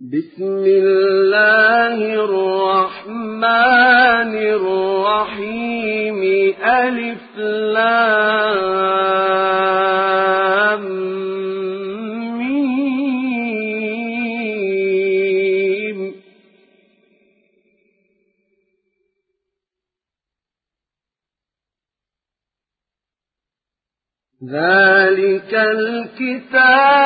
بسم الله الرحمن الرحيم. ألف لام ميم. ذلك الكتاب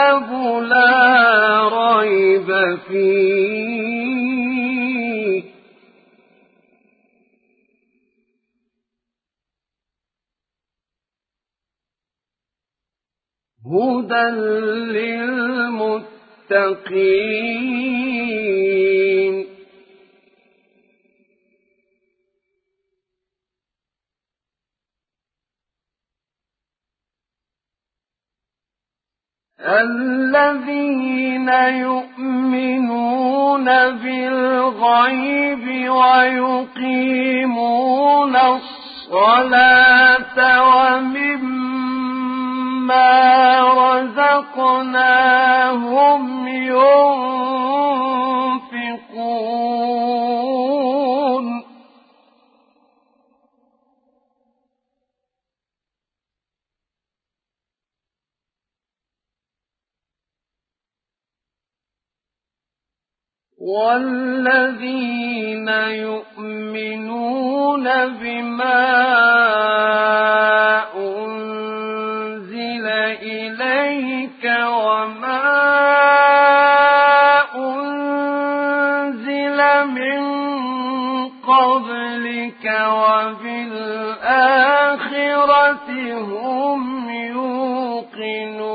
هدى للمتقين. الذين يؤمنون بالغيب ويقيمون الصلاة ومما رزقناهم ينفقون والذين يؤمنون بما أنزل إليك وما أنزل من قبلك وبالآخرة هم يوقنون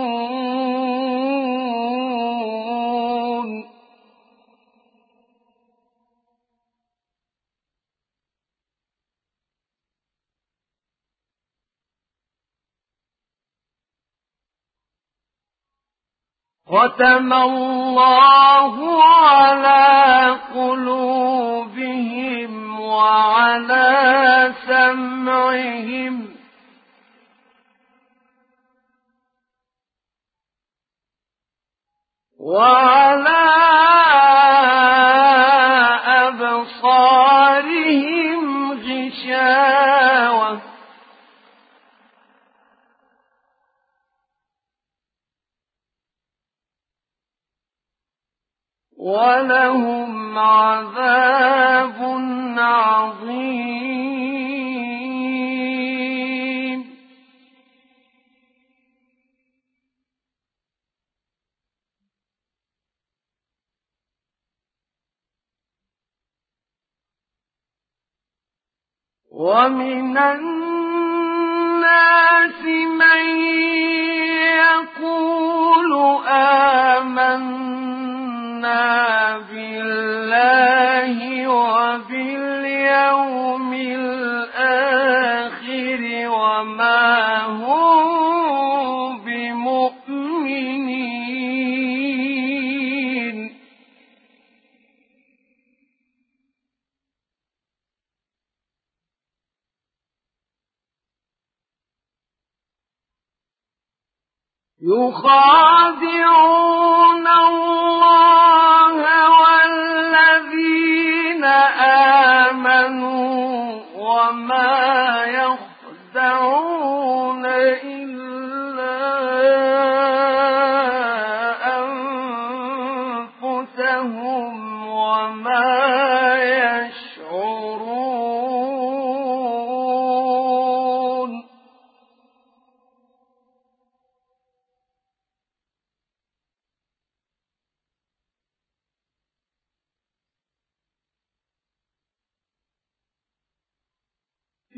ختم الله على قلوبهم وعلى سمعهم. وعلى ولهم عذاب عظيم. ومن الناس من يقول آمنا وما هم يخادعون الله والذين آمنوا وما يخدعون إلا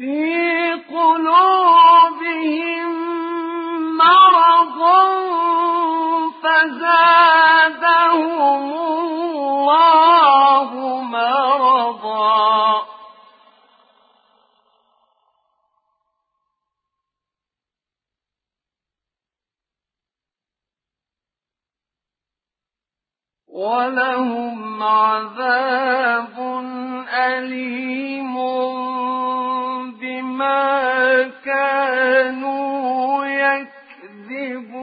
في مرض فزادهم الله. ولهم عذاب أليم بما كانوا يكذبون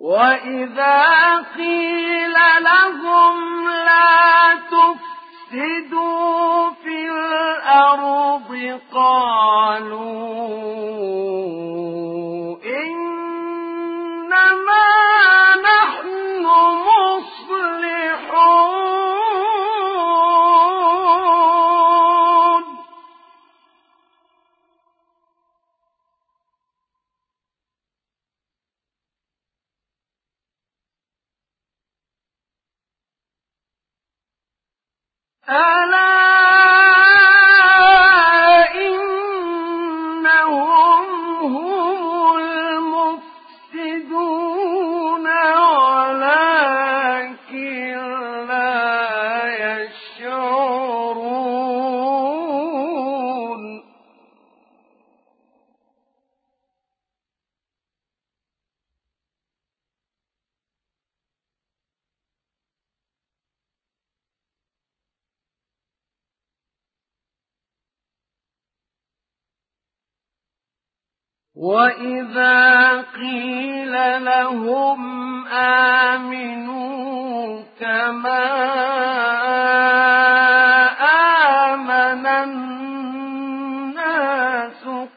وإذا قيل لهم لا تفسدوا في الأرض قالوا إنما ألا وإذا قيل لهم آمنوا كما آمن الناس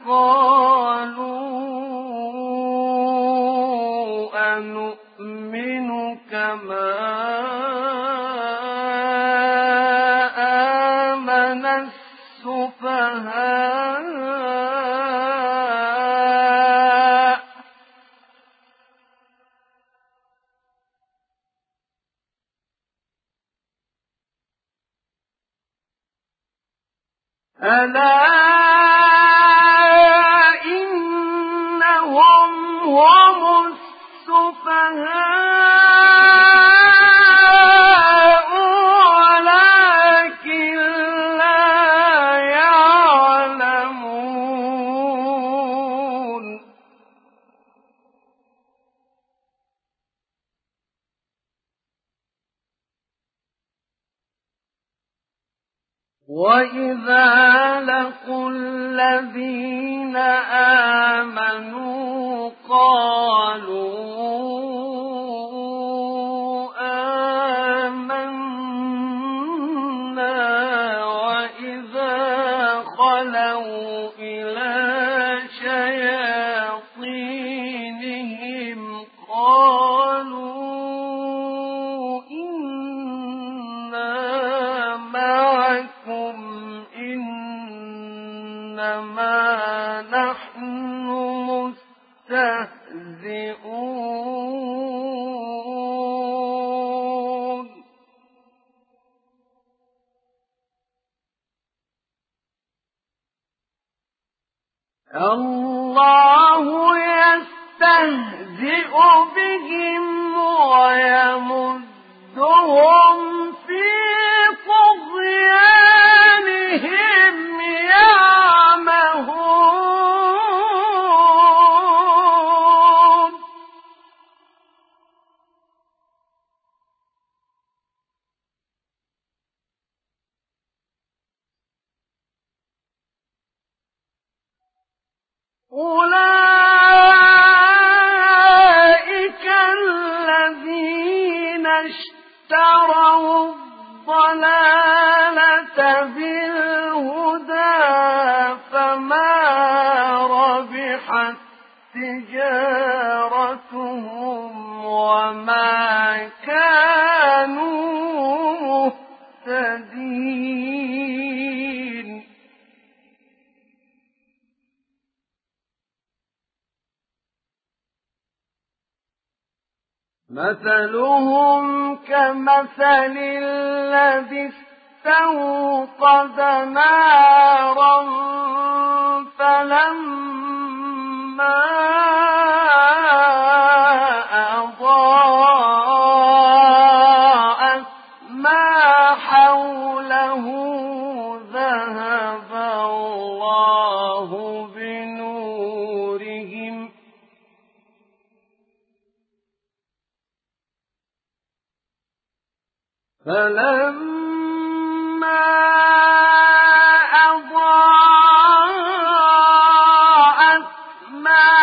قالوا أنؤمن كما مَا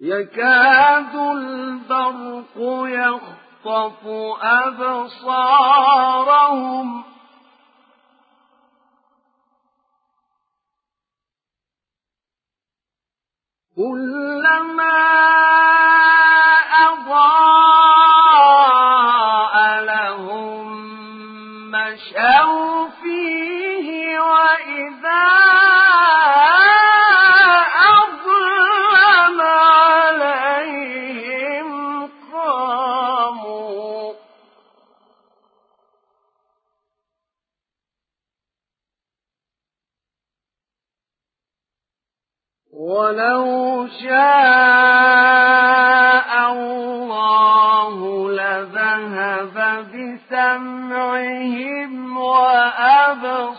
يكاد البرق يخطف أبصارهم كلما أضاء سمعهم وأبصارهم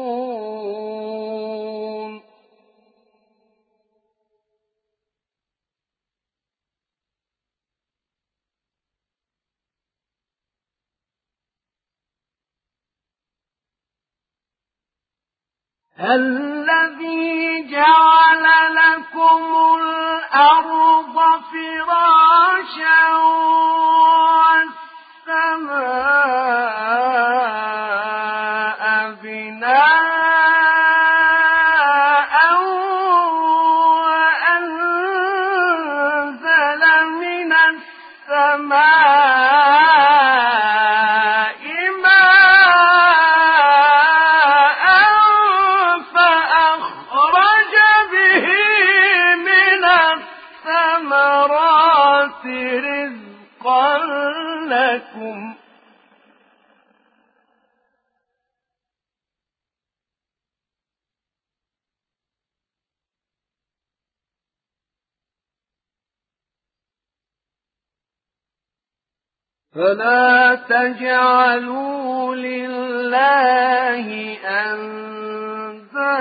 الذي جعل لكم الأرض فراشا والسماء بناء ولا تجعلوا لله أندادا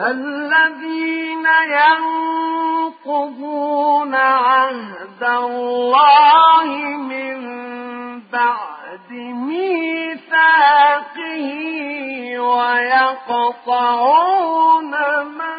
الذين ينقضون عهد الله من بعد ميثاقه ويقطعون ما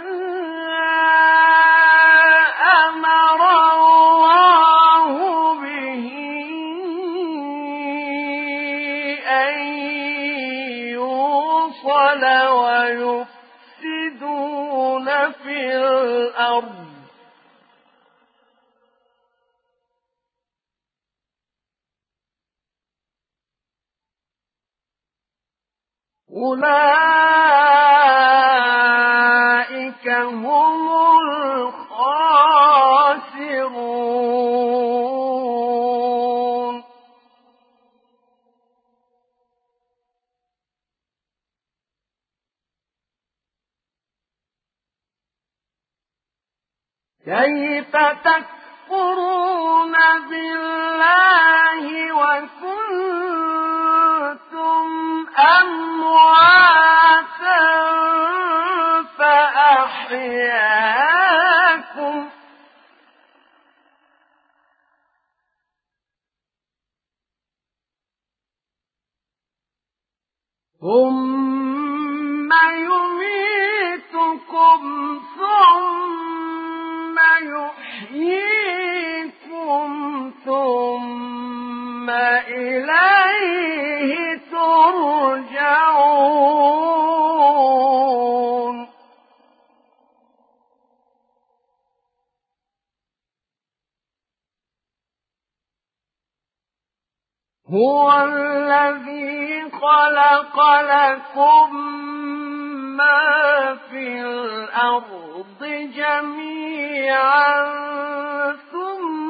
أولئك هم الخاسرون كيف تكفرون بالله وكنتم أمواتا فأحياكم ثم يميتكم ثم يحييكم ثم إليه ترجعون. هو الذي خلق لكم ما في الأرض جميعا ثم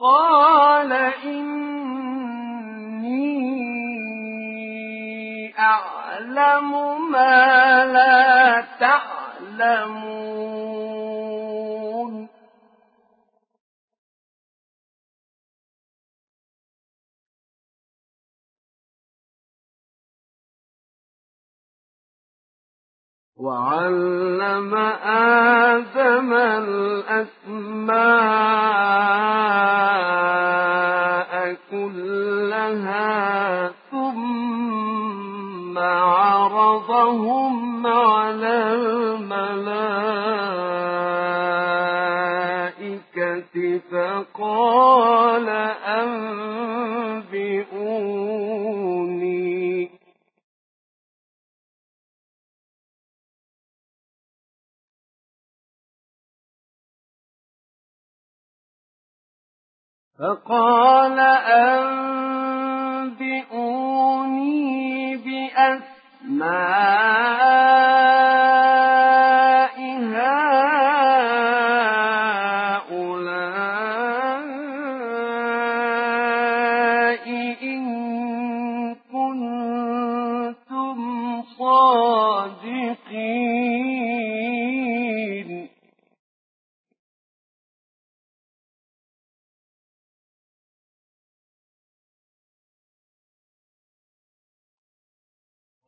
قال إني أعلم ما لا تعلمون. وعلم آدم الأسماء كلها ثم عرضهم على الملائكة فقال أنبئوني فقال أنبئوني بأسماء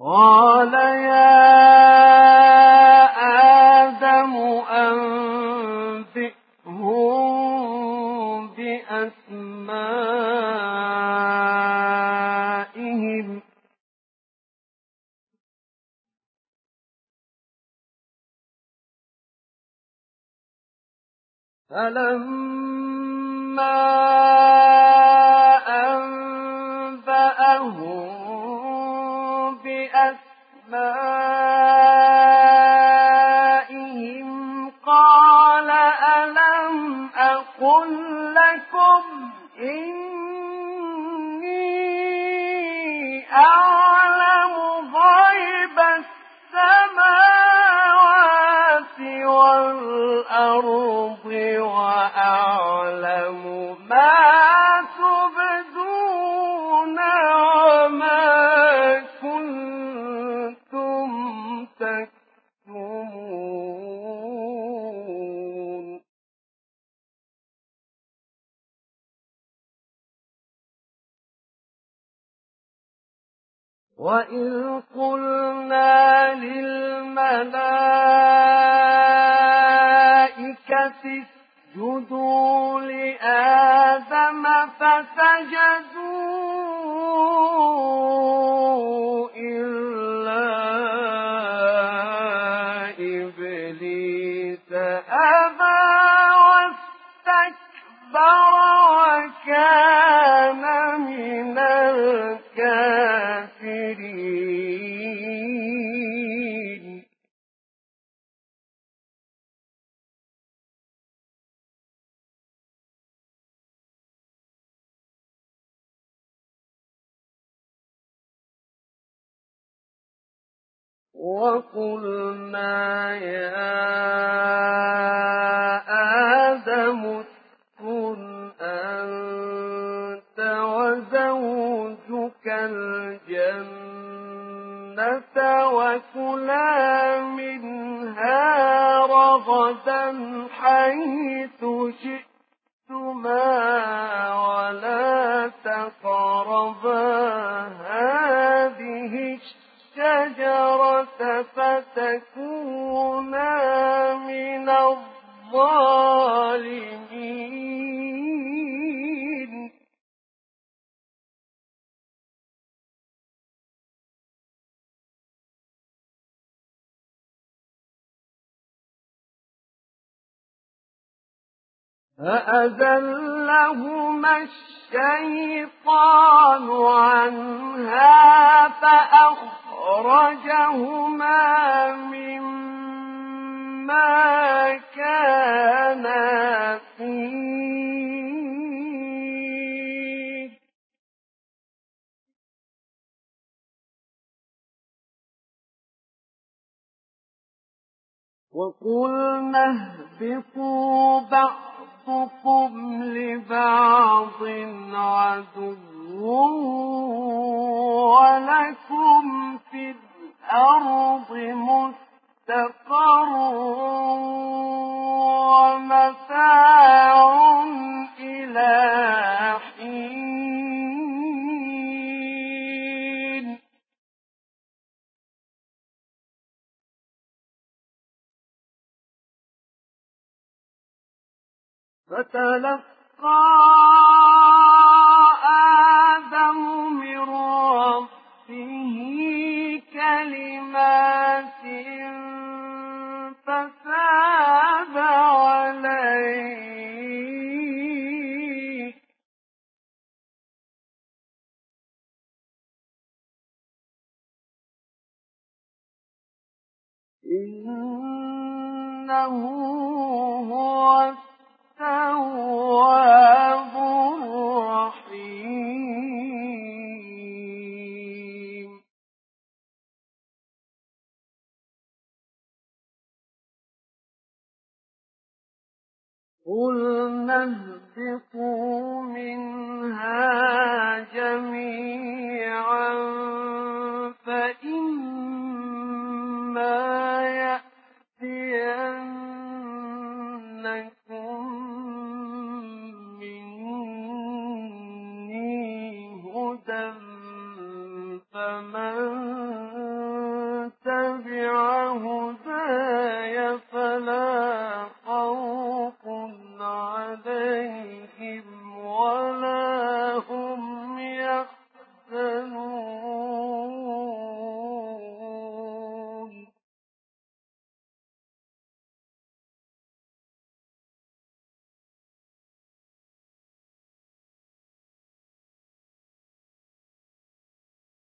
قال يا آدم أنبئهم بأسمائهم. فلما وإذ قلنا للملائكة اسجدوا لآدم فسجدوا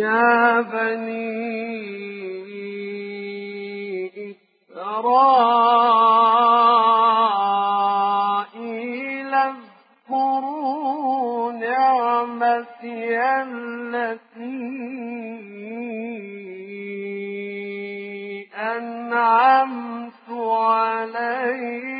يا بني إسرائيل اذكروا نعمتي التي أنعمت عليكم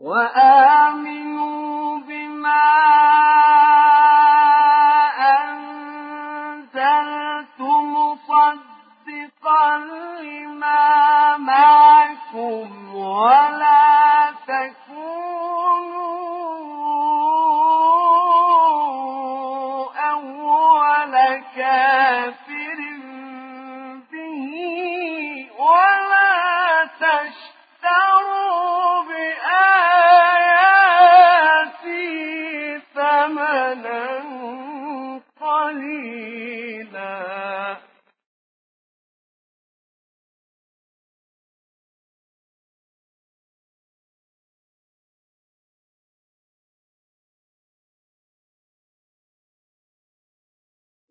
وآمنوا بما أنزلت مصدقا لما معكم ولا تكونوا أول كافر.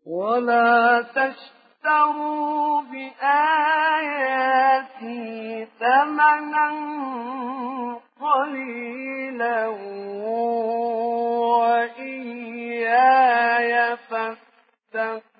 ولا تشتروا بآياتي ثمنا قليلا وإياي فاتقون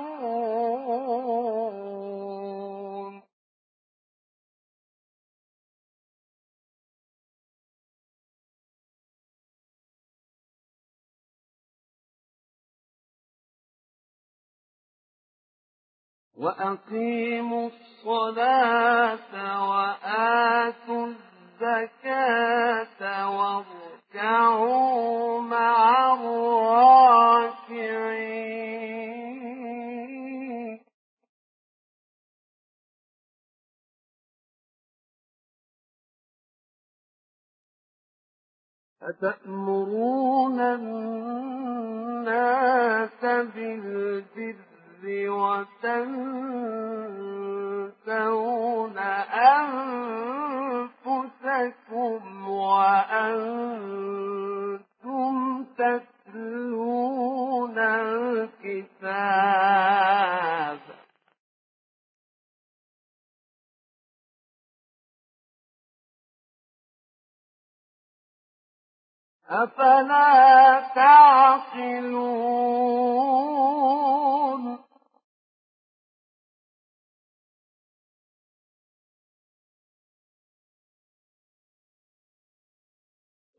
وأقيموا الصلاة وآتوا الزكاة واركعوا مع الراكعين. أتأمرون الناس بالبر وتنسون أنفسكم وأنتم تتلون الكتاب. أفلا تعقلون؟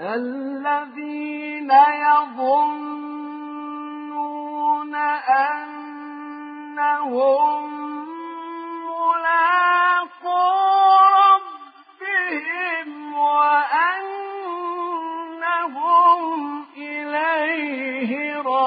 الذين يظنون أنهم ملاقو ربهم وأنهم إليه راجعون.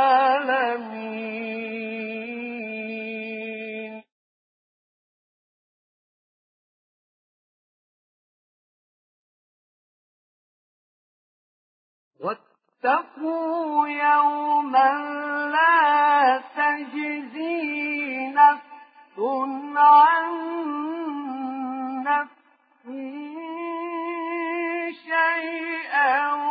واتقوا يوما لا تجزي نفس عن نفس شيئا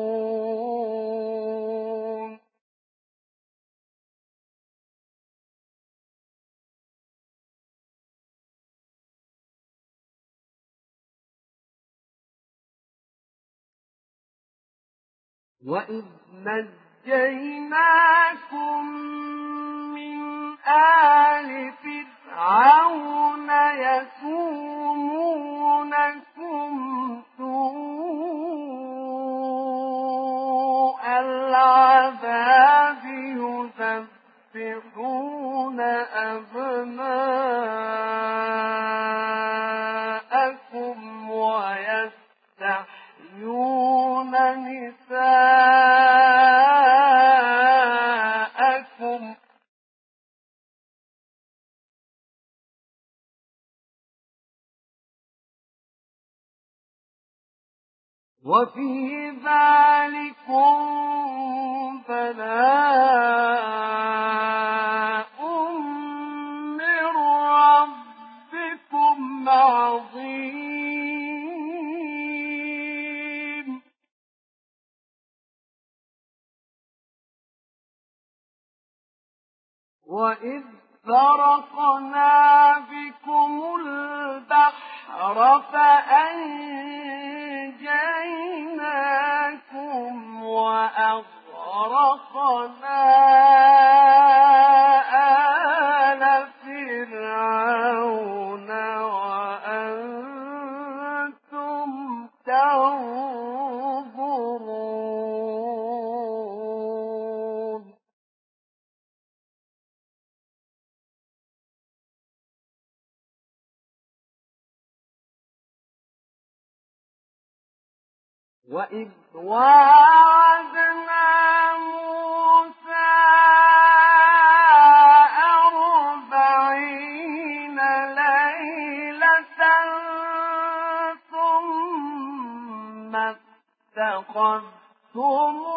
وإذ نجيناكم من آل فرعون يسومونكم سوء العذاب يذبحون أبناءكم ويستحيون نساءكم وفي ذلكم بلاء من ربكم عظيم وإذ فرقنا بكم البحر فأنجيناكم وأغرقنا وإذ موسى أربعين ليلة ثم اتخذتم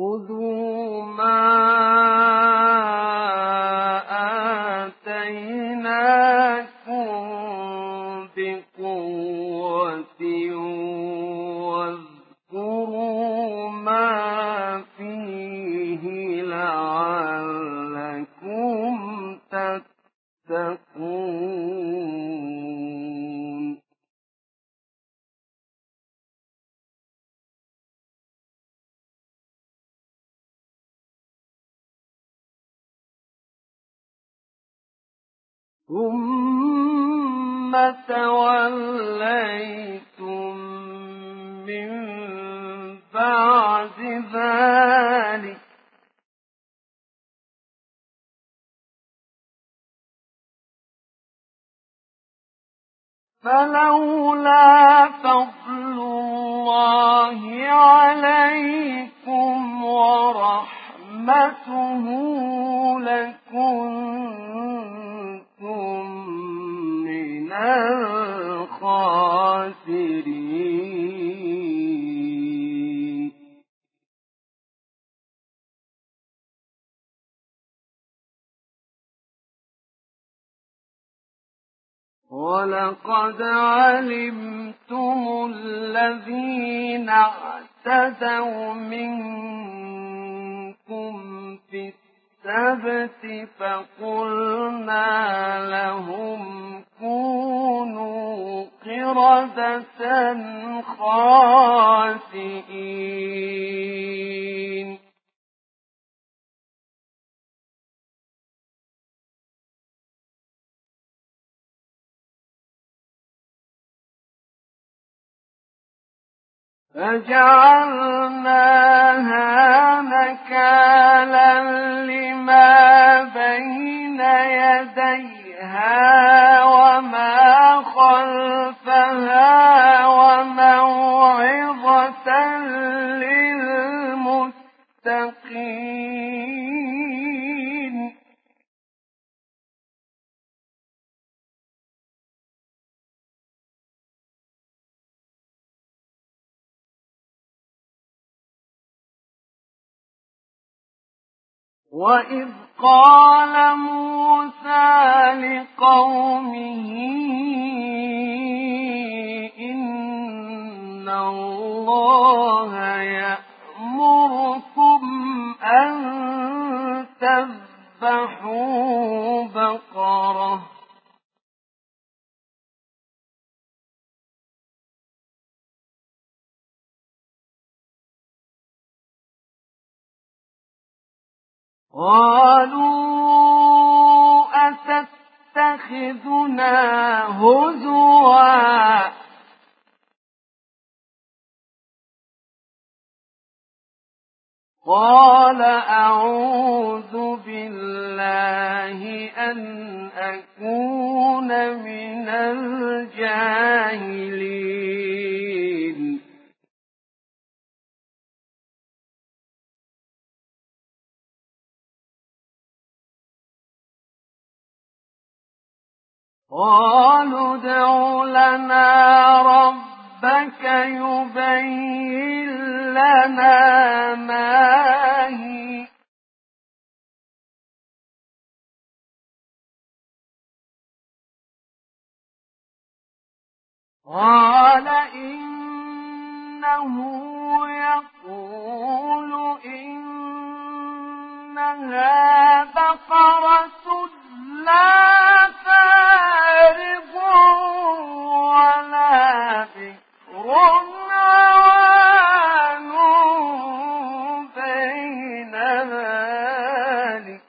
خذوا ولقد علمتم الذين اعتدوا منكم في السبت فقلنا لهم كونوا قردة خاسئين. فجعلناها نكالا لما بين يديها وما خلفها وموعظة للمتقين. وإذ قال موسى لقومه إن الله يأمركم أن تذبحوا بقرة قالوا أتتخذنا هزوا؟ قال أعوذ بالله أن أكون من الجاهلين. قالوا ادع لنا ربك يبين لنا ما هي. قال إنه يقول إنها بقرة لا فارض ولا عوان بين ذلك.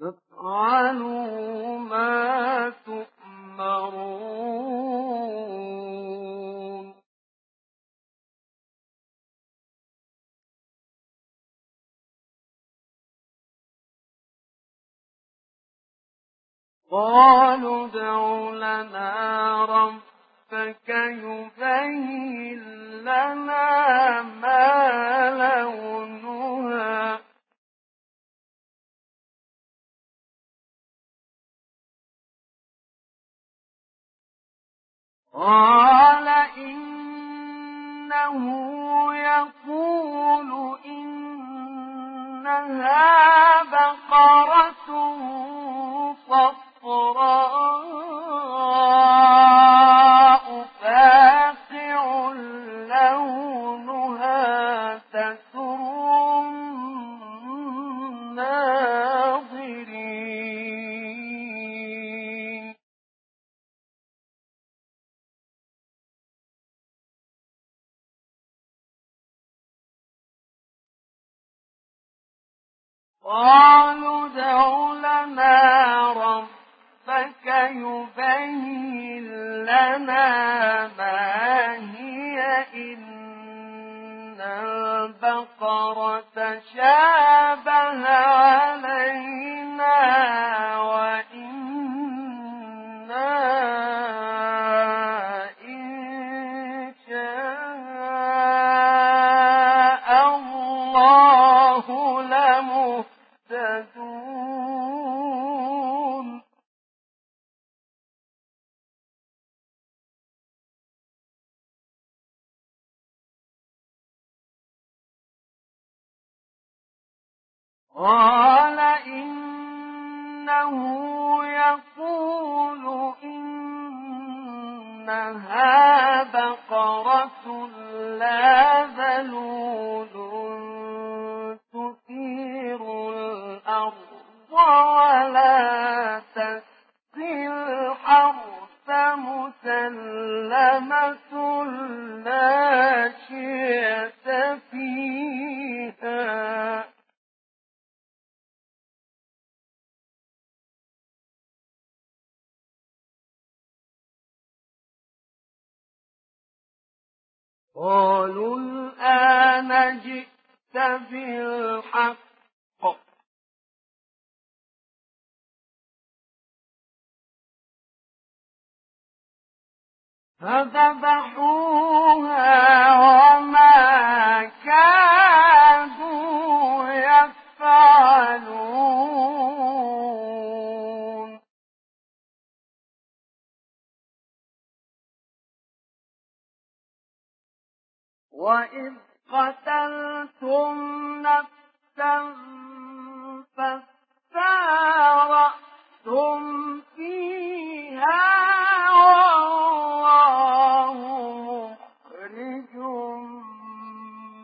فافعلوا ما قالوا ادع لنا ربك يبين لنا ما لونها. قال إنه يقول إنها بقرة صفراء فاقع لونها تسر الناظرين. قالوا ادع لنا ربك يبين لنا ما هي إن البقرة شابه علينا وإنا قال إنه يقول إنها بقرة لا ذلول تثير الأرض ولا تسقي الحرث مسلمة لا شية فيها. قالوا الآن جئت بالحق. فذبحوها وما كادوا يفعلون. وإذ قتلتم نفسا فادارأتم فيها والله مخرج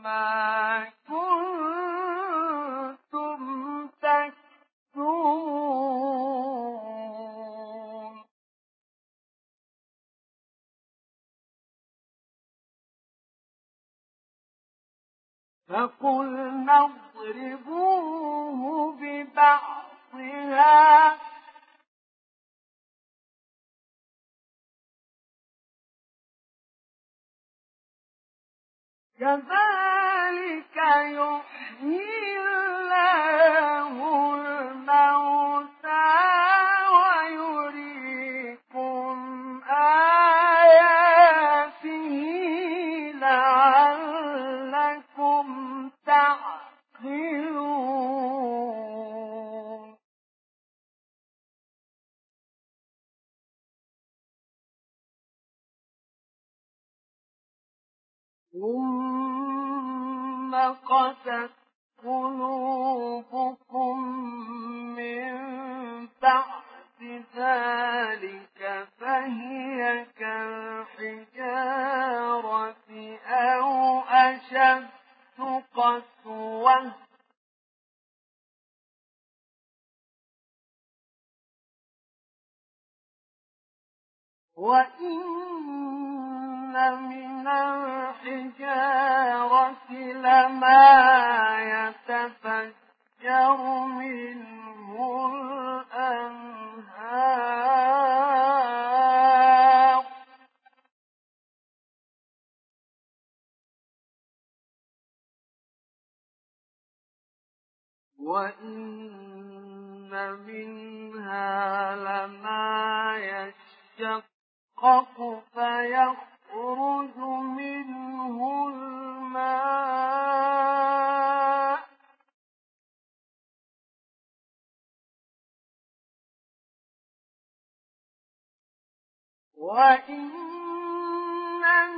ما فقلنا اضربوه ببعضها. كذلك يحيي الله الموتى. ثم قست قلوبكم من بعد ذلك فهي كالحجارة أو أشد قسوة. وإن إن من الحجارة لما يتفجر منه الأنهار وإن منها لما يشتق فيخرج يخرج منه الماء. وإن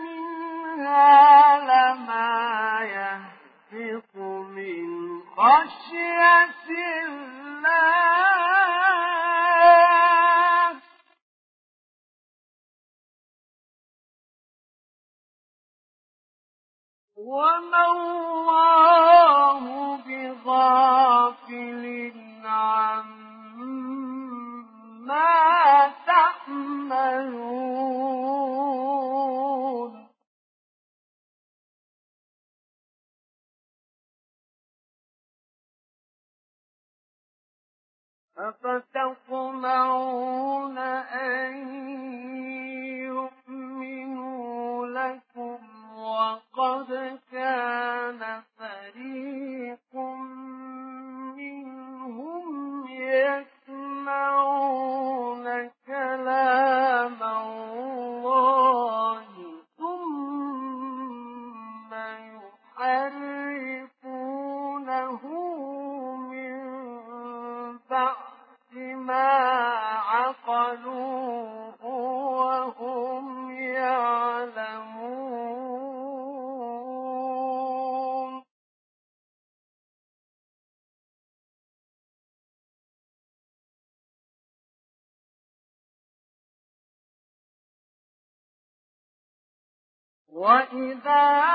منها لما يهبط من خشية الله. وما الله بغافل عما أفتطمعون أن يؤمنوا لكم وقد كان فريق منهم يسمعون إذا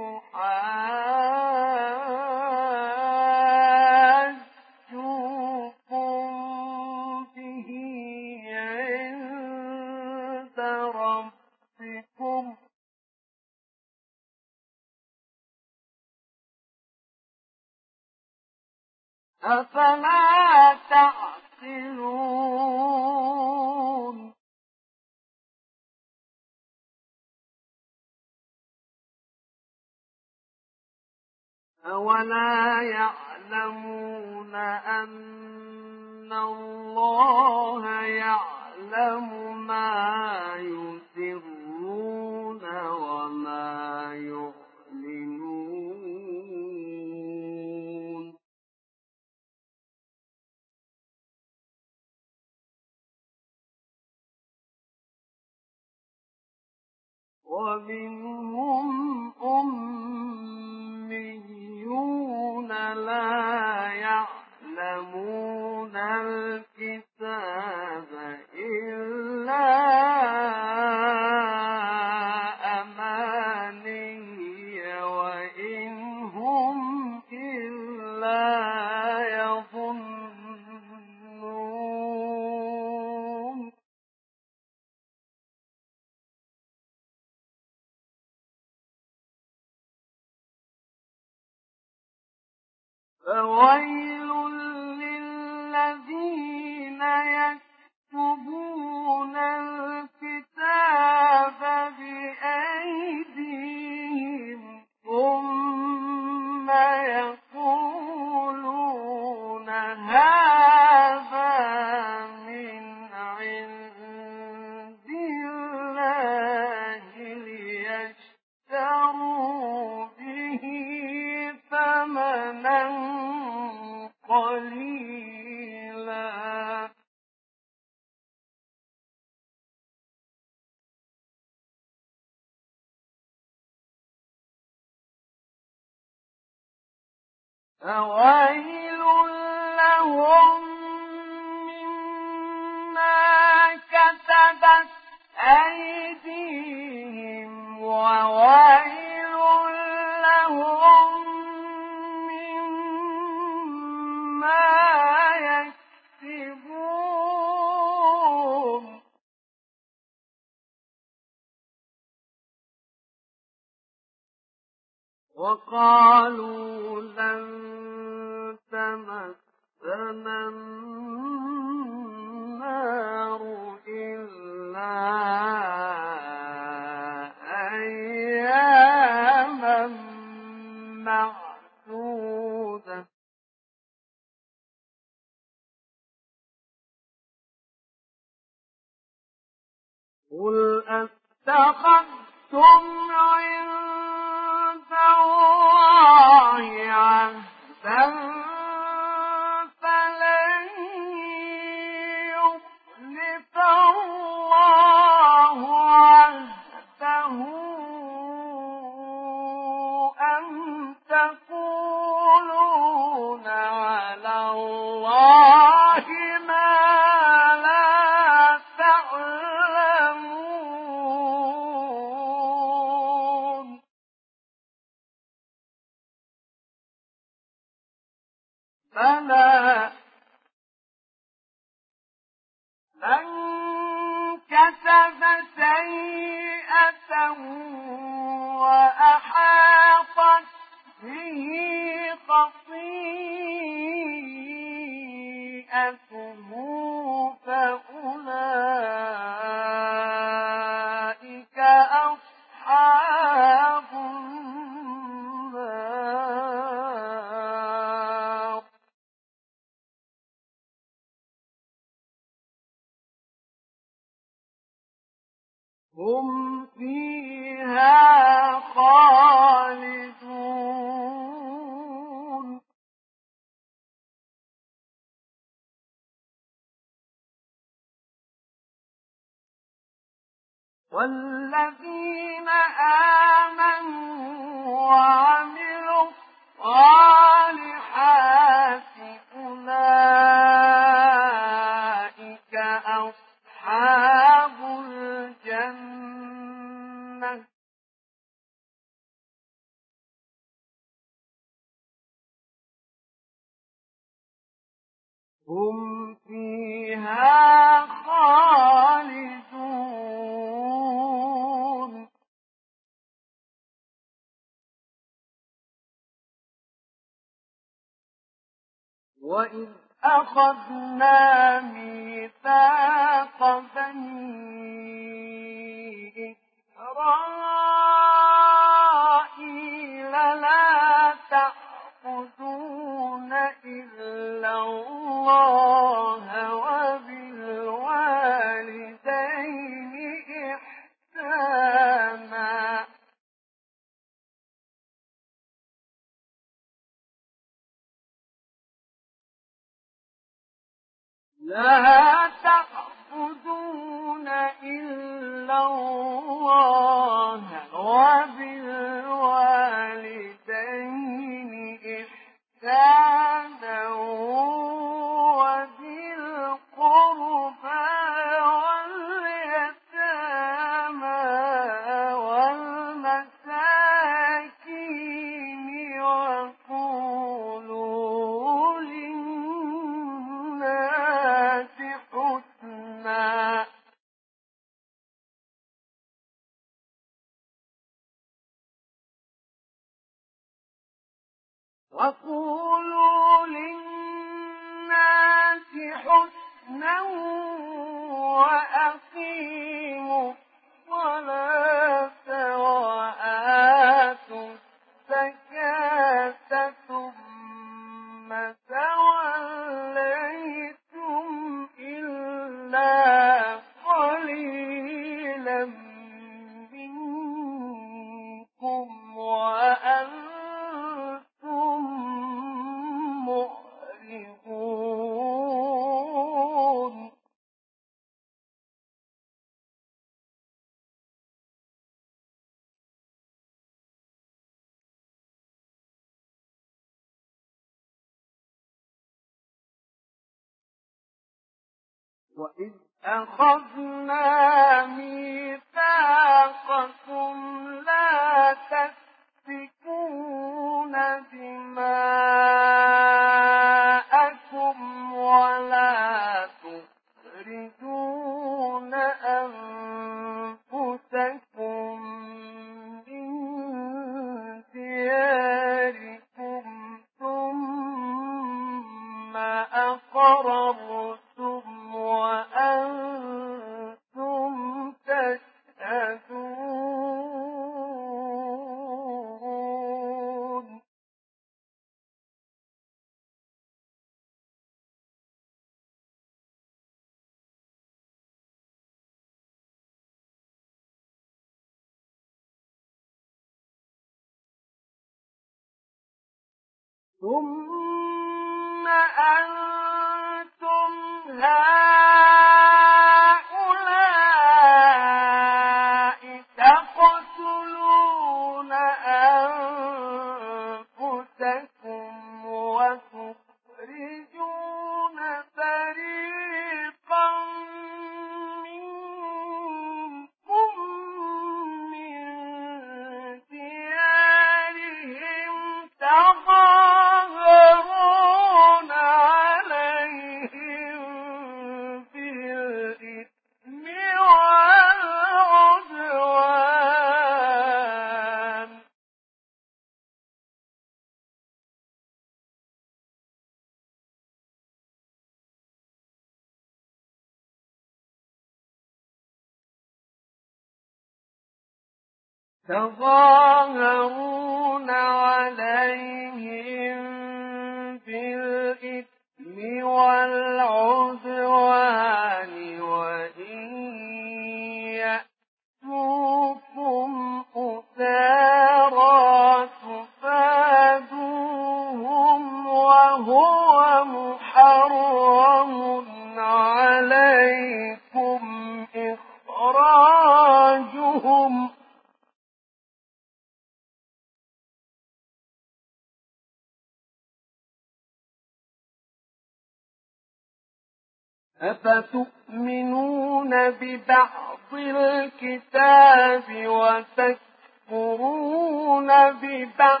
ببعض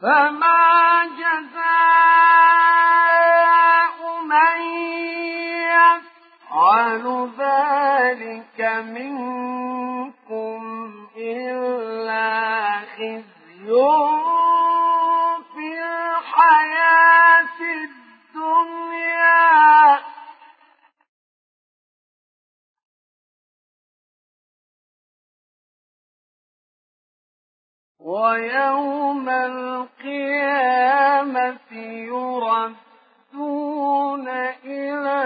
فما جزاء من يفعل ذلك منكم إلا خزي في الحياة ويوم القيامة يردون إلى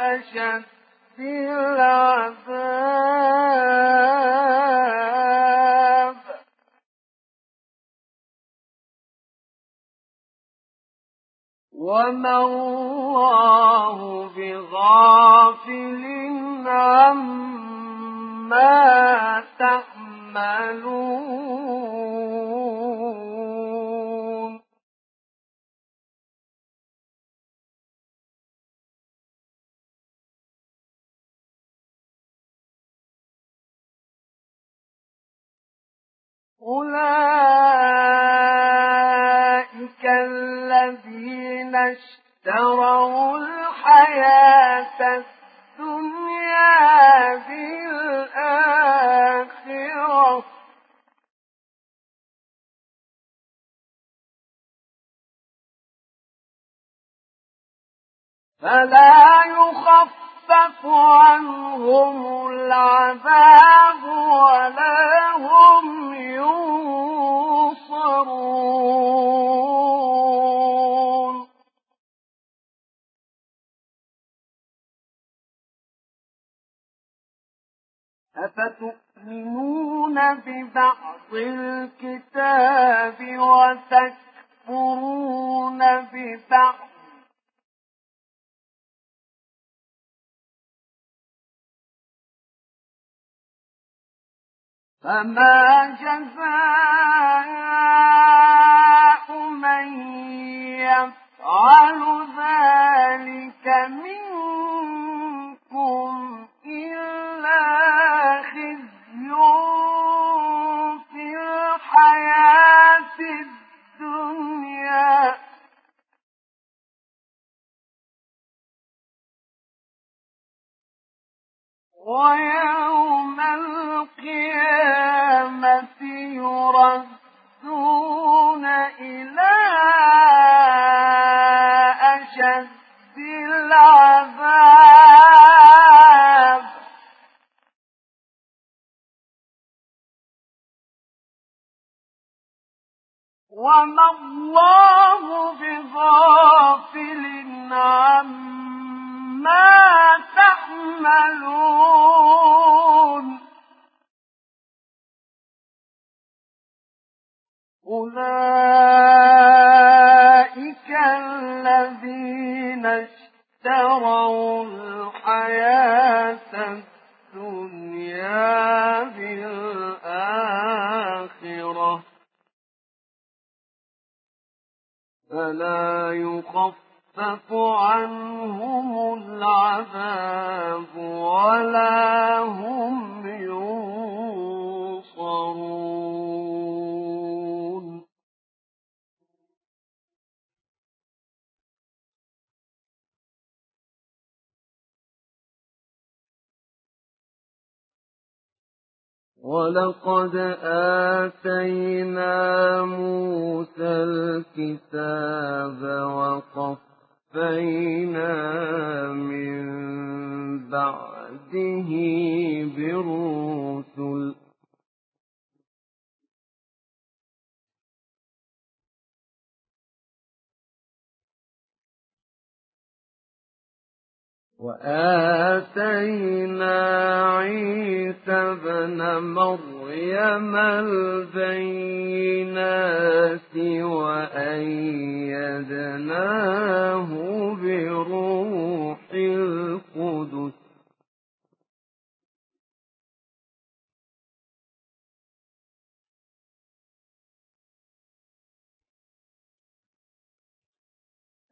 أشد العذاب. وما الله بغافل عما تعملون أولئك الذين اشتروا الحياة الدنيا بالآخرة فلا يخفف عنهم العذاب ولا هم ينصرون. أفتؤمنون ببعض الكتاب وتكفرون ببعض؟ فما جزاء من يفعل ذلك منكم إلا خزي في الحياة الدنيا. ويوم القيامة يردون إلى أشد العذاب. وما الله بغافل عما تعملون. أولئك الذين اشتروا الحياة الدنيا بالآخرة. فلا يخفف عنهم العذاب ولا هم ينصرون. ولقد آتينا موسى الكتاب وقفينا من بعده بالرسل. وآتينا عيسى ابن مريم البينات وأيدناه بروح القدس.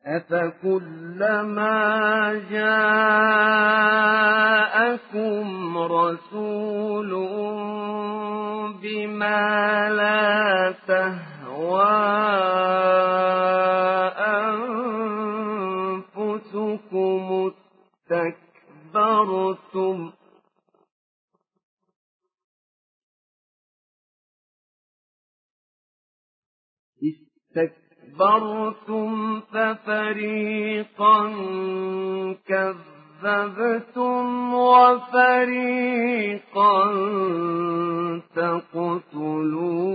أفكلما جاءكم رسول بما لا تهوى أنفسكم استكبرتم استكبرتم اسْتَكْبَرْتُمْ فَفَرِيقًا كَذَّبْتُمْ وَفَرِيقًا تَقْتُلُونَ.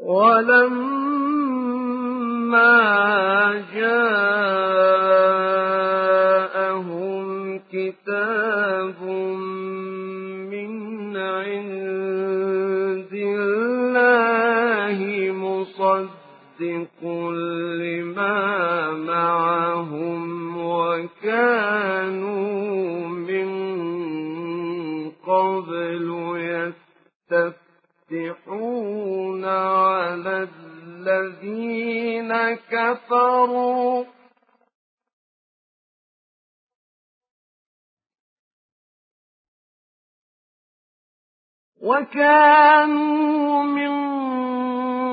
ولما جاءهم كتاب من عند الله مصدق لما معهم وكانوا من قبل يستفتحون على الذين كفروا. وكانوا من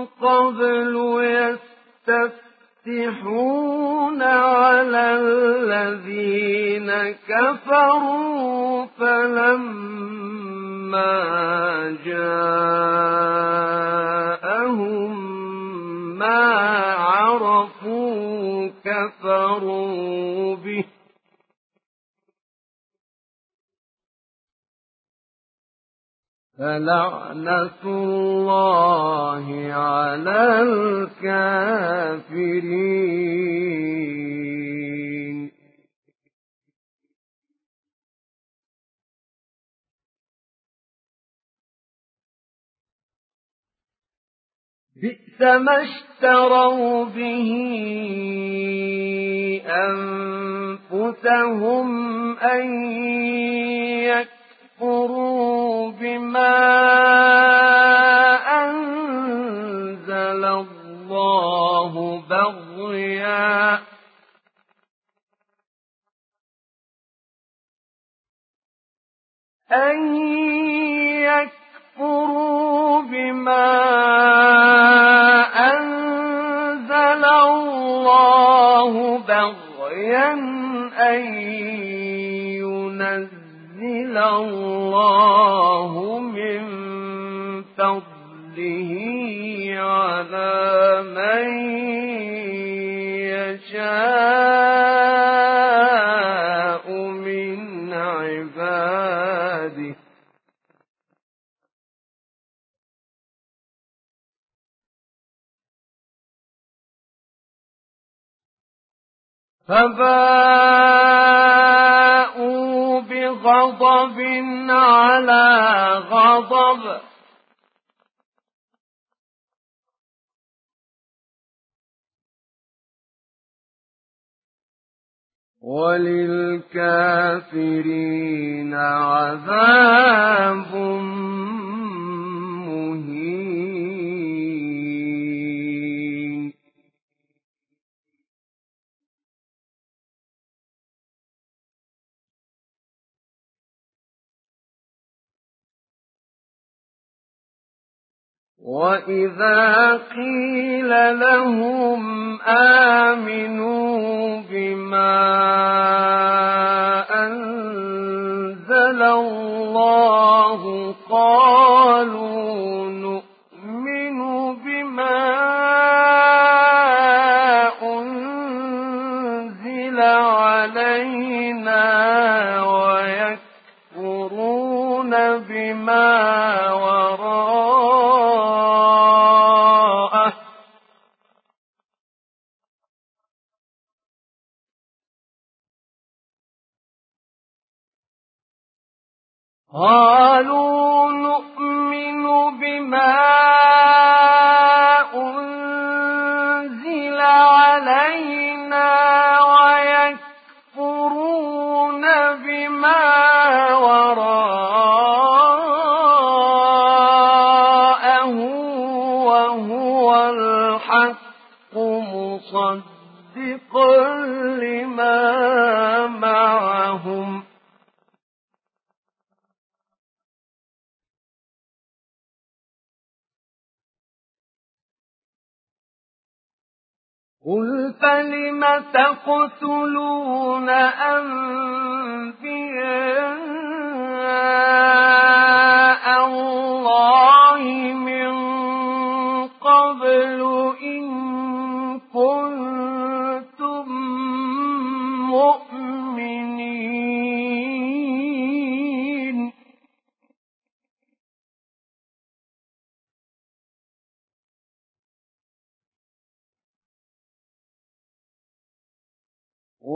قبل يستفتحون على الذين كفروا فلما جاءهم ما عرفوا كفروا به. فلعنة الله على الكافرين بئس ما اشتروا به أنفسهم أن يكفروا يكفروا بما أنزل الله بغيا. أن يكفروا بما أنزل الله بغيا أن ينزل ينزل الله من فضله على من يشاء من عباده. فباءوا بغضب على غضب. وللكافرين عذاب وإذا قيل لهم آمنوا بما أنزل الله قالوا نؤمن بما أنزل علينا ويكفرون بما قالوا نؤمن بما قل فلم تقتلون أنبياء الله من قبل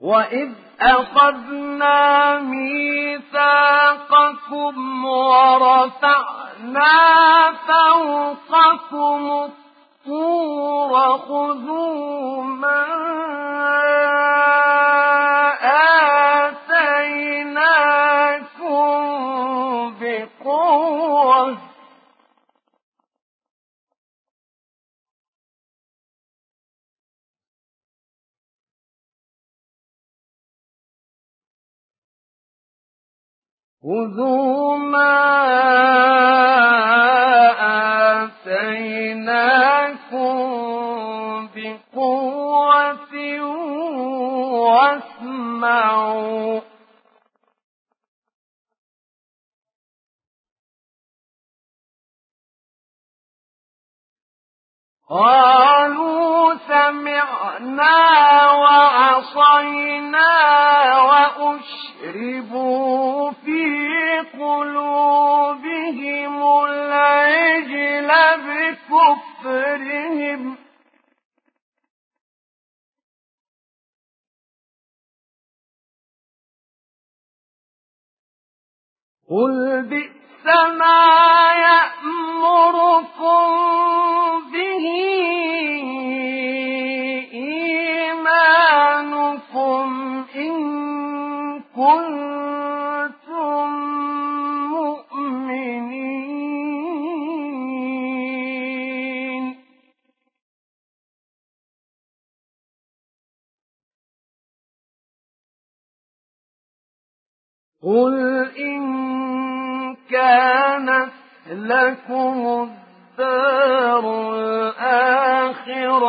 وإذ أخذنا ميثاقكم ورفعنا فوقكم الطور خذوا ما آتيناكم بقوة خذوا ما آتيناكم بقوة واسمعوا قالوا سمعنا وعصينا وأشربوا في قلوبهم العجل بكفرهم. قل بئس يأمركم به إيمانكم إن كنتم مؤمنين. قل إن كانت لكم الدار الآخرة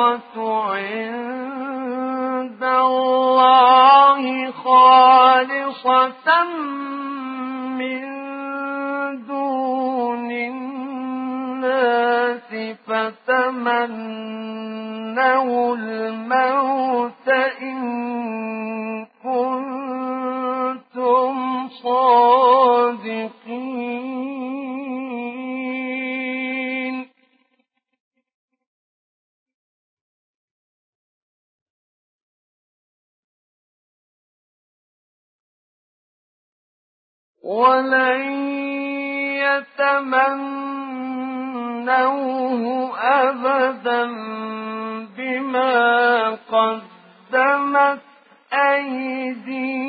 عند الله خالصة من دون الناس فتمنوا الموت إن كنتم صادقين. ولن يتمنوه أبدا بما قدمت أيديهم.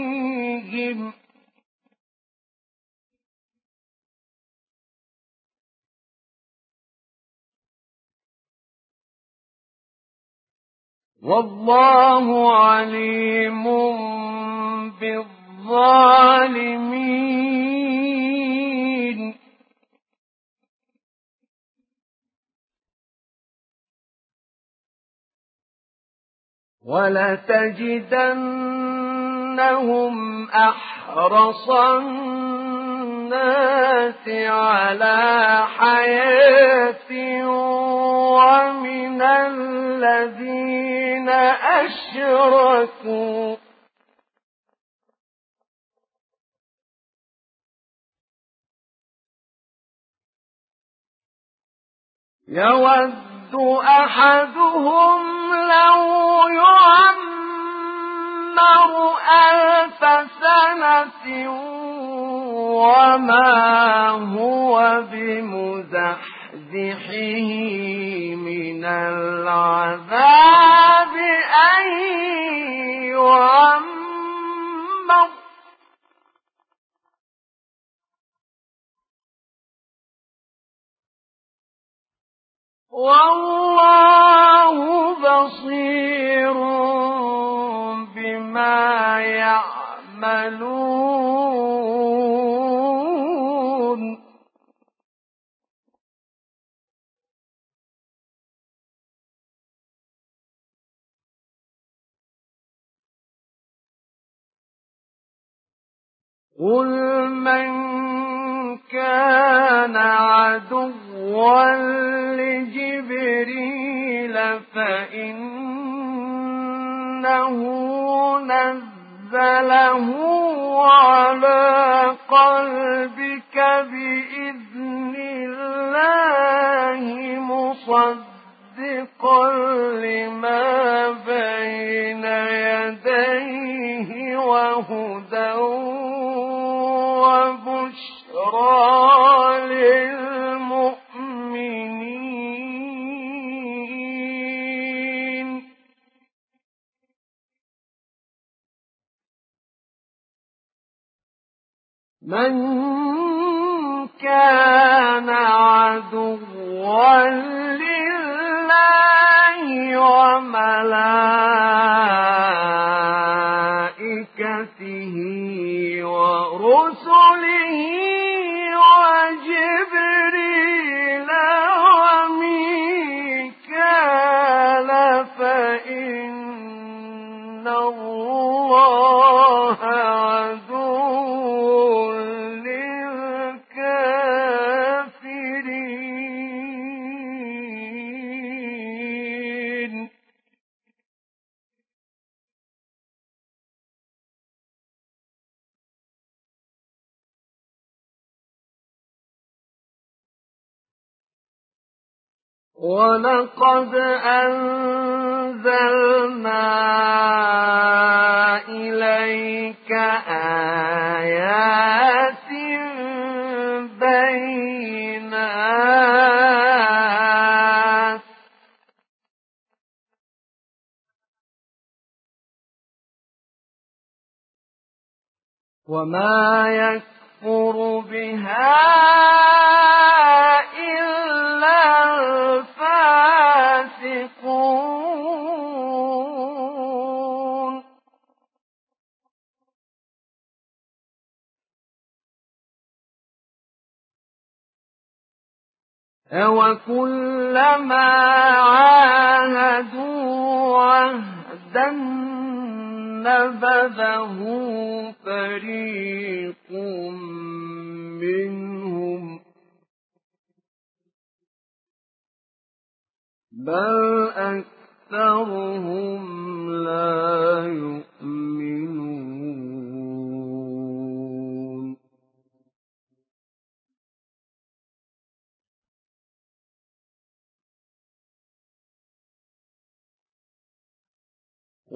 والله عليم بالظالمين. ولتجدنهم أحرص الناس على حياة ومن الذين أشركوا. أحدهم لو يعمر ألف سنة وما هو بمزحزحه من العذاب أن يعمر. والله بصير بما يعملون. قل من كان عدوا لجبريل فإنه نزله على قلبك بإذن الله مصدقا لما بين يديه وبشرى للمؤمنين. من كان عدوا لله وملائكته ولقد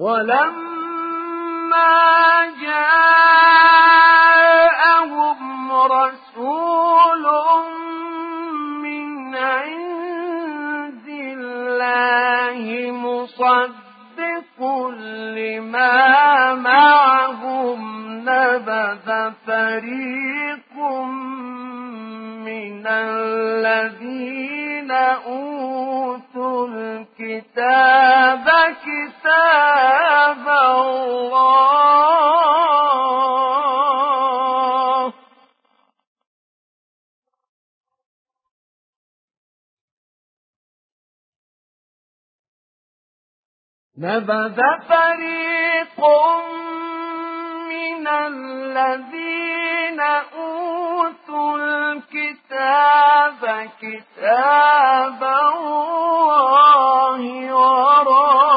ولما جاءهم رسول من عند الله مصدق لما معهم نبذ فريق من الذين أوتوا الكتاب كتاب الله. نبذ فريق من الذين أوتوا الكتاب كتاب الله وراء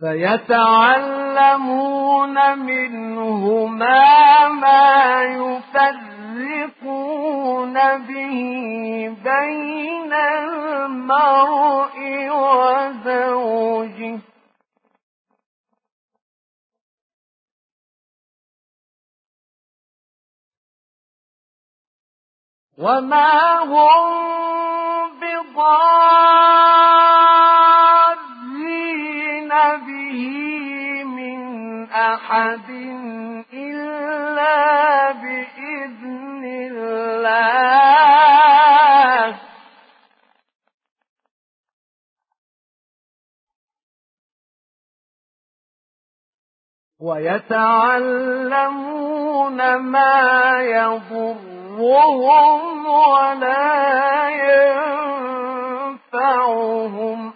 فيتعلمون منهما ما يفرقون به بين المرء وزوجه. وما هم بضارين أحد إلا بإذن الله. ويتعلمون ما يضر يضرهم ولا ينفعهم.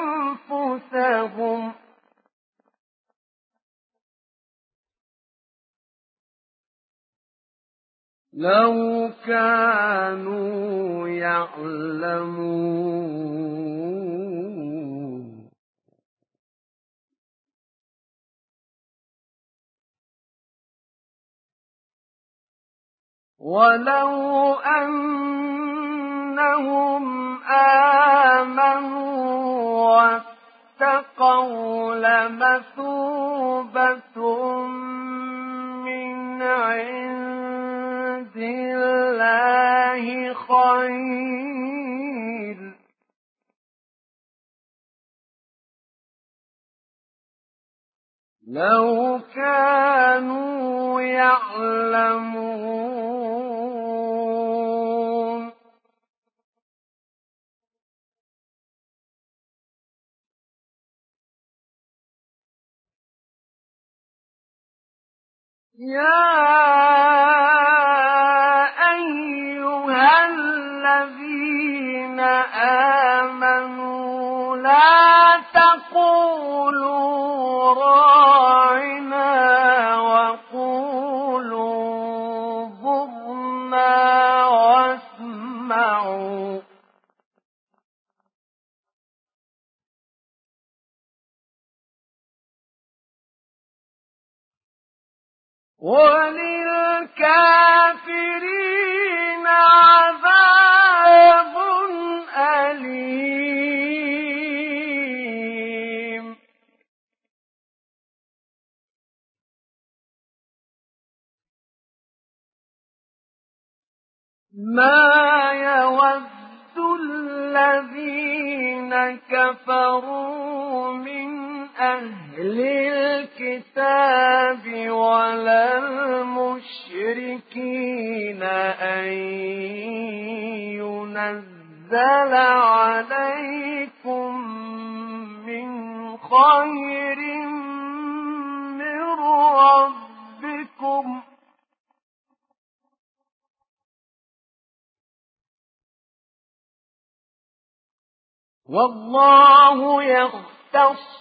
أنفسهم. لو كانوا يعلمون. ولو أنهم آمنوا واتقوا لمثوبة من عند الله خير. لو كانوا يعلمون يا أيها الذين آمنوا لا تقولوا راعنا وللكافرين عذاب أليم. ما يود الذين كفروا من أهل الكتاب ولا المشركين أن ينزل عليكم من خير من ربكم. والله يختص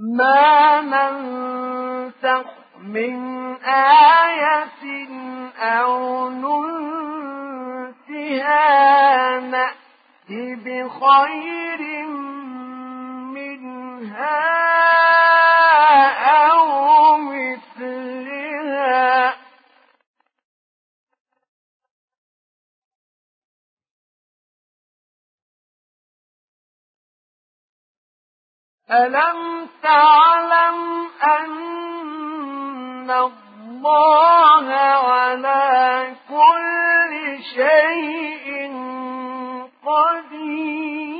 ما ننسخ من آية أو ننسها نأتي بخير منها أو ألم تعلم أن الله على كل شيء قدير؟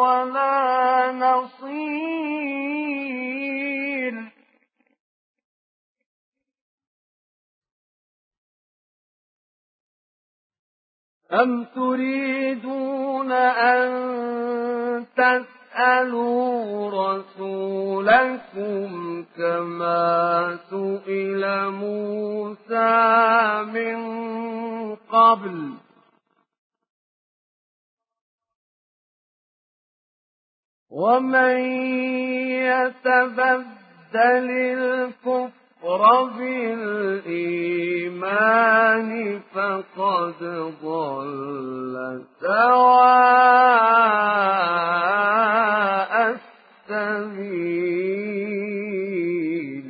ولا نصير. أم تريدون أن تسألوا رسولكم كما سئل موسى من قبل؟ ومن يتبدل الكفر وبالإيمان فقد ضل سواء السبيل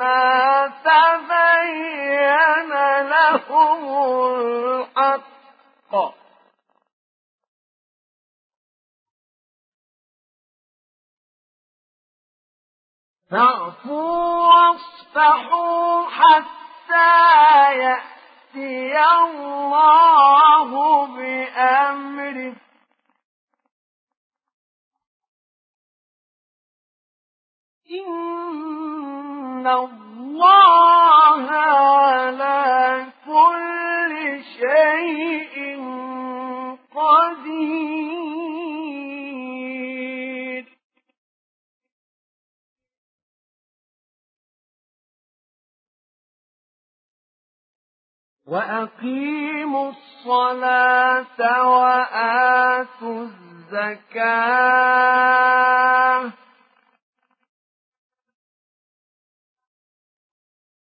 ما تبين لهم الحق. فاعفوا واصفحوا حتى يأتي الله بأمره. إن الله على كل شيء قدير وأقيموا الصلاة وآتوا الزكاة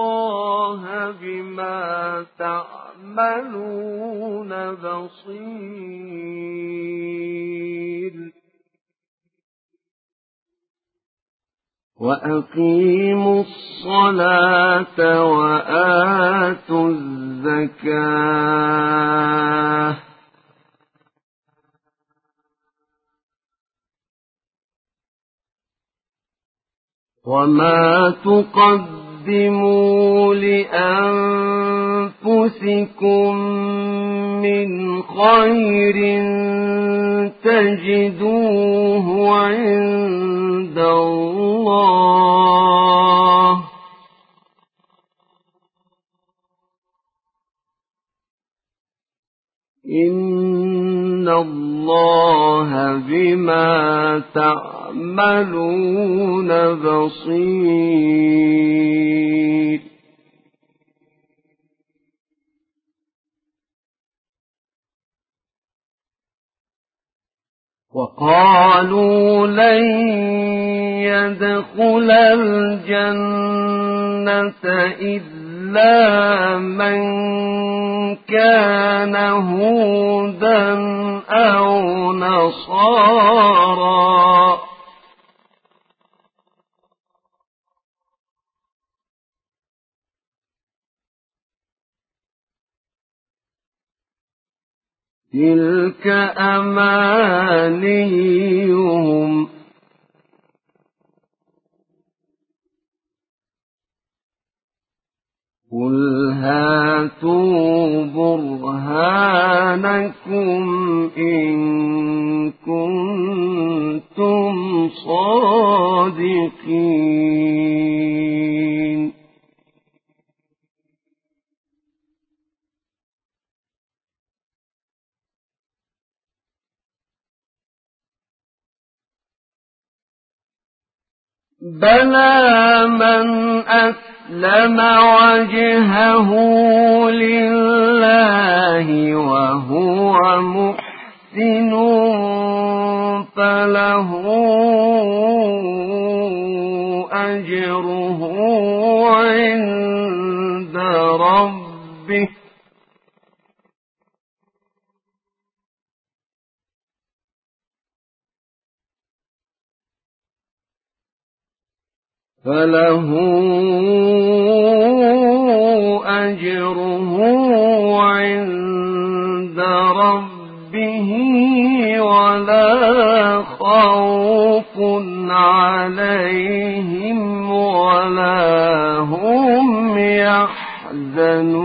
الله بما تعملون بصير. وأقيموا الصلاة وآتوا الزكاة. وما تقدموا لأنفسكم أنفسكم من خير تجدوه عند الله. إن الله بما تعملون بصير وقالوا لن يدخل الجنة إلا من كان هودا أو نصارا. تلك أمانيهم قل هاتوا برهانكم إن كنتم صادقين بلى من أسلم وجهه لله وهو محسن فله أجره عند ربه فله أجره عند ربه ولا خوف عليهم ولا هم يحزنون.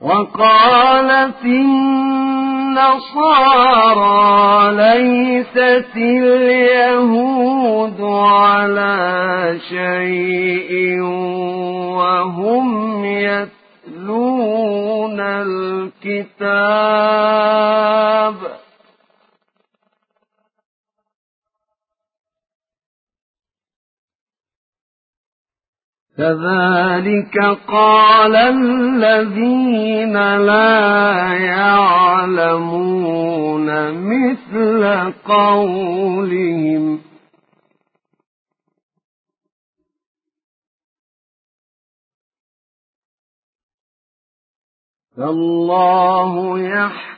وقالت النصارى ليست اليهود على شيء وهم يتلون الكتاب. كذلك قال الذين لا يعلمون مثل قولهم. فالله يحكم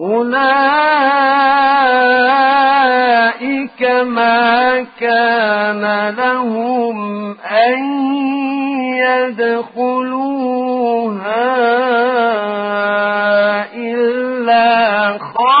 أولئك ما كان لهم أن يدخلوها إلا خائفين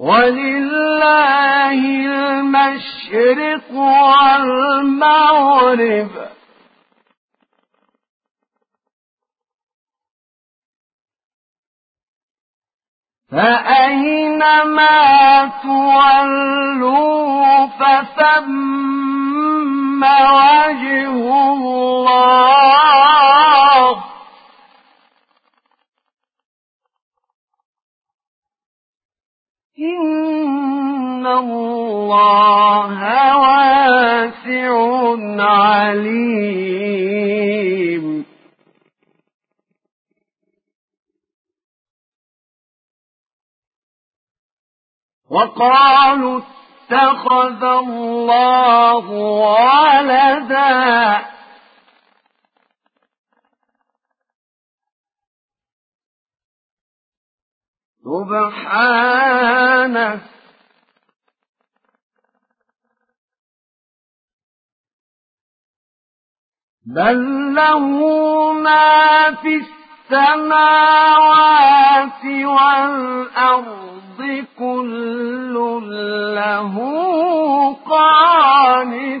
ولله المشرق والمغرب. فأينما تولوا فثم وجه الله؟ إن الله واسع عليم وقالوا اتخذ الله ولدا سبحانه بل له ما في السماوات والأرض كل له قانتون.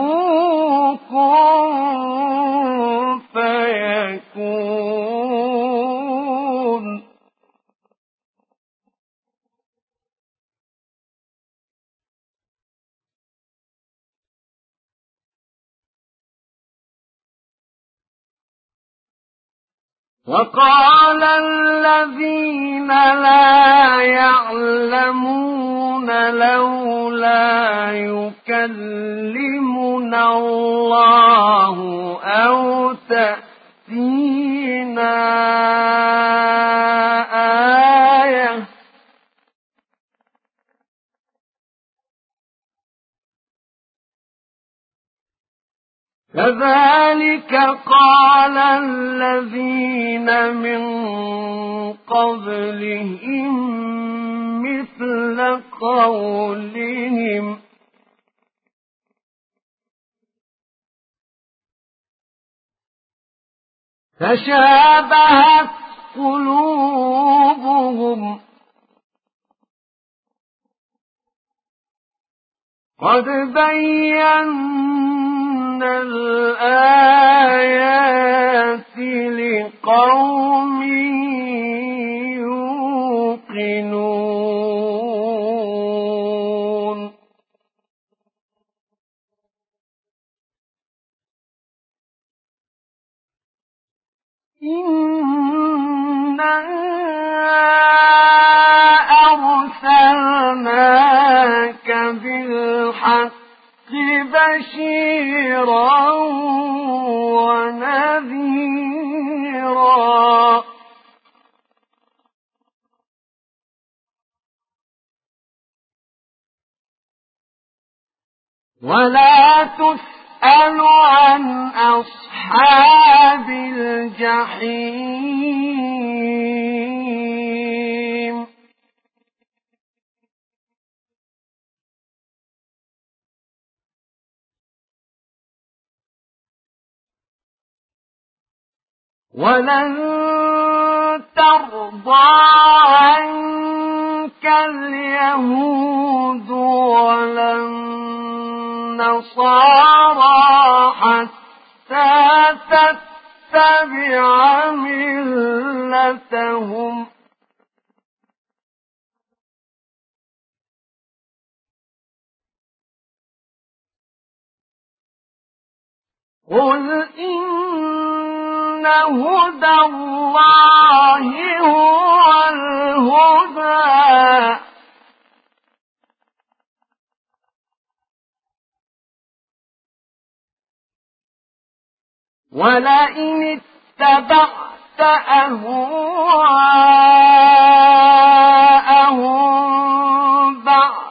وقال الذين لا يعلمون لولا يكلمنا الله أو تأتينا آية كذلك قال الذين من قبلهم مثل قولهم. تشابهت قلوبهم. قد بينا الآيات لقوم يوقنون. إنا أرسلناك بالحق بشيرا ونذيرا. ولا تسأل عن أصحاب الجحيم. ولن ترضى عنك اليهود ولا النصارى حتى تتبع ملتهم قل إن هدى الله هو الهدى. ولئن اتبعت أهواءهم بعد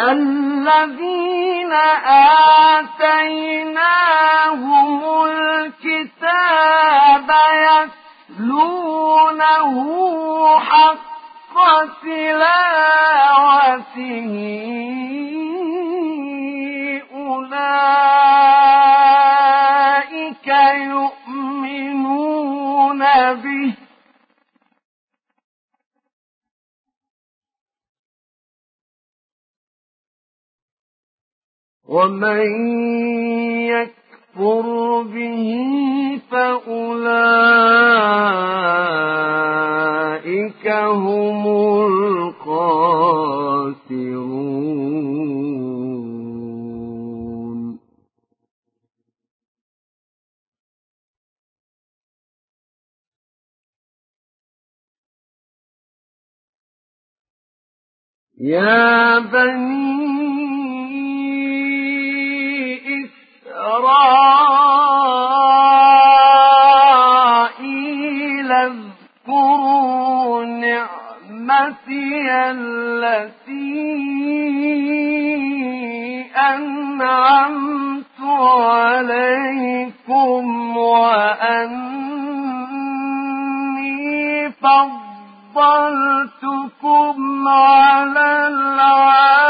الذين آتيناهم الكتاب يتلونه حق تلاوته. أولئك يؤمنون به. ومن يكفر به فأولئك هم الخاسرون. يا بني إسرائيل اذكروا نعمتي التي أنعمت عليكم وأني فضلتكم على العالمين.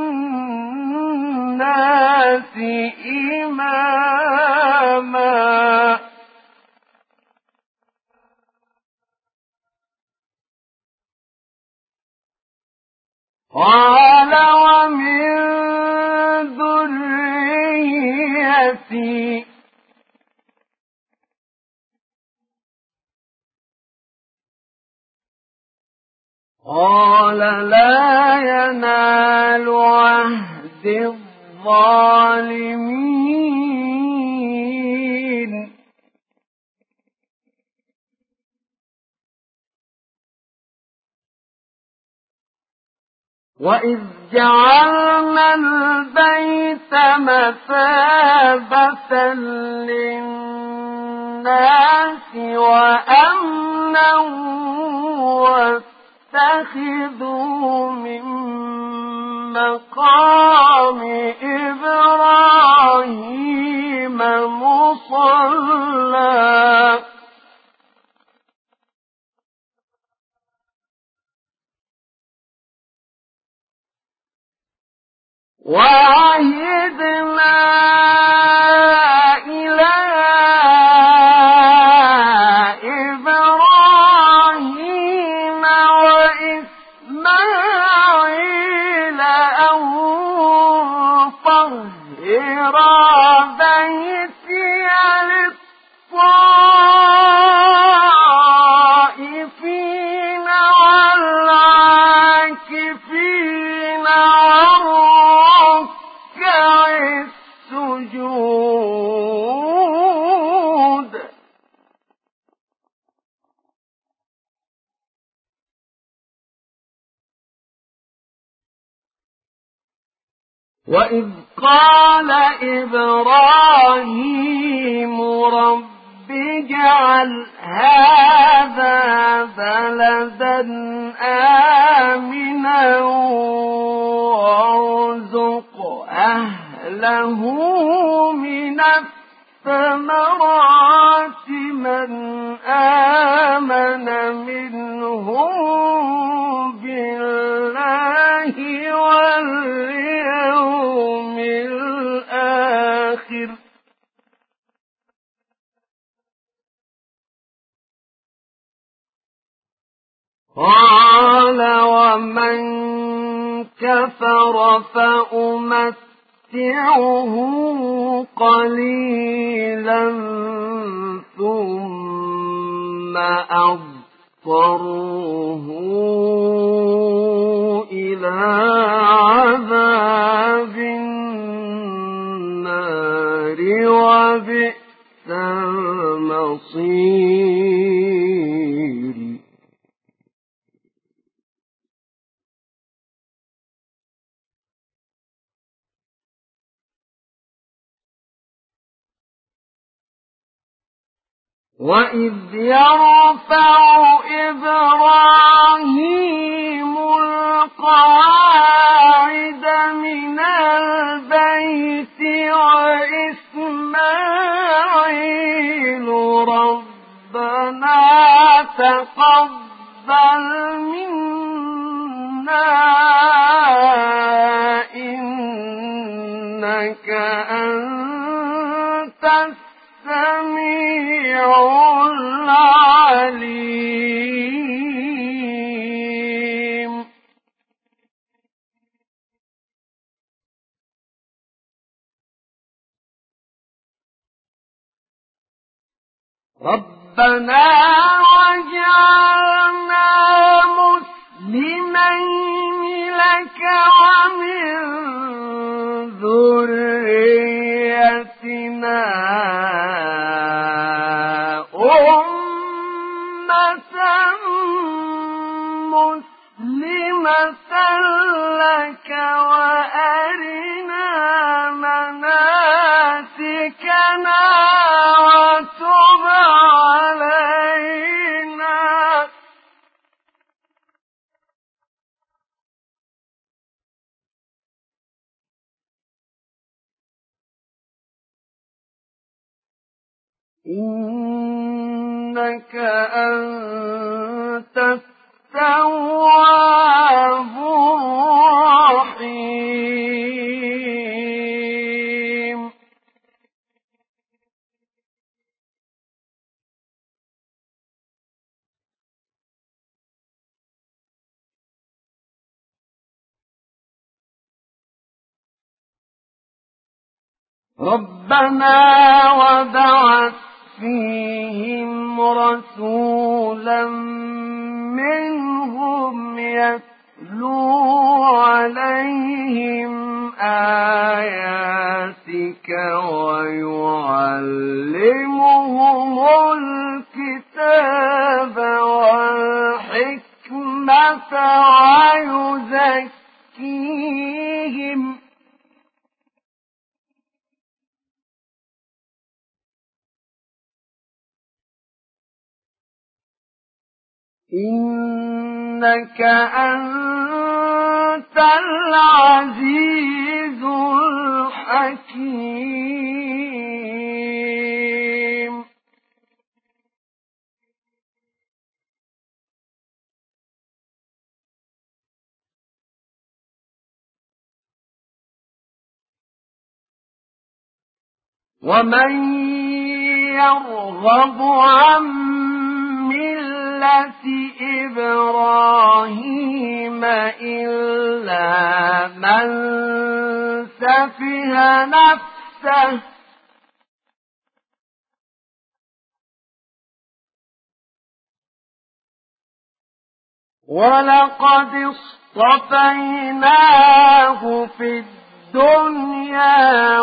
للناس إماما. قال ومن ذريتي قال لا ينال عهد الظالمين. وإذ جعلنا البيت مثابة للناس وأمنا وسعا اتخذوا من مقام إبراهيم مصلى. وعهدنا إلى ربنا وجعلنا مسلمين لك ومن ذريتنا أمة مسلمة لك وأرنا مناسكنا ربنا وبعث فيهم رسولا منهم يتلو عليهم آياتك ويعلمهم الكتاب والحكمة ويزكيهم إنك أنت العزيز الحكيم. ومن يرغب عن ملة إبراهيم إلا من سفه نفسه. ولقد اصطفيناه في الدنيا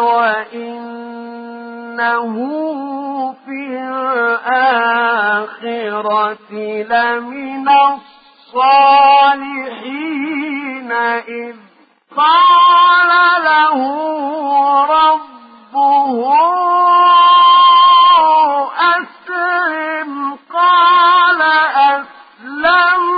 وإنه في الآخرة لمن الصالحين إذ قال له ربه أسلم قال أسلمت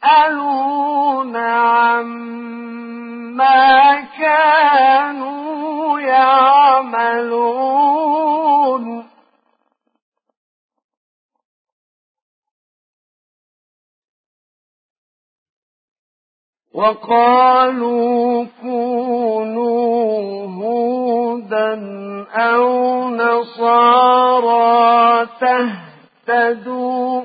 تسألون عما كانوا يعملون. وقالوا كونوا هودا أو نصارى تهتدوا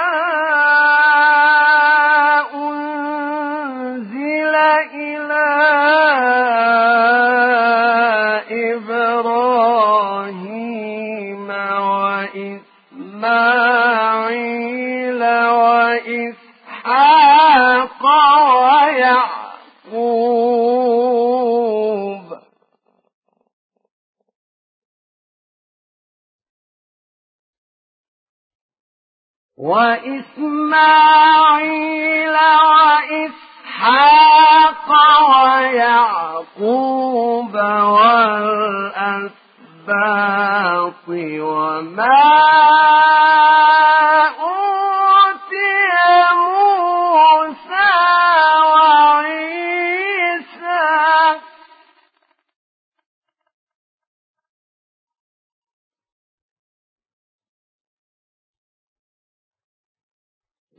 وإسماعيل وإسحاق ويعقوب والأسباط وما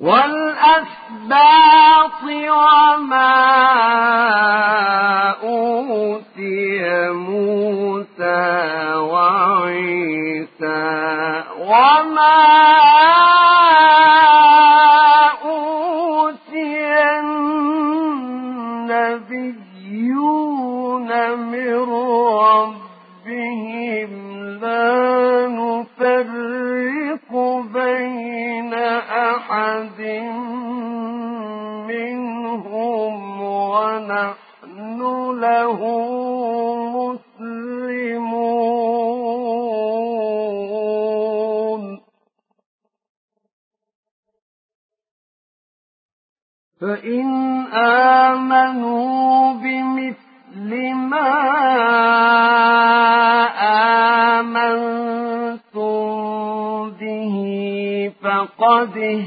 والأسباط وما أوتي موسى وعيسى وما فإن آمنوا بمثل ما آمنتم به فقد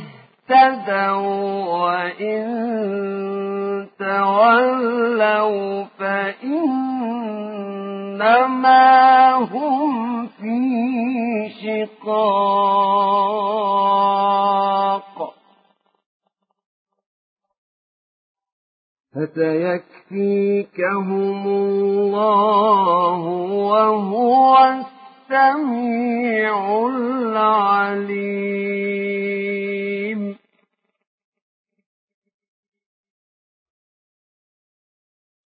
اهتدوا وإن تولوا فإنما هم في شقاق. فسيكفيكهم الله وهو السميع العليم.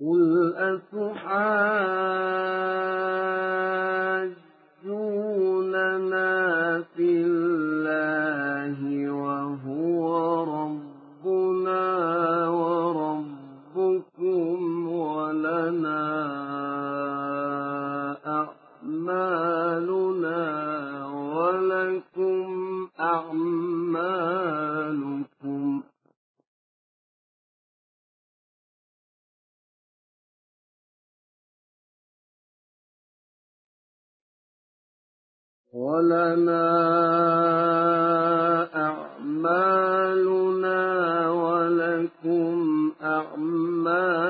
قل أتحاجوننا في الله وهو ربنا أعمالنا ولكم أعمالكم ولنا أعمالنا ولكم أعمالكم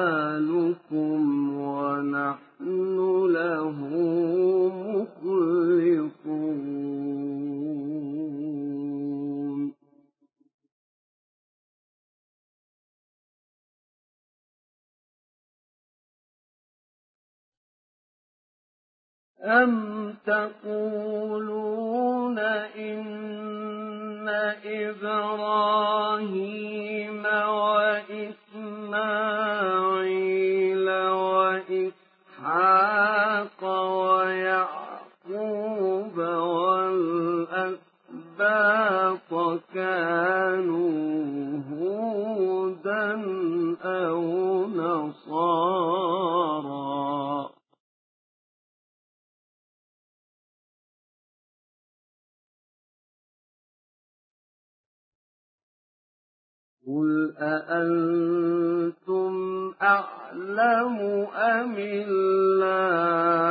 ونحن له مخلصون. أم تقولون إن إبراهيم وإسماعيل وإسحاق ويعقوب والأسباط كانوا هودا أو نصارى قل أأنتم أعلم أم الله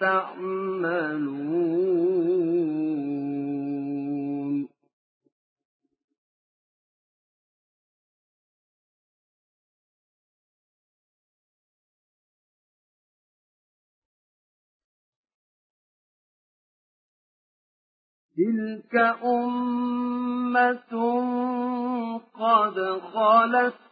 تعملون. تلك أمة قد خلت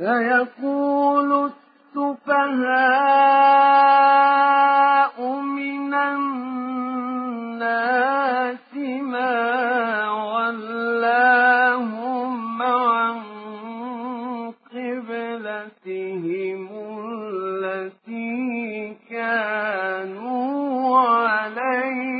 سيقول السفهاء من الناس ما ولاهم عن قبلتهم التي كانوا عليها.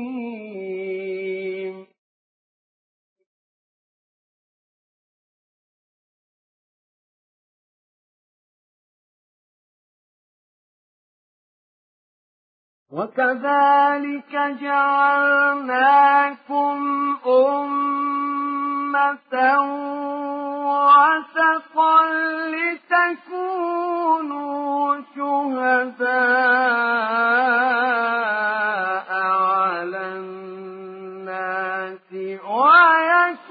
وكذلك جعلناكم أمة وسطا لتكونوا شهداء على الناس ويكون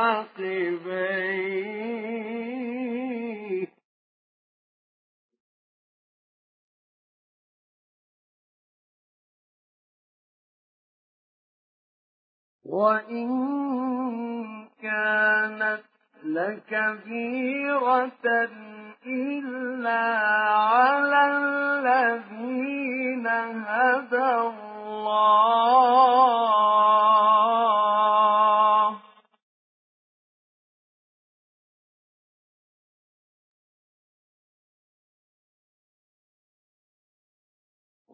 وإن كانت لكبيرة إلا على الذين هدى الله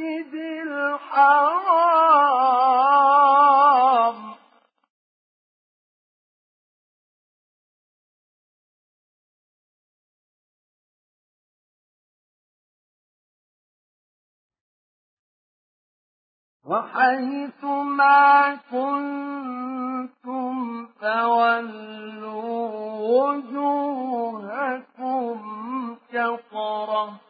الحرام. وحيث ما كنتم فولوا وجوهكم شطره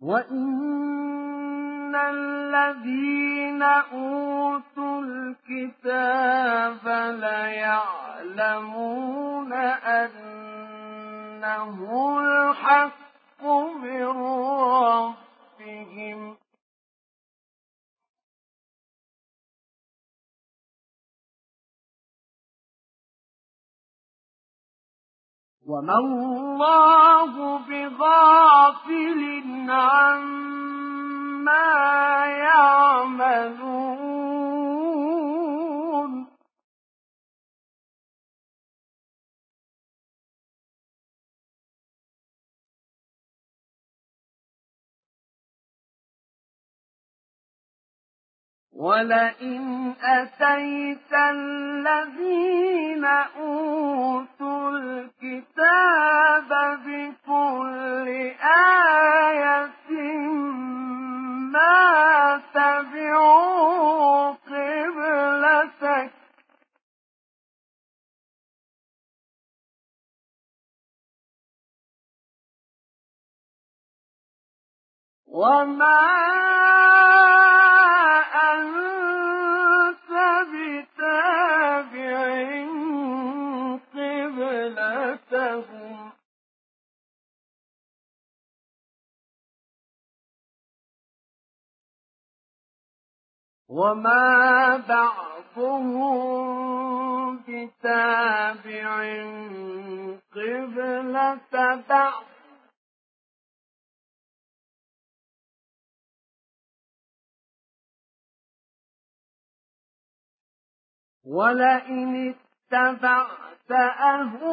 وإن الذين أوتوا الكتاب ليعلمون أنه الحق من ربهم وما الله بغافل عما يعملون ولئن أتيت الذين أوتوا الكتاب بكل آية ما تبعوا وما أنت بتابع قبلتهم وما بعضهم بتابع قبلة بعض ولئن اتبعت أهواءهم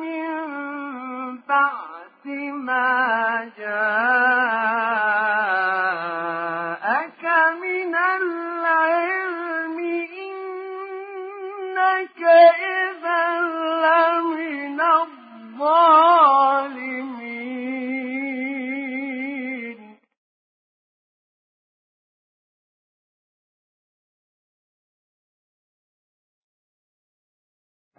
من بعد ما جاءك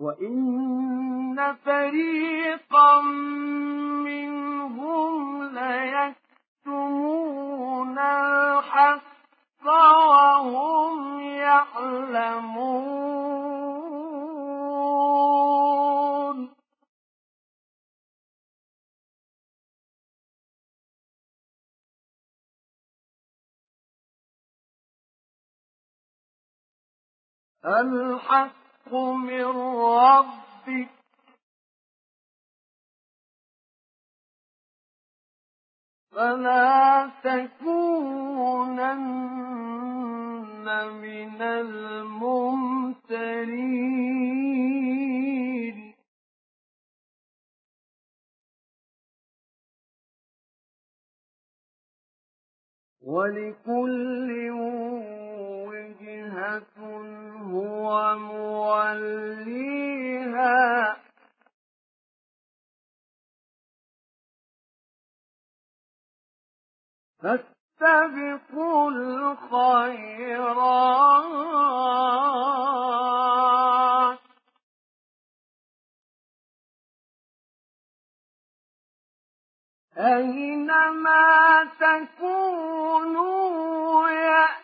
وإن فريقا منهم ليكتمون الحق وهم يعلمون الحق من ربك. فلا تكونن من الممترين. ولكل وجهة هو موليها فاستبقوا الخيرات أينما تكونوا يأت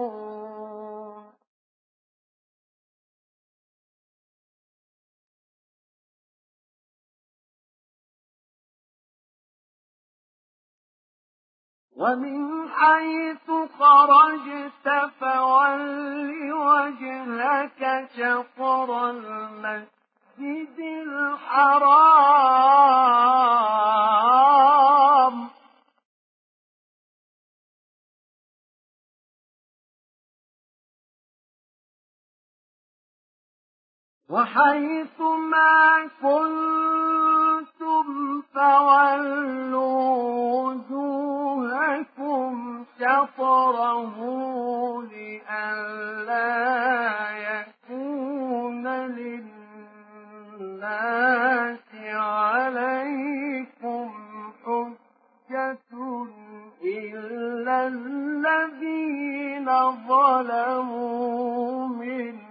ومن حيث خرجت فول وجهك شطر المسجد الحرام. وحيث ما كنتم فولوا وجوهكم شطره لئلا يكون للناس عليكم حجة إلا الذين ظلموا منهم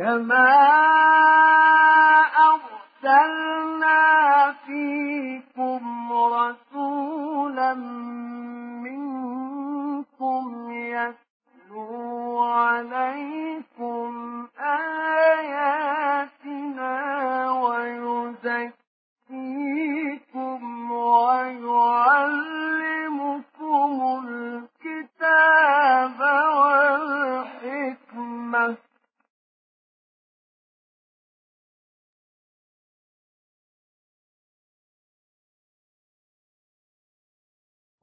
كما أرسلنا فيكم رسولا منكم يتلو عليكم آياتنا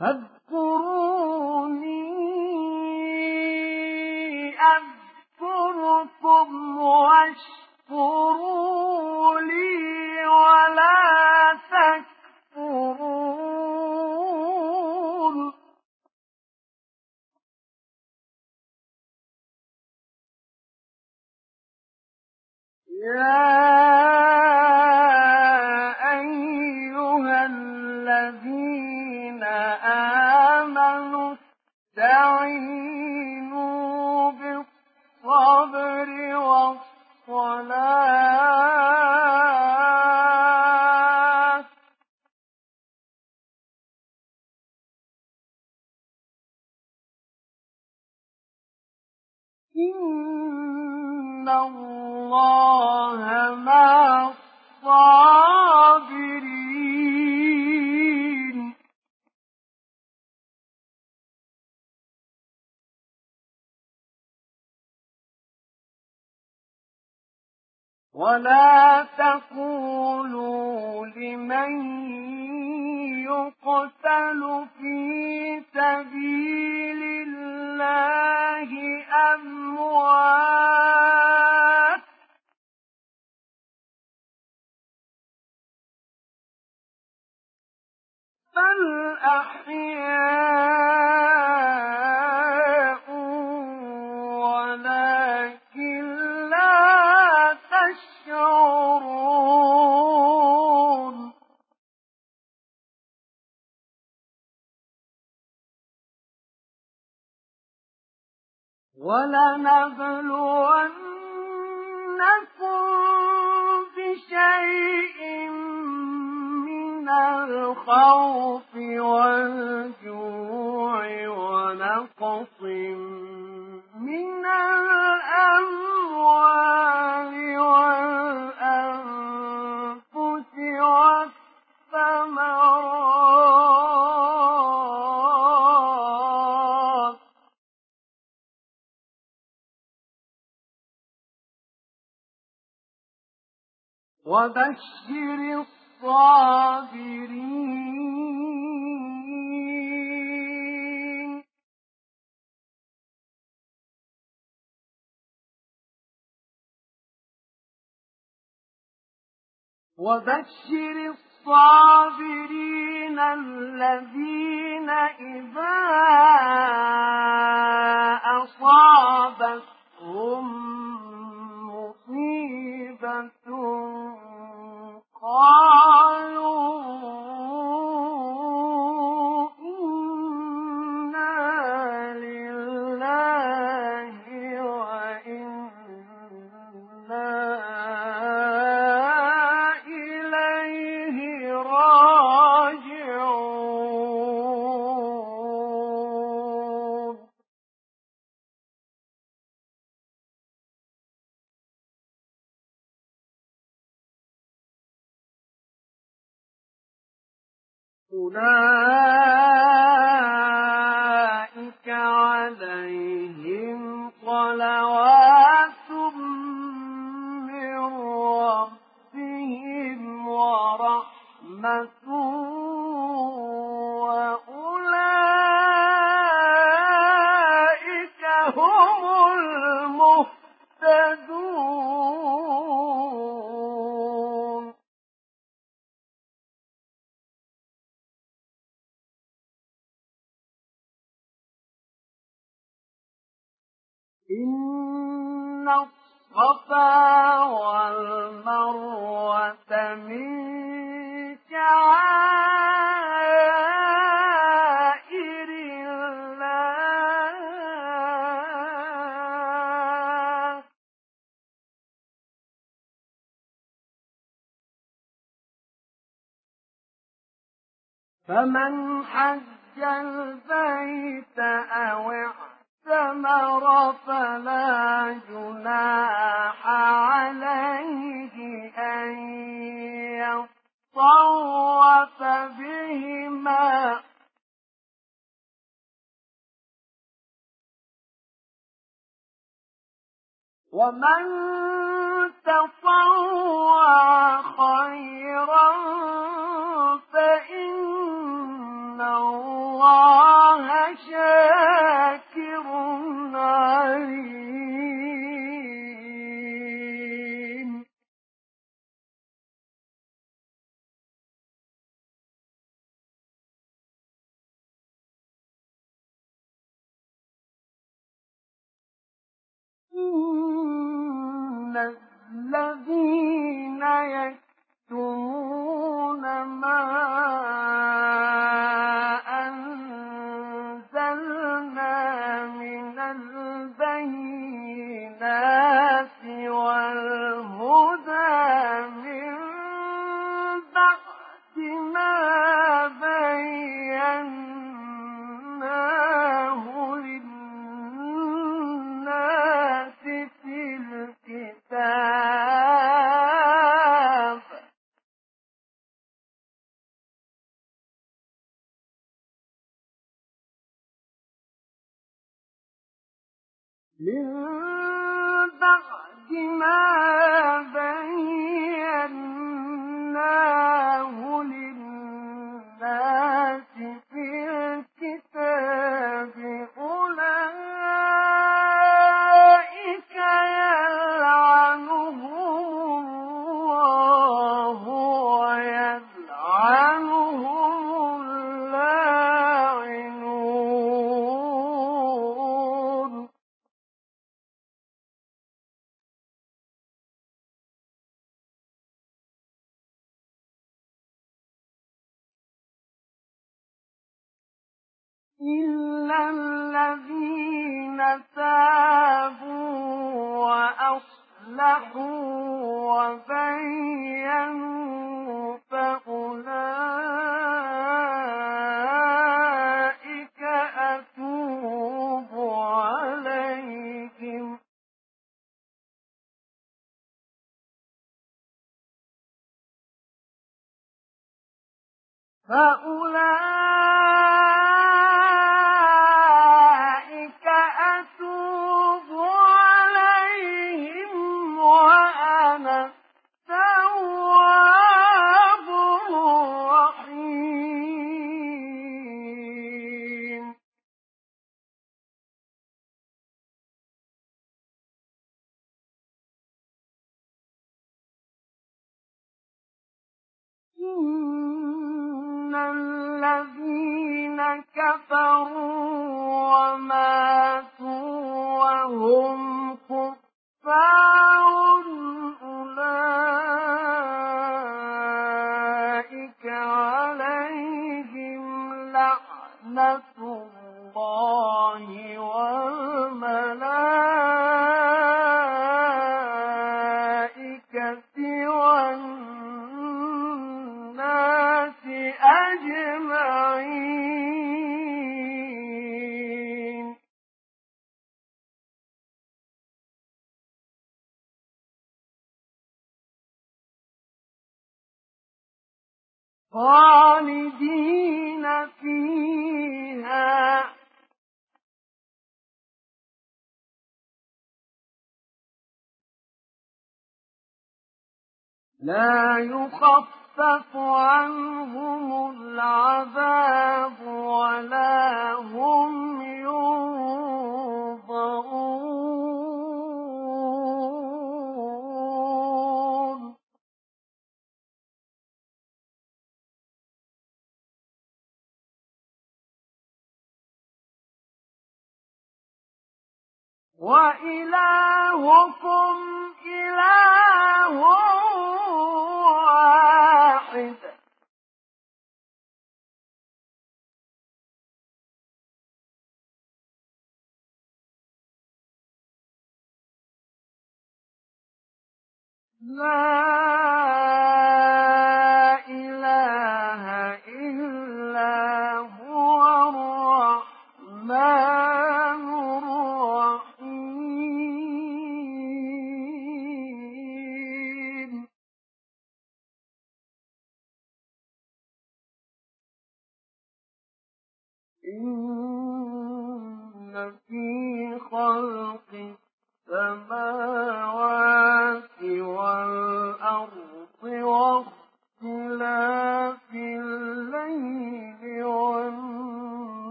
فاذكروني أذكركم واشكروا لي ولا تكفرون. يا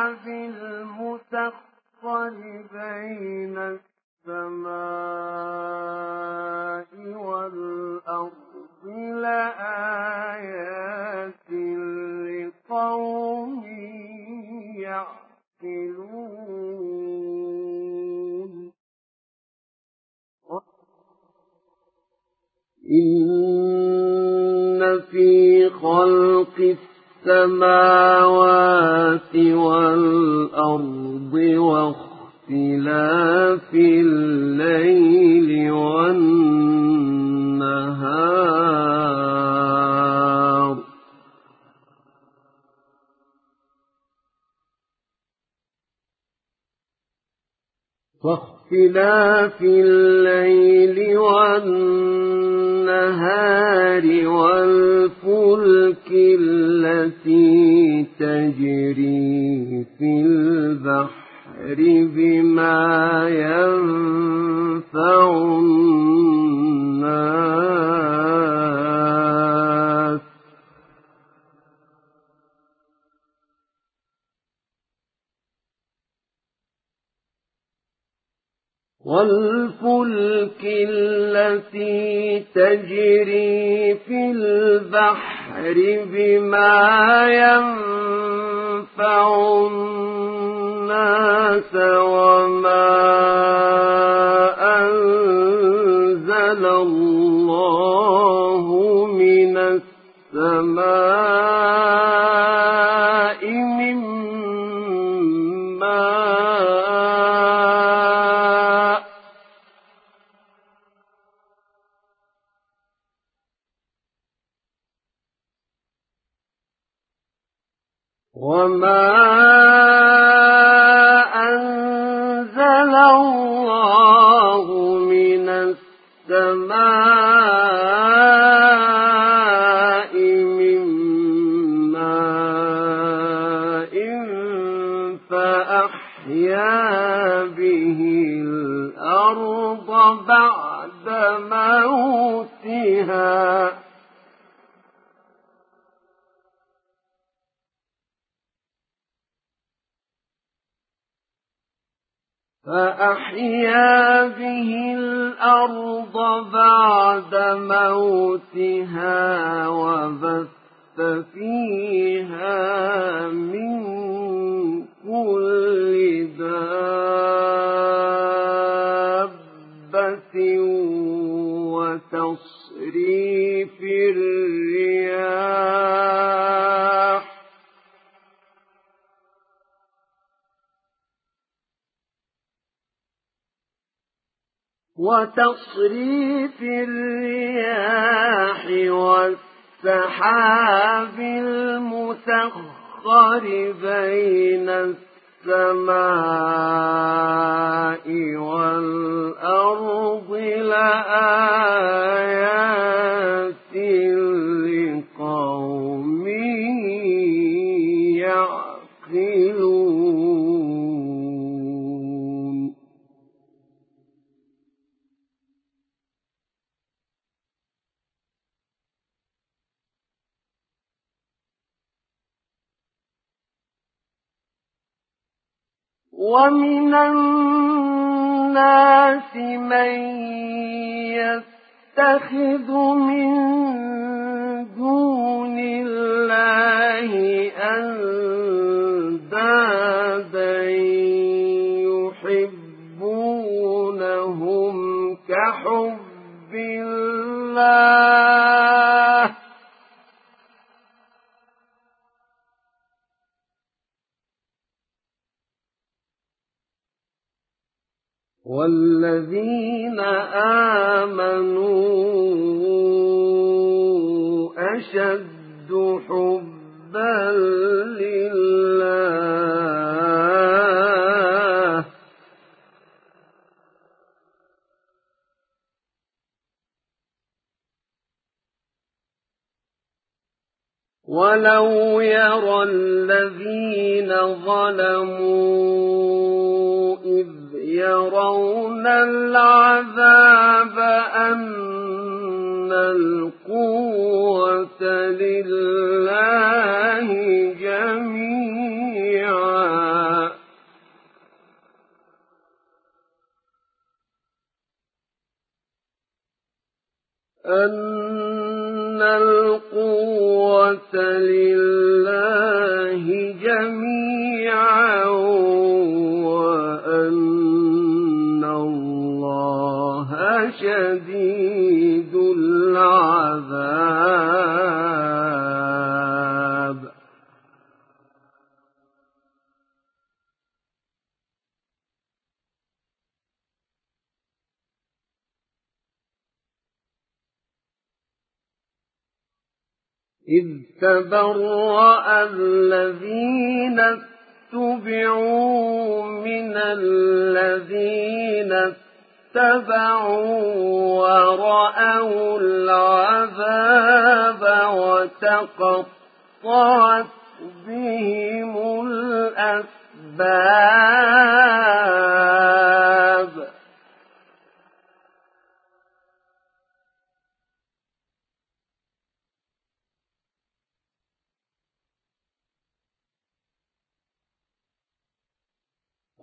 والسحاب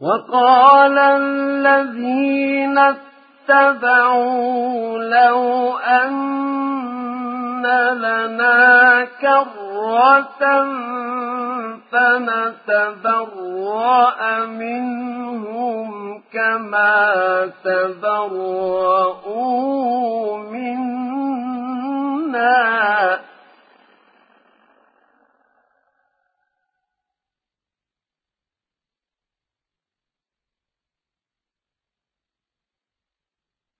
وقال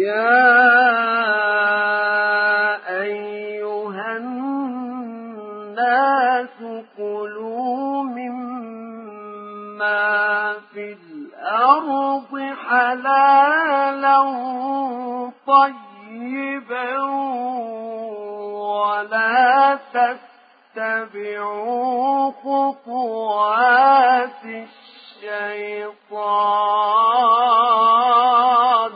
يا أيها الناس كلوا مما في الأرض حلالا طيبا ولا تتبعوا خطوات الشيطان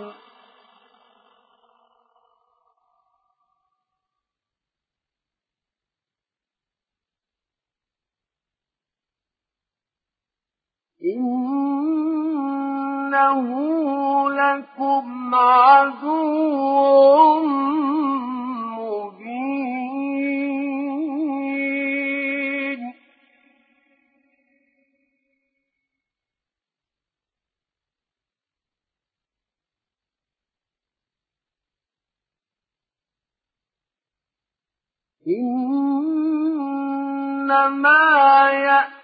إنه لكم عدو مبين إنما يأتي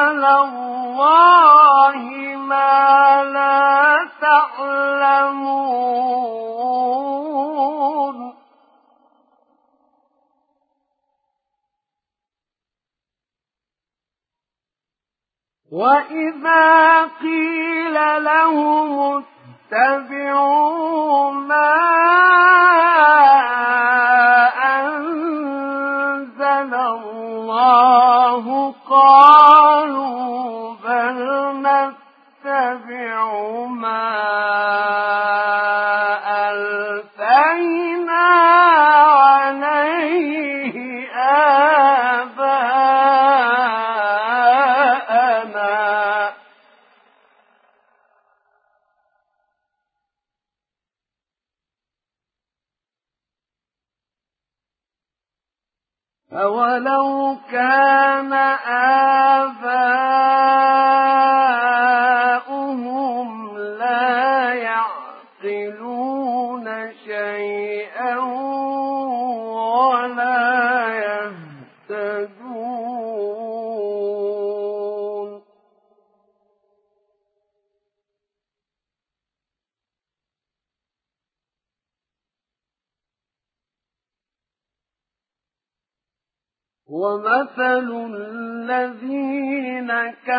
وإذا قيل لهم اتبعوا ما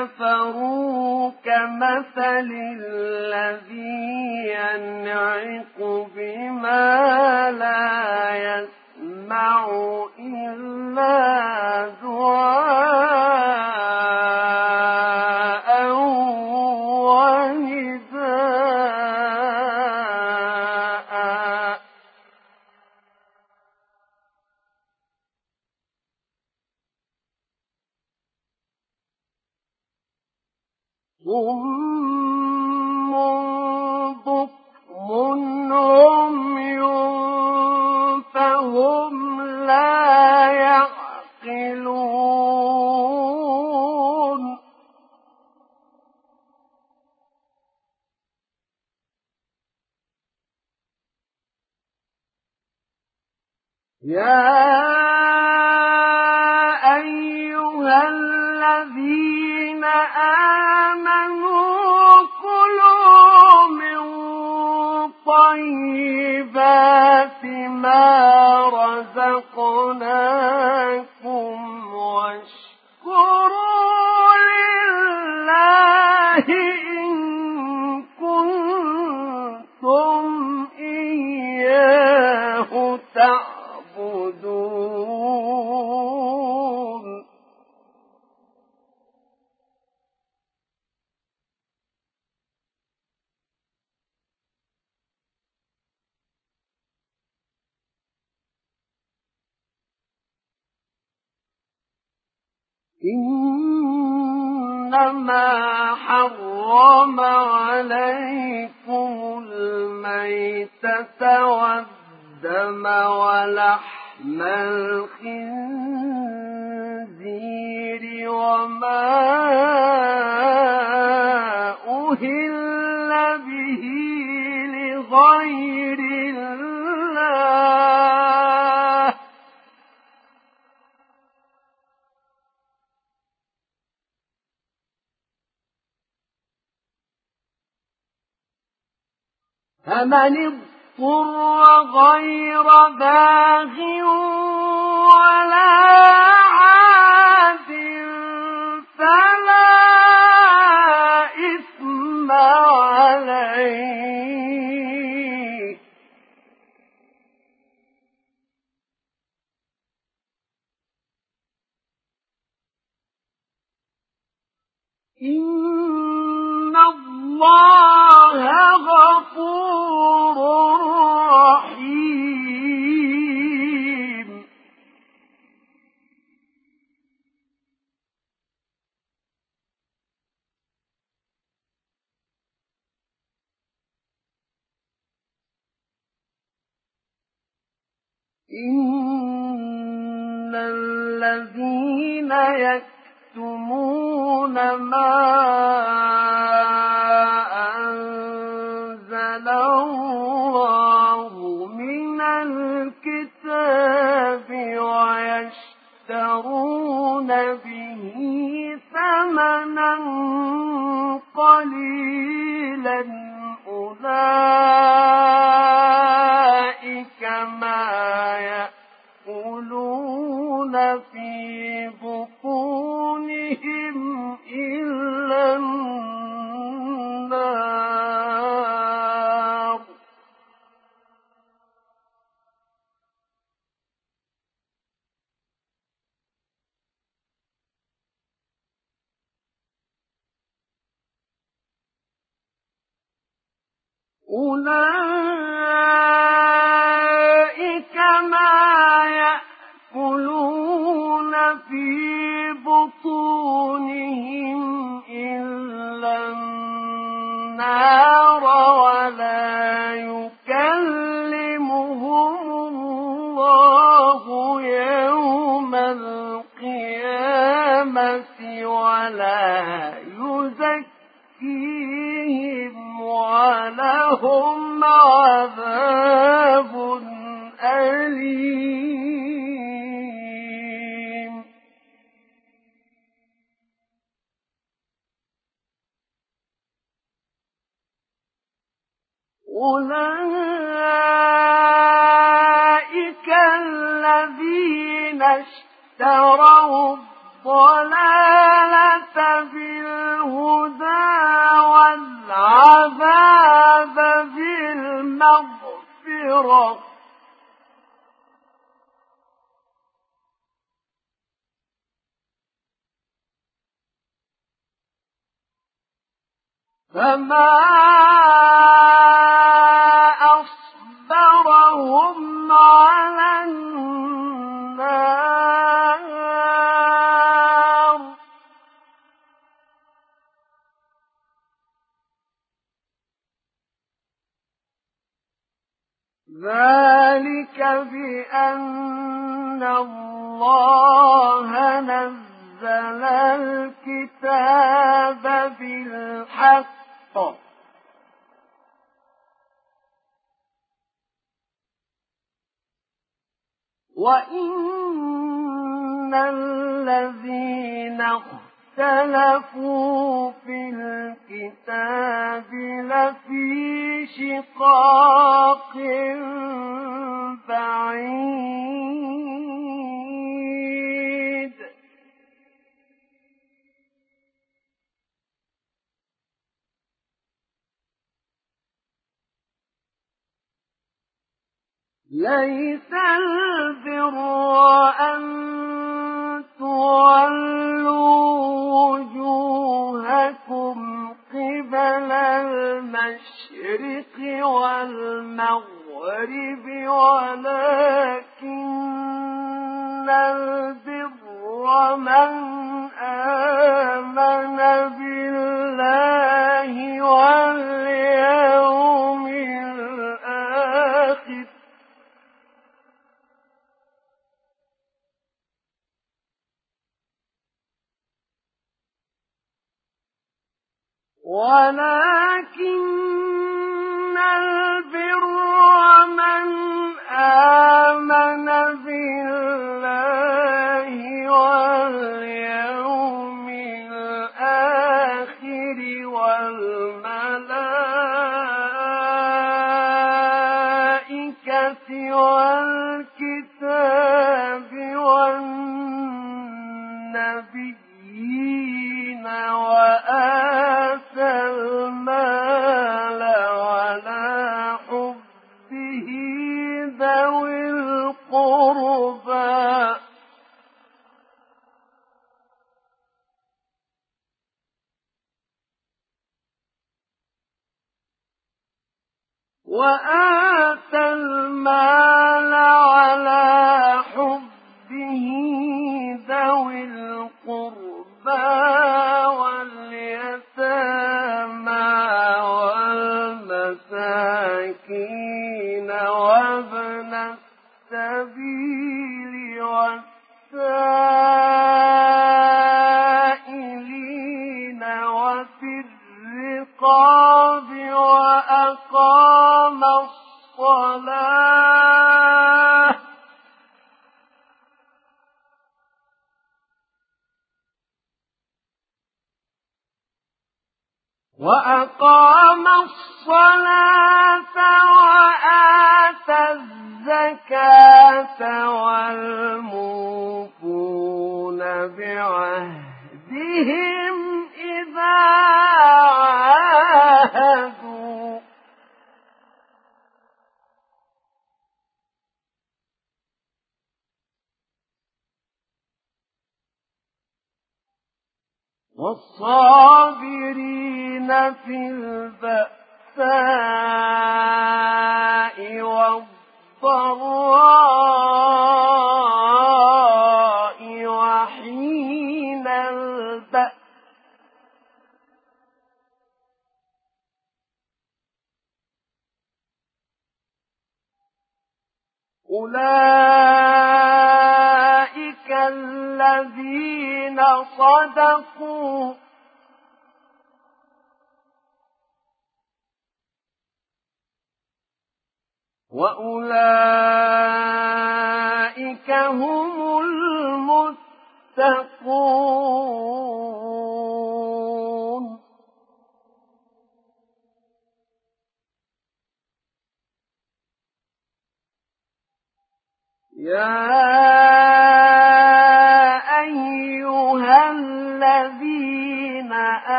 كفروا كمثل الذي ينعق بما لا يسمع فمن اضطر غير باغ ولا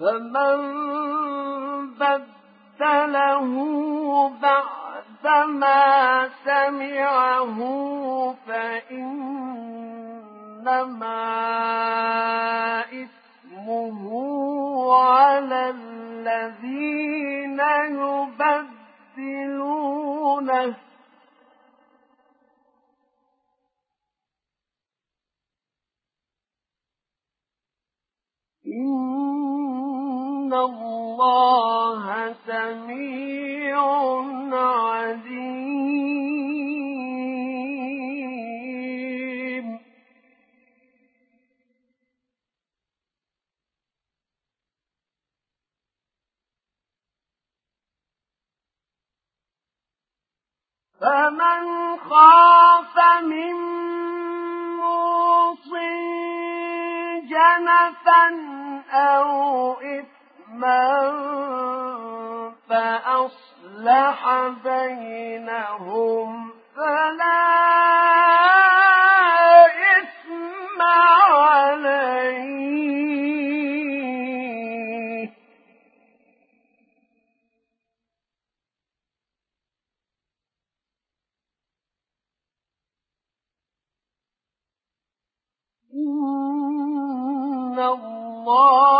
فمن بدله بعدما سمعه فإنما إثمه على الذين يبدلونه. إن الله سميع عليم فمن خاف من موصٍ جنفا أو إثما فأصلح بينهم فلا إثم عليه إن الله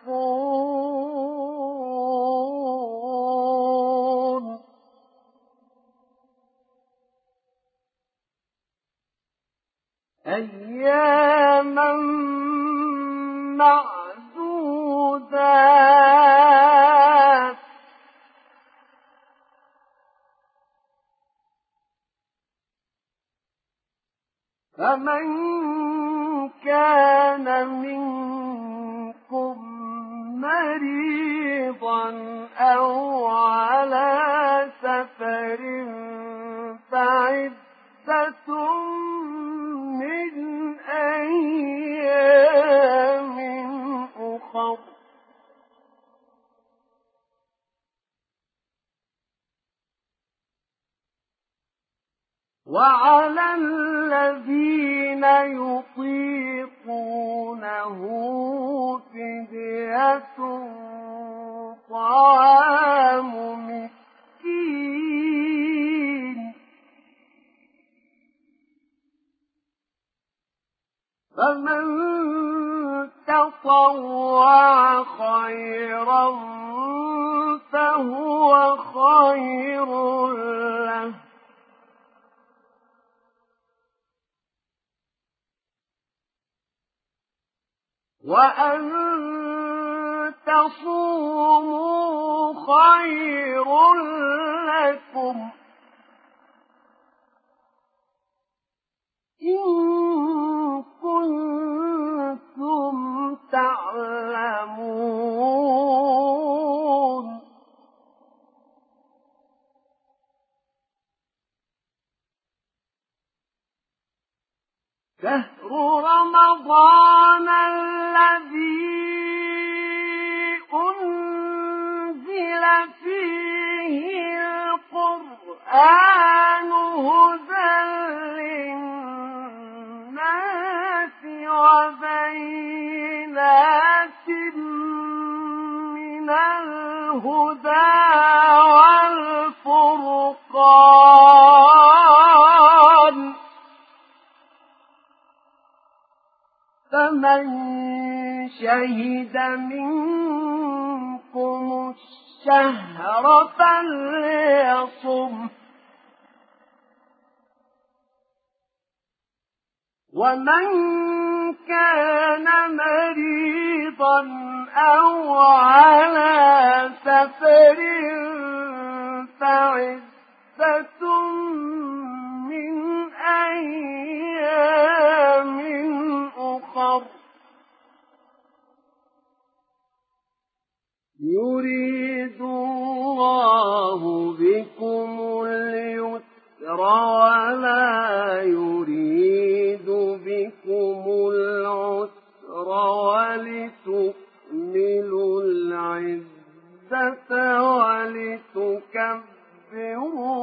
أياما معدودات. فمن كان منكم مريضا أو على سفر فعدة وعلى الذين يطيقونه فدية طعام مسكين فمن تطوع خيرا فهو خير له. وأن تصوموا خير لكم. إن كنتم تعلمون. شهر رمضان الذي أنزل فيه القرآن هدى للناس. وبينات من الهدى والفرقان. فمن شهد منكم الشهر فليصم. ومن كان مريضا أو على سفر فعزة من أيام أخر. يريد الله بكم اليسر ولا يريد بكم العسر ولتكملوا العزة ولتكبروا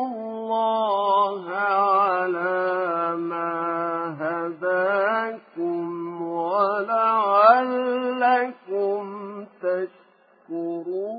الله على ما هداكم ولعلكم تشكرون.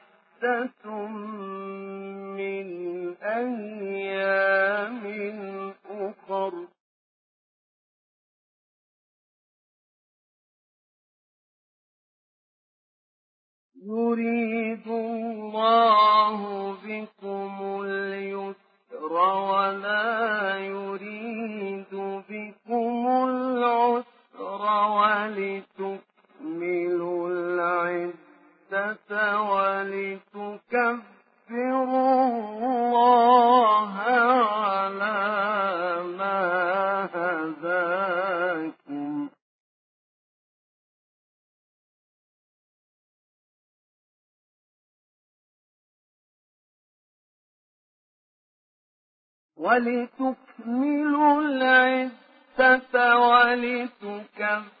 من أيام أخر. يريد الله بكم اليسر ولا يريد بكم العسر ولتكملوا الله على ما هداكم ولتكملوا العدة ولتكبروا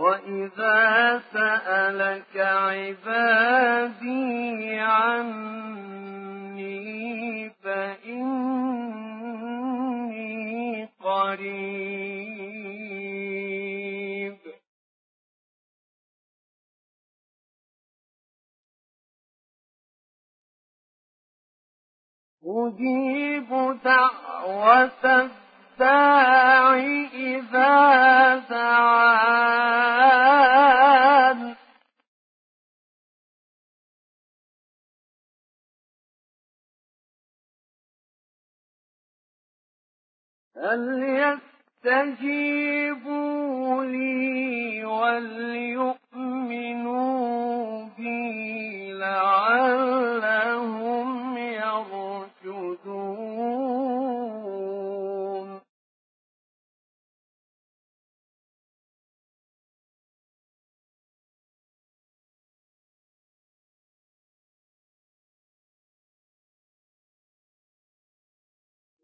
وإذا سألك عبادي عني فإني قريب. أجيب دعوة الداع إذا دعان فليستجيبوا لي وليؤمنوا بي لعلهم يرشدون؟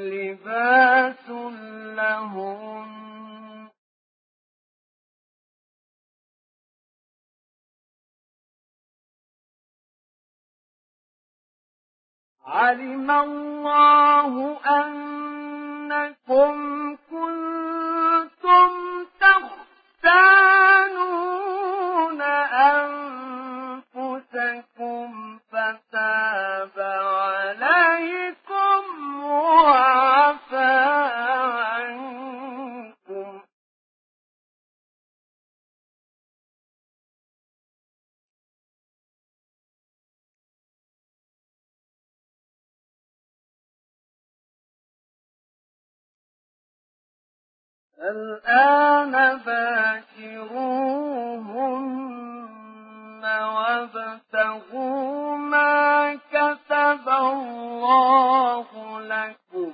لباس لهم علم الله أنكم كنتم تختانون أنفسكم فتاب الآن باشروهن وابتغوا ما كتب الله لكم.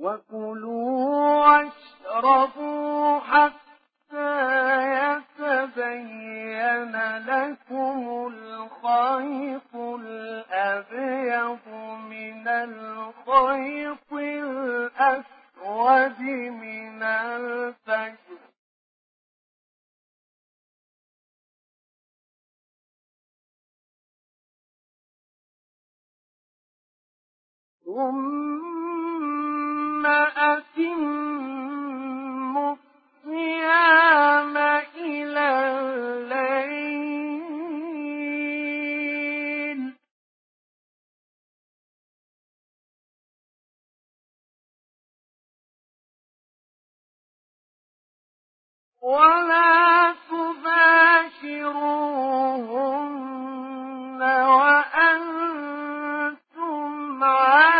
وكلوا واشربوا حتى يتبين لكم الخيط الأبيض من الخيط الأسود من الفجر. ثم أتم الصيام ولا تباشروهن وأنتم عاكفون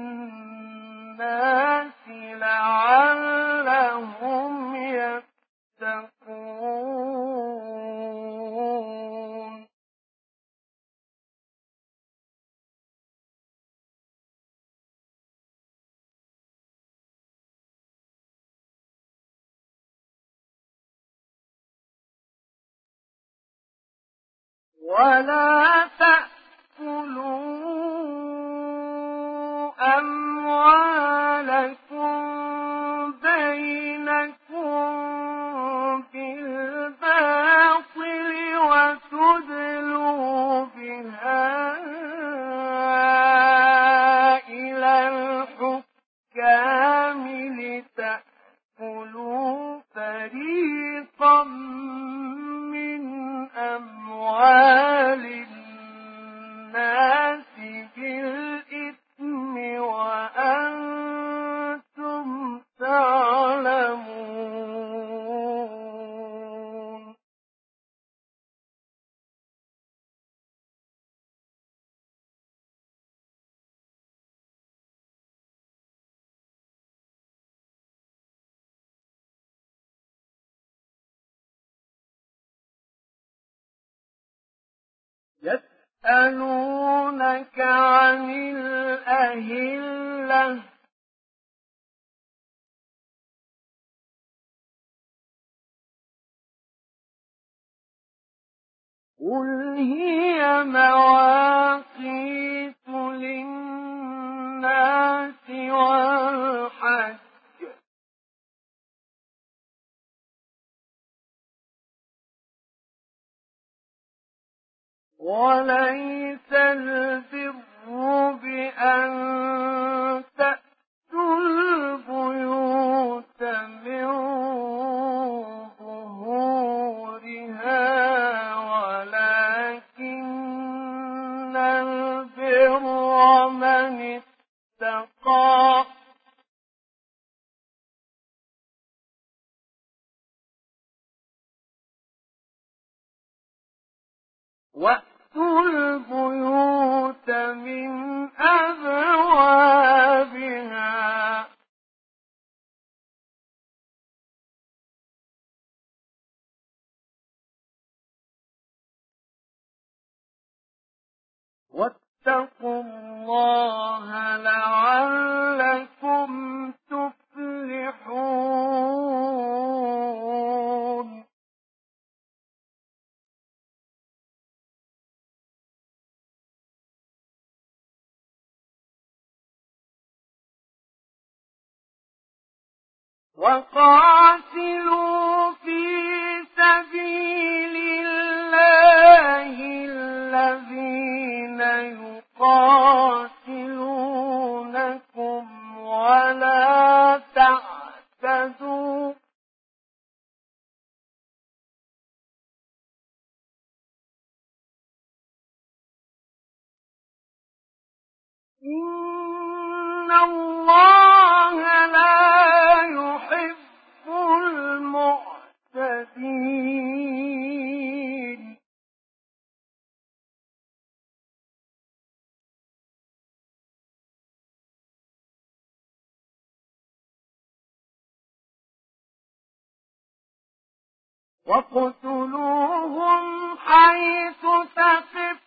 لعلهم يتقون. ولا تأكلوا أموالكم بينكم وليس وقاتلوا واقتلوهم حيث ثقفتموهم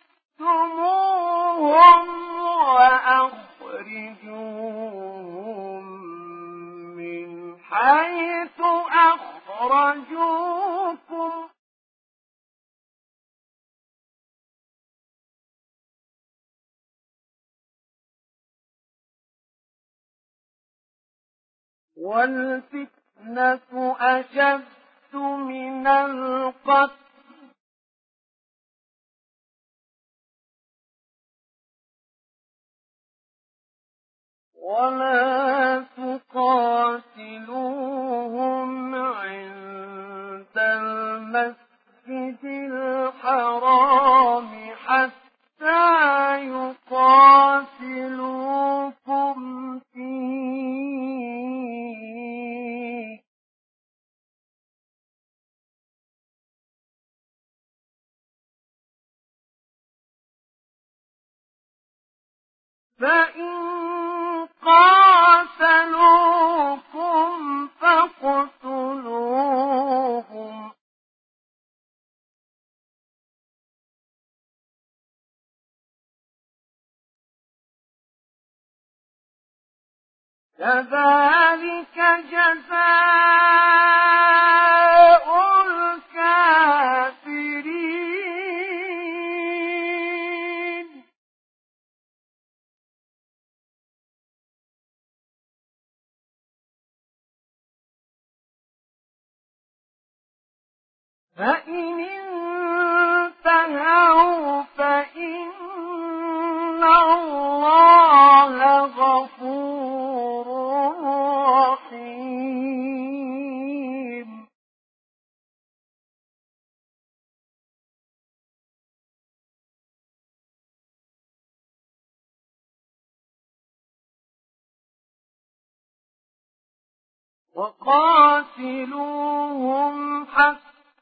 وأخرجوهم من حيث أخرجوكم والفتنة أشد من القتل. ولا تقاتلوهم عند المسجد الحرام حتى يقاتلوكم فإن قاتلوكم فاقتلوهم كذلك جزاء الكافرين فإن انتهوا فإن الله غفور رحيم وقاتلوهم حتى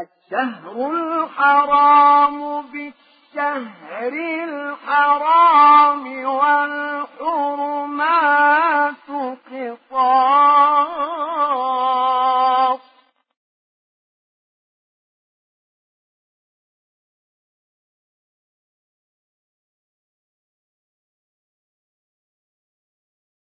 الشهر الحرام بالشهر الحرام والحرمات قصاص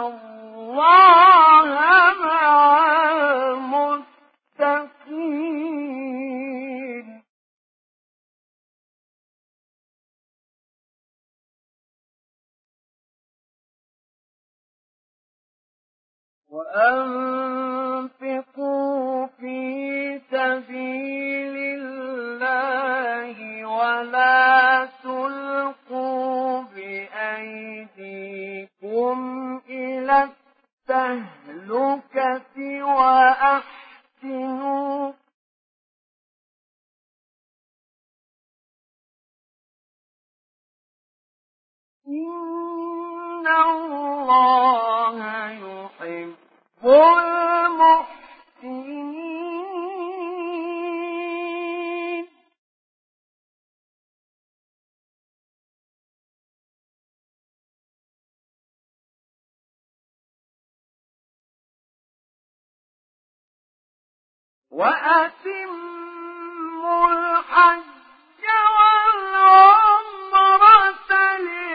الله مع وأنفقوا في التهلكة وأحسنوا إن الله يحب المحسنين. وأتموا الحج والعمرة لله.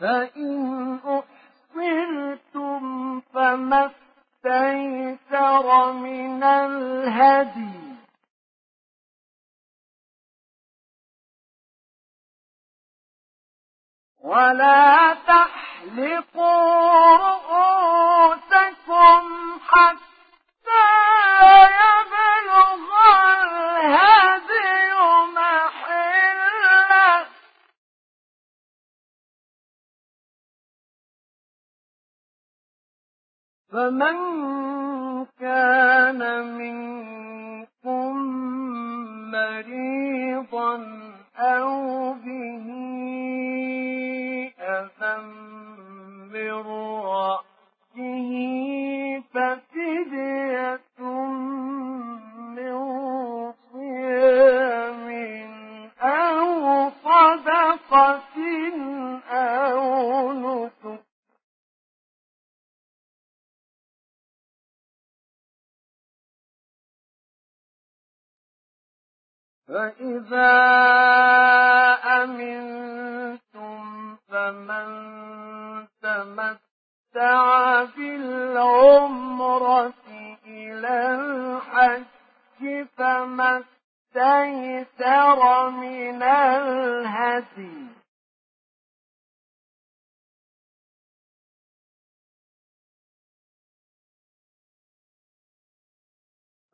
فإن أحصرتم فما استيسر من الهدي. ولا تحلقوا رؤوسكم حتى يبلغ الهدي محلة. فمن كان منكم مريضا أو به من رأسه ففدية من صيام أو صدقة أو نسك فإذا أمنتم فمن تمتع بالعمرة إلى الحج فما استيسر من الهدي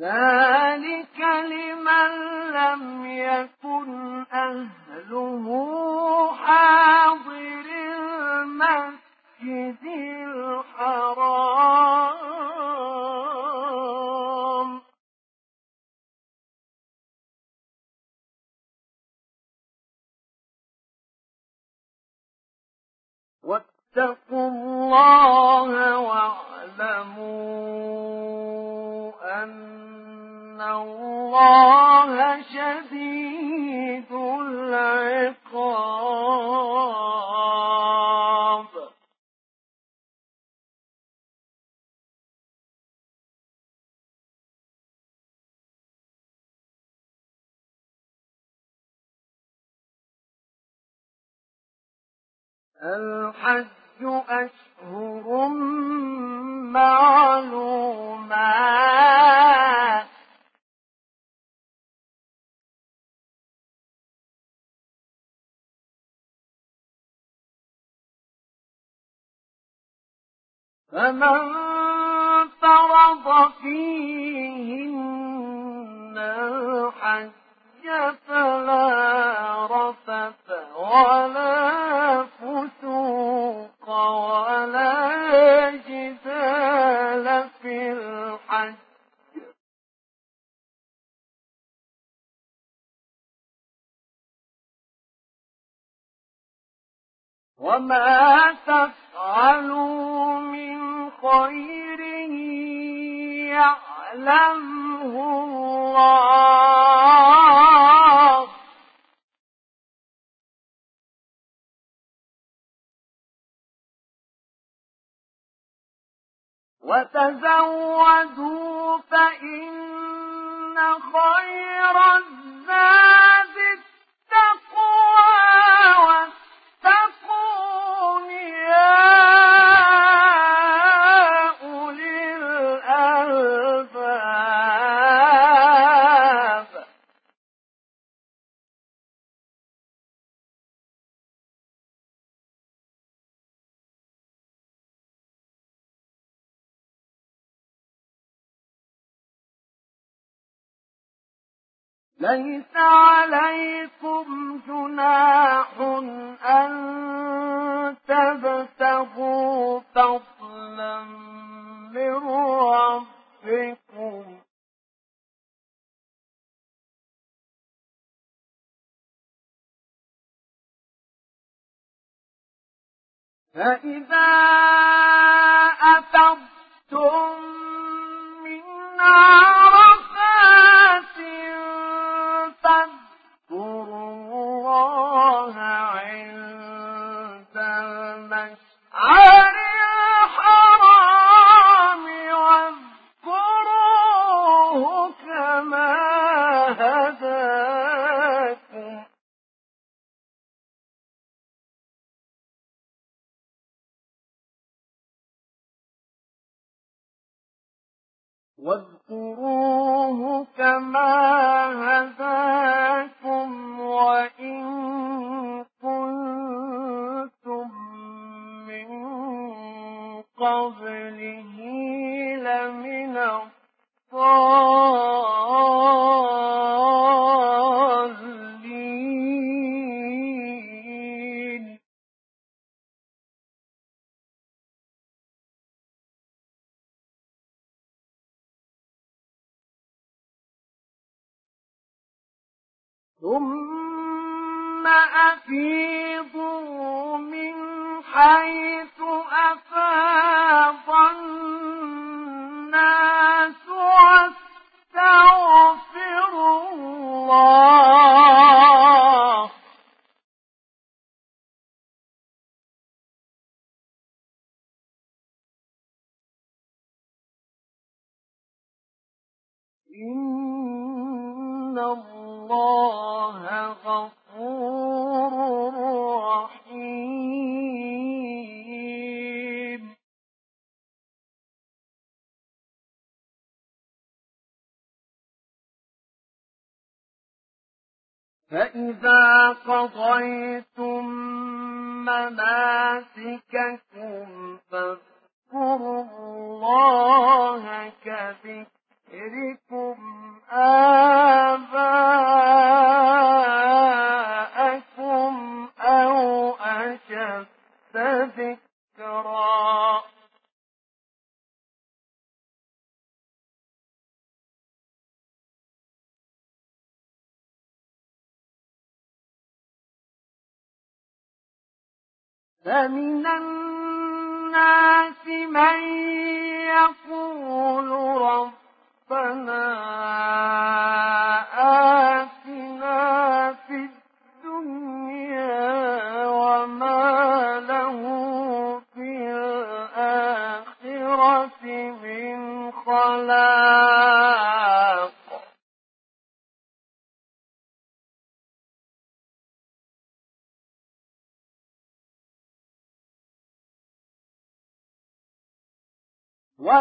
ذلك لمن لم يكن أهله حاضر المسجد الحرام. واتقوا الله واعلموا أن الله شديد العقاب الحج أشهر معلومات فمن فرض فيهن الحج فلا رفث ولا فسوق ولا جدال في الحج وما تفعلوا من خير يعلمه الله وتزودوا فإن خير الزاد التقوى فاتقون يا ليس عليكم جناح أن تبتغوا فضلا من ربكم. فإذا أفضتم من عرفات فاذكروا الله عند المشعر الحرام واذكروه كما هداكم. واذكروه كما هداكم وإن فإذا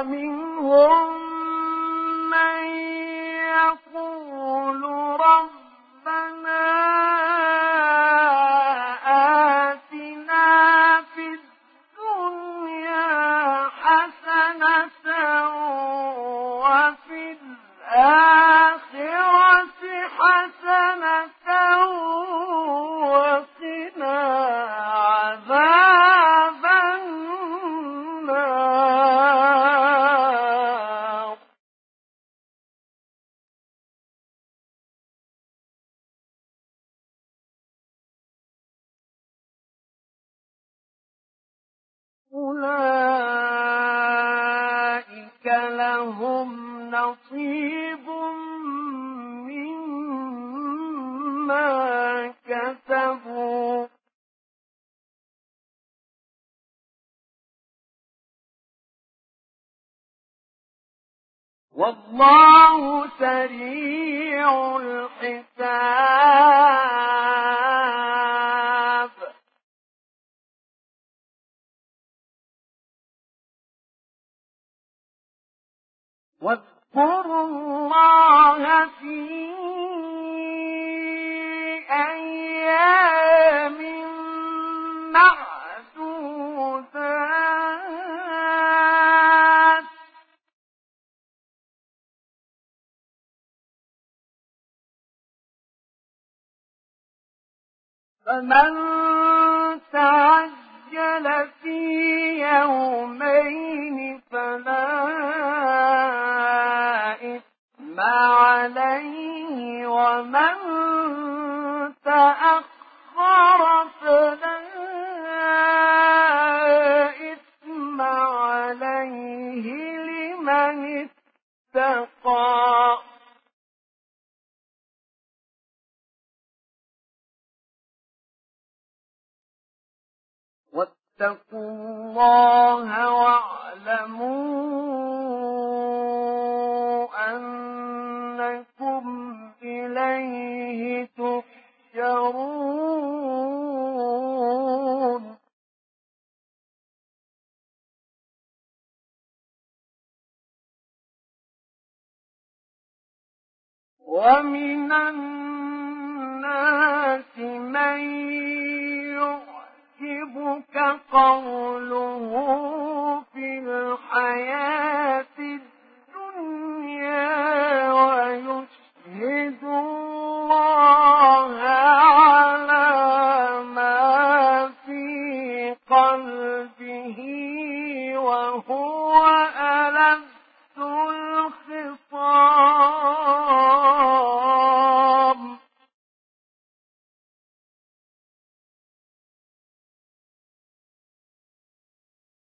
من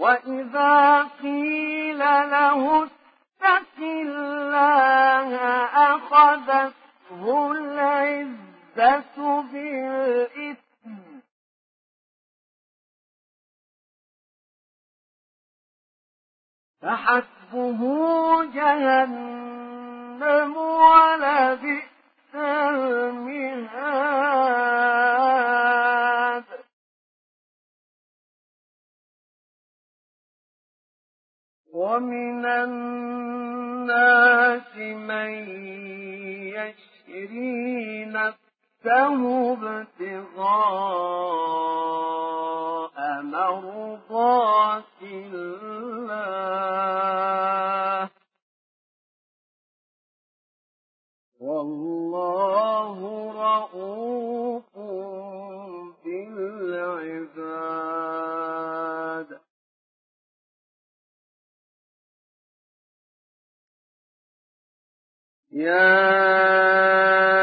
وإذا قيل له اتق الله أخذته العزة بالإثم فحسبه جهنم ولبئس المهاد. ومن الناس من يشري نفسه ابتغاء مرضات الله. والله رؤوف بالعباد. يا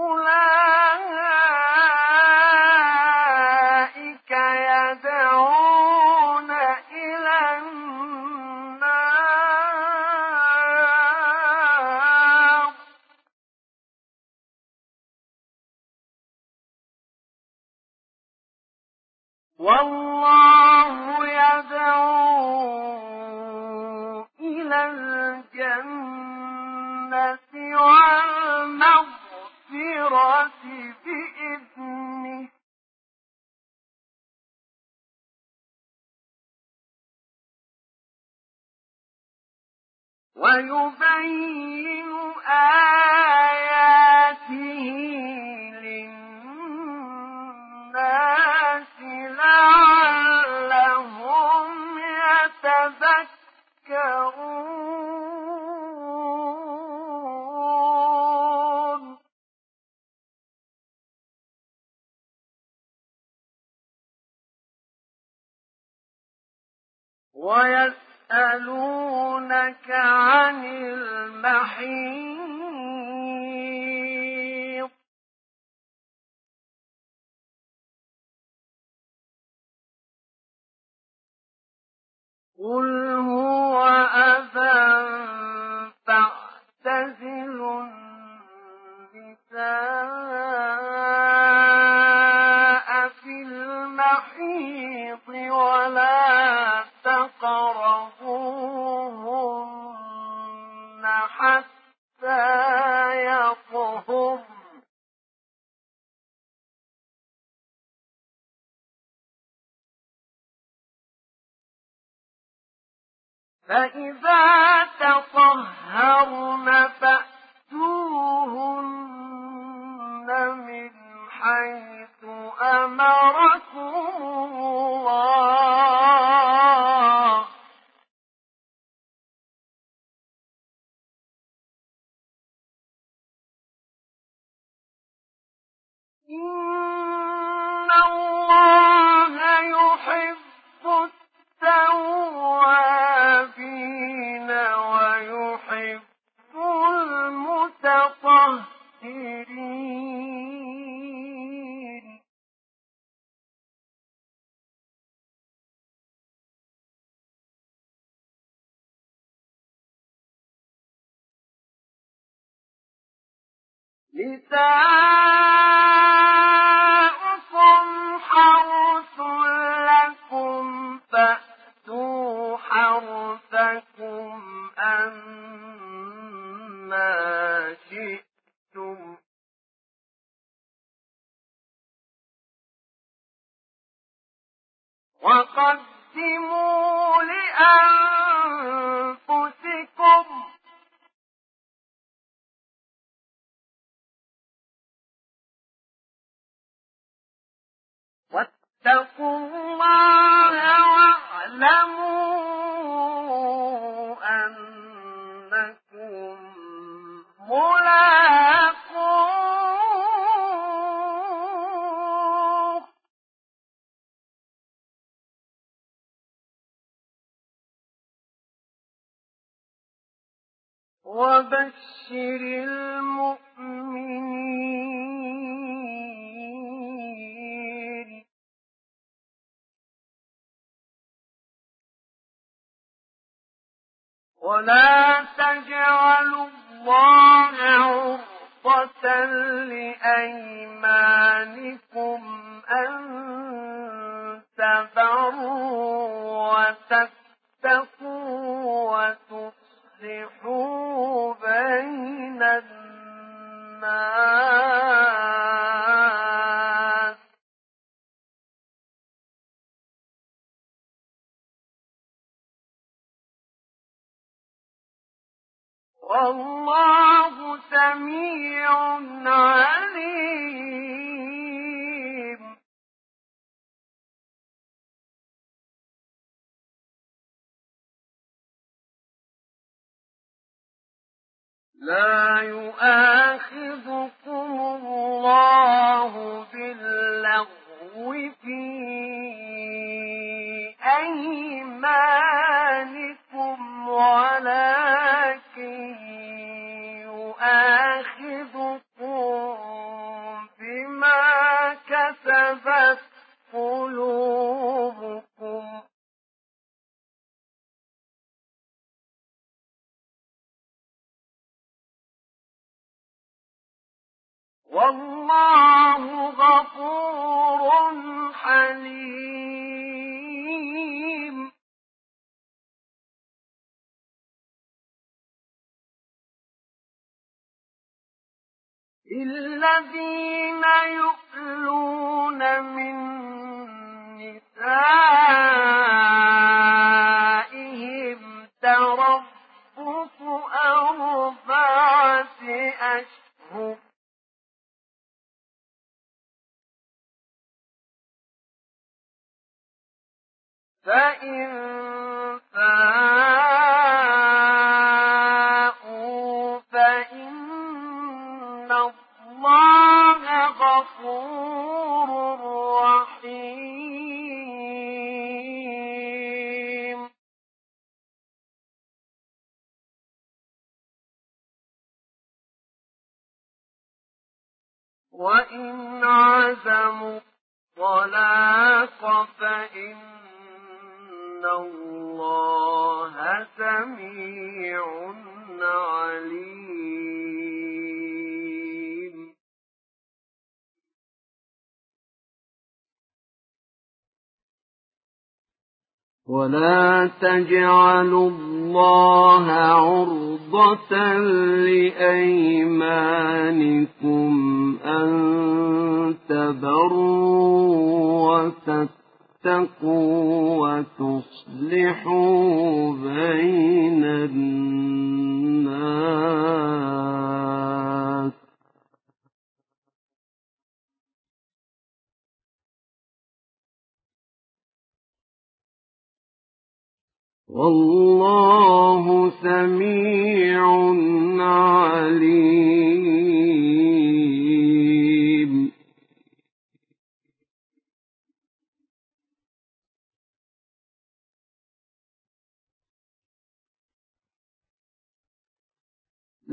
أولئك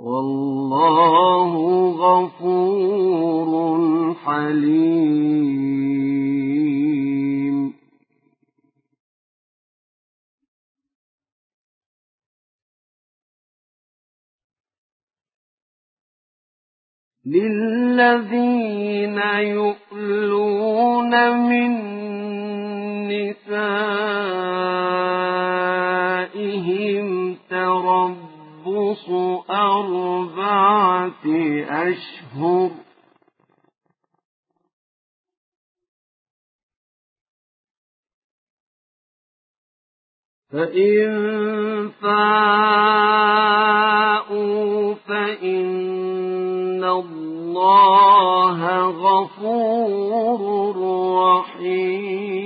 والله غفور حليم. للذين يؤلون من نسائهم تربص أربعة أشهر. فإن فاءوا فإن الله غفور رحيم.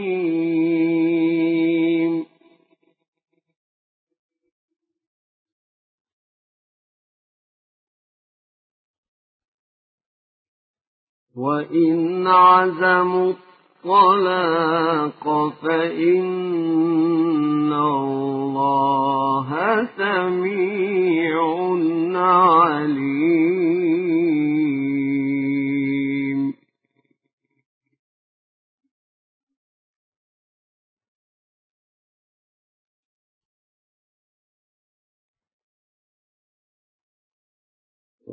وإن عزموا الطلاق فإن الله سميع عليم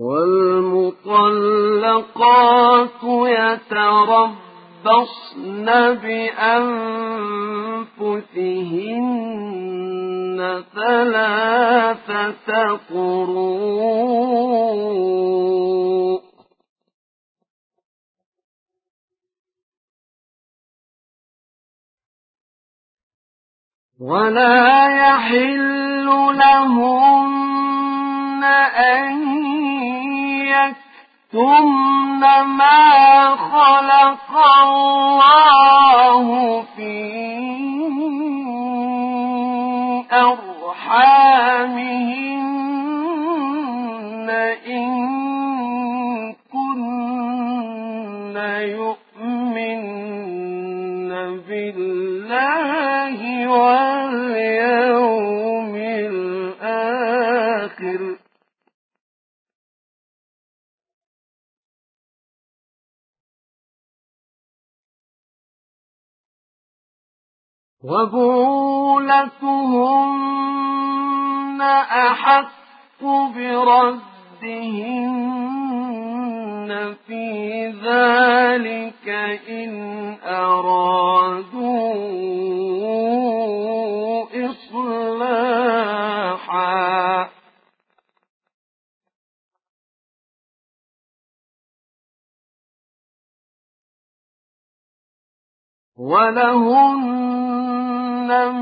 والمطلقات يتربصن بأنفسهن ثلاثة قروء. ولا يحل لهن أن يكتمن ما خلق الله في أرحامهن إن كن يؤمن بالله واليوم وبولتهن أحق بردهن في ذلك إن أرادوا إصلاحا ولهن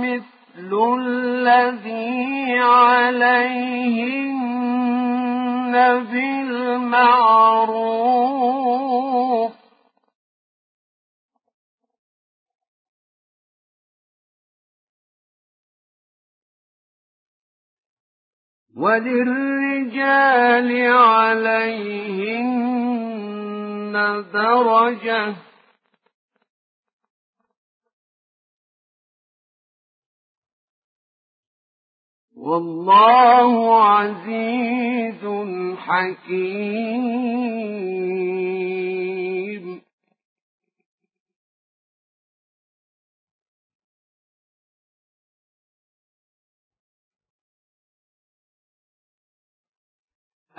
مثل الذي عليهن بالمعروف وللرجال عليهن درجة والله عزيز حكيم.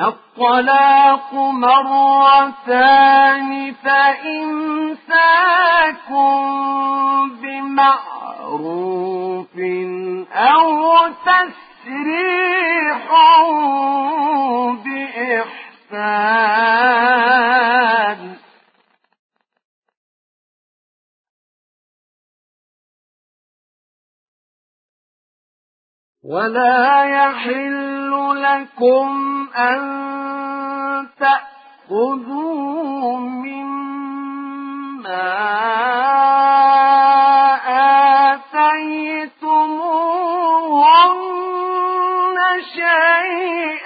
الطلاق مرتان فإمساكم بمعروف أو بإحسان. ولا يحل لكم أن تأخذوا مما شيئا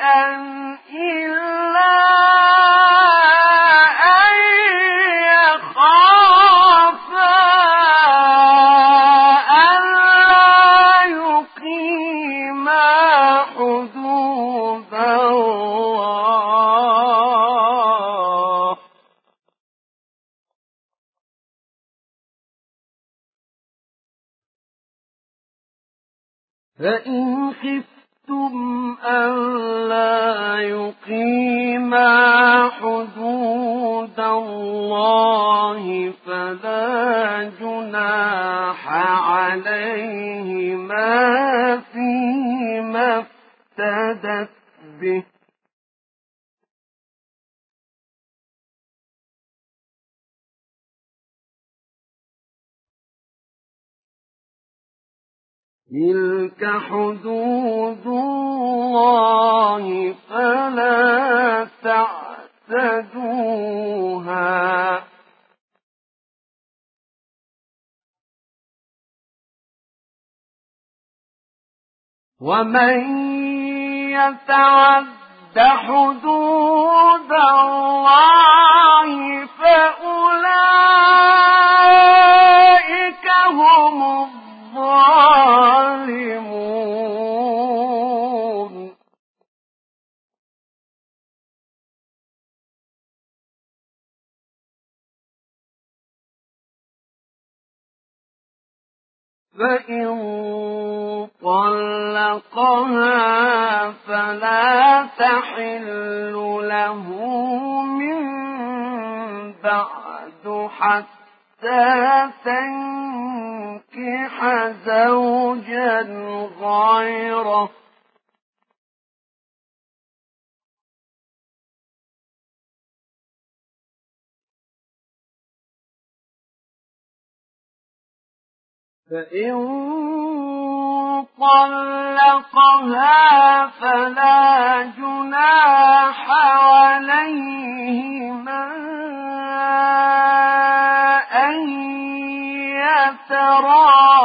ومن يتعد حدود الله فأولئك هم فإن طلقها فلا تحل له من بعد حتى تنكح زوجا غيره فإن طلقها فلا جناح عليهما أن يتراجعا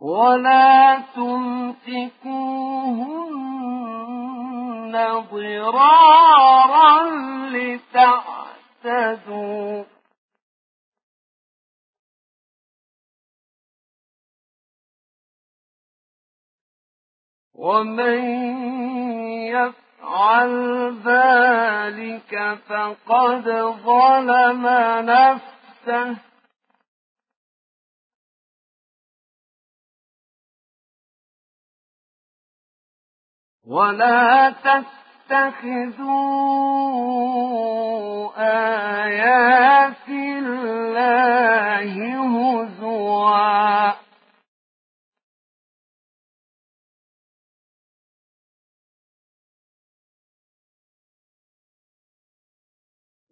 ولا تمسكوهن ضرارا لتعتدوا. ومن يفعل ذلك فقد ظلم نفسه. ولا تتخذوا آيات الله هزوا.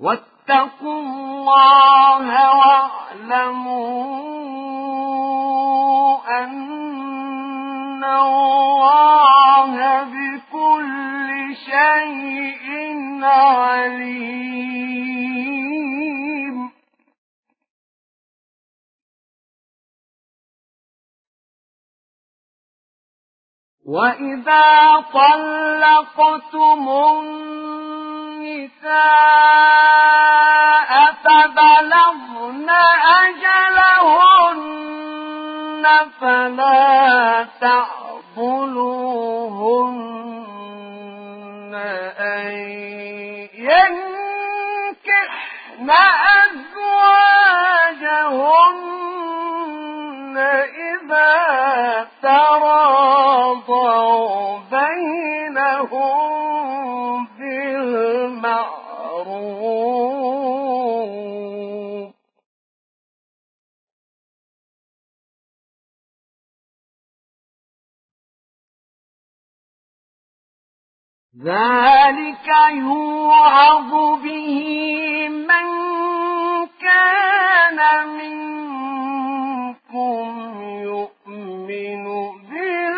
واتقوا الله واعلموا أن الله بكل شيء عليم. وإذا طلقتم النساء فبلغن أجلهن فلا تعضلوهن أن ينكحن أزواجهن إذا تراضوا ذلك يوعظ به من كان منكم يؤمن بالله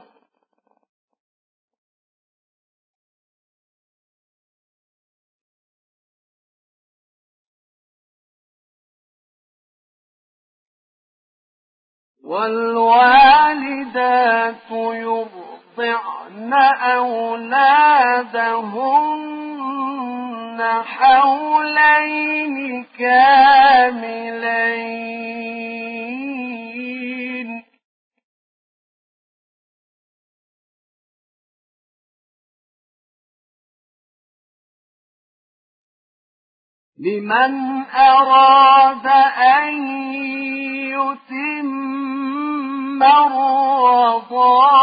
والوالدات يرضعن أولادهن حولين كاملين. لمن أراد أن يتم الرضاعة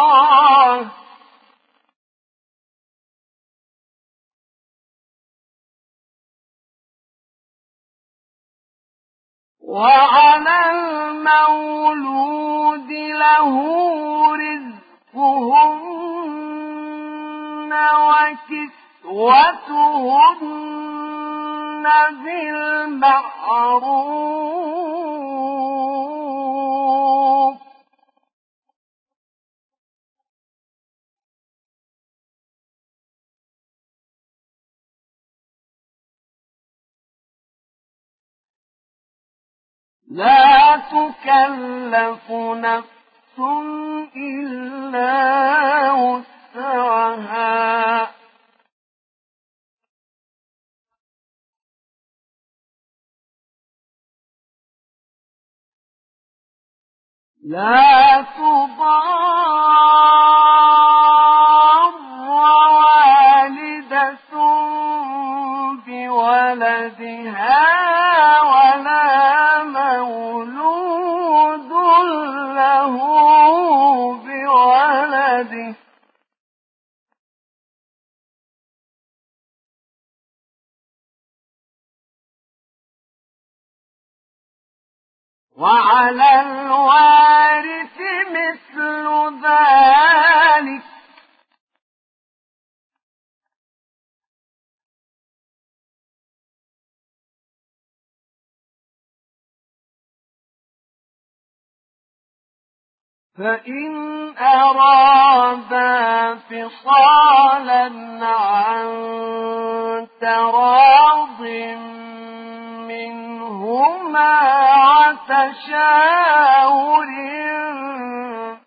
وعلى المولود له رزقهن وكسوتهن بالمعروف لا تكلف نفس إلا وسعها. لا تضار والدة بولدها ولا وعلى الوارث مثل ذلك. فإن أرادا فصالا عن تراض منهما وتشاور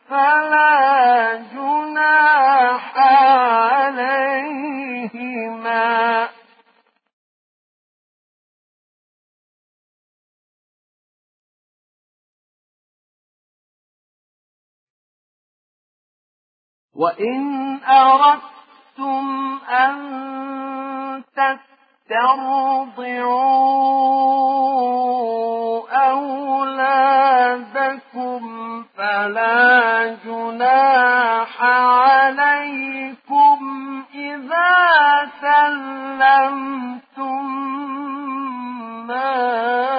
فلا جناح عليهما وإن أردتم أن تسترضعوا أولادكم فلا جناح عليكم إذا سلمتم ما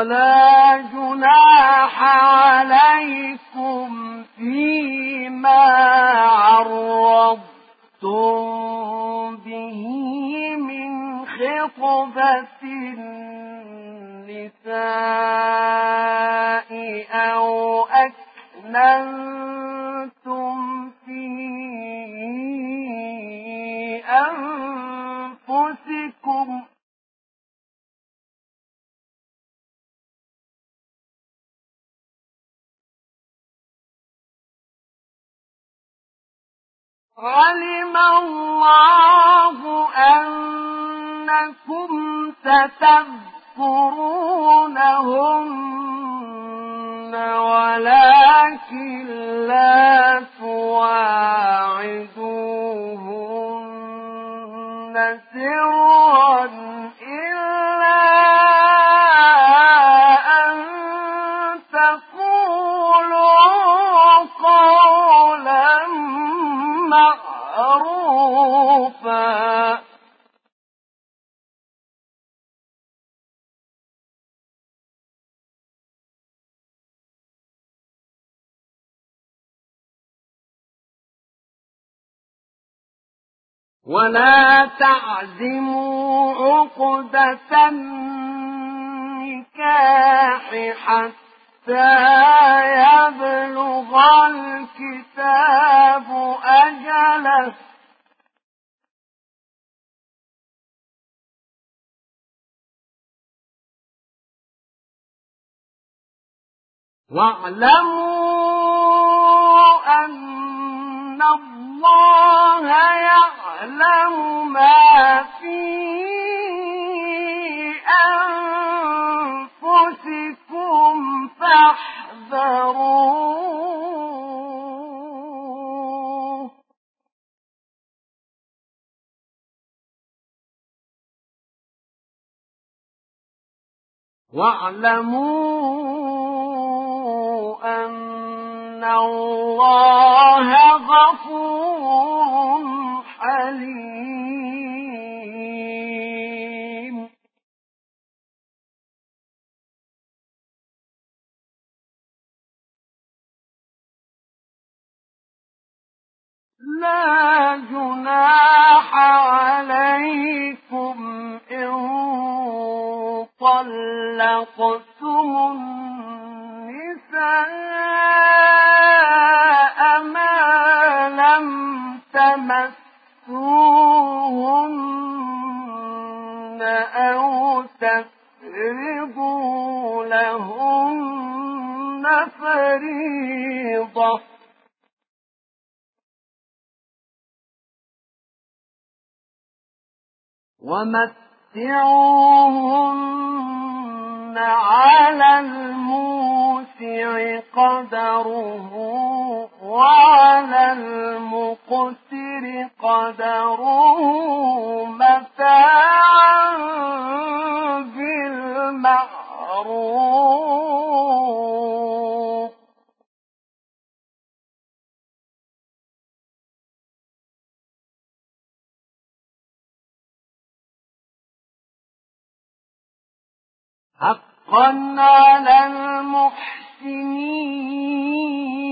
ولا علم الله أنكم ستذكرونهن ولكن لا تواعدوهن سرا ولا تعزموا عقدة النكاح حتى يبلغ الكتاب أجله. واعلموا أن الله يعلم ما في أنفسكم فاحذروه. واعلموا أن الله غفور حليم لا جناح عليكم إن طلقتم النساء لم تمسوهن أو تفرضوا لهن فريضة. ومتعوهن على الموسع قدره وعلى المقتر قدره متاعا بالمعروف حقا على المحسن المحسنين.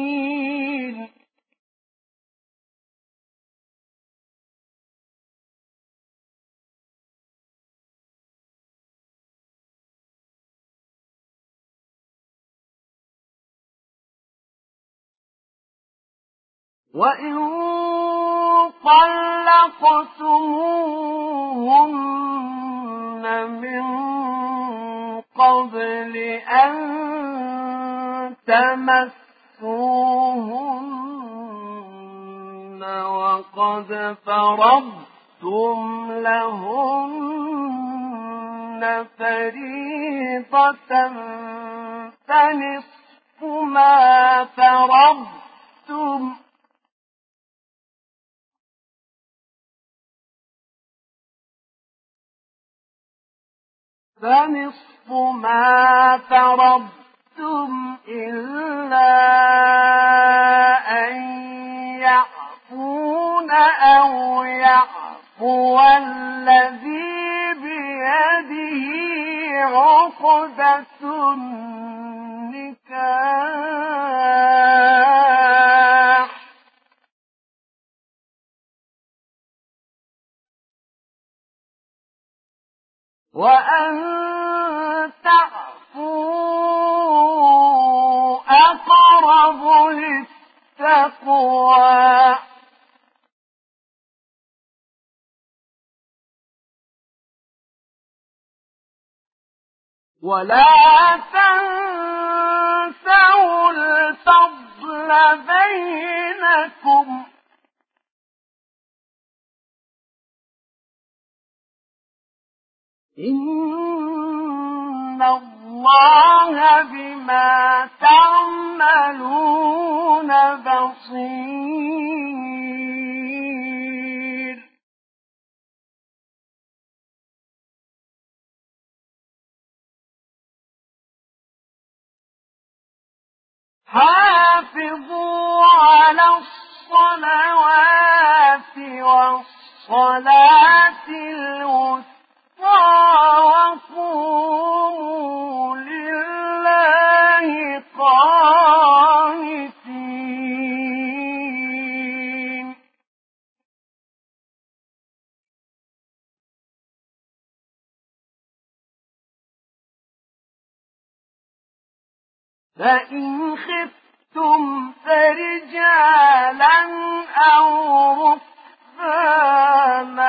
وإن طلقتموهن من قبل أن تمسوهن وقد فرضتم لهن فريضة فنصف ما فرضتم فنصف ما أردتم إلا أن يعفون أو يعفو الذي بيده عقدة النكاح. وأن تعفوا أقرب للتقوى ولا تنسوا الفضل بينكم إن الله بما تعملون بصير حافظوا على الصلوات والصلاة الوسطى فإن خفتم فرجالا أو ركبانا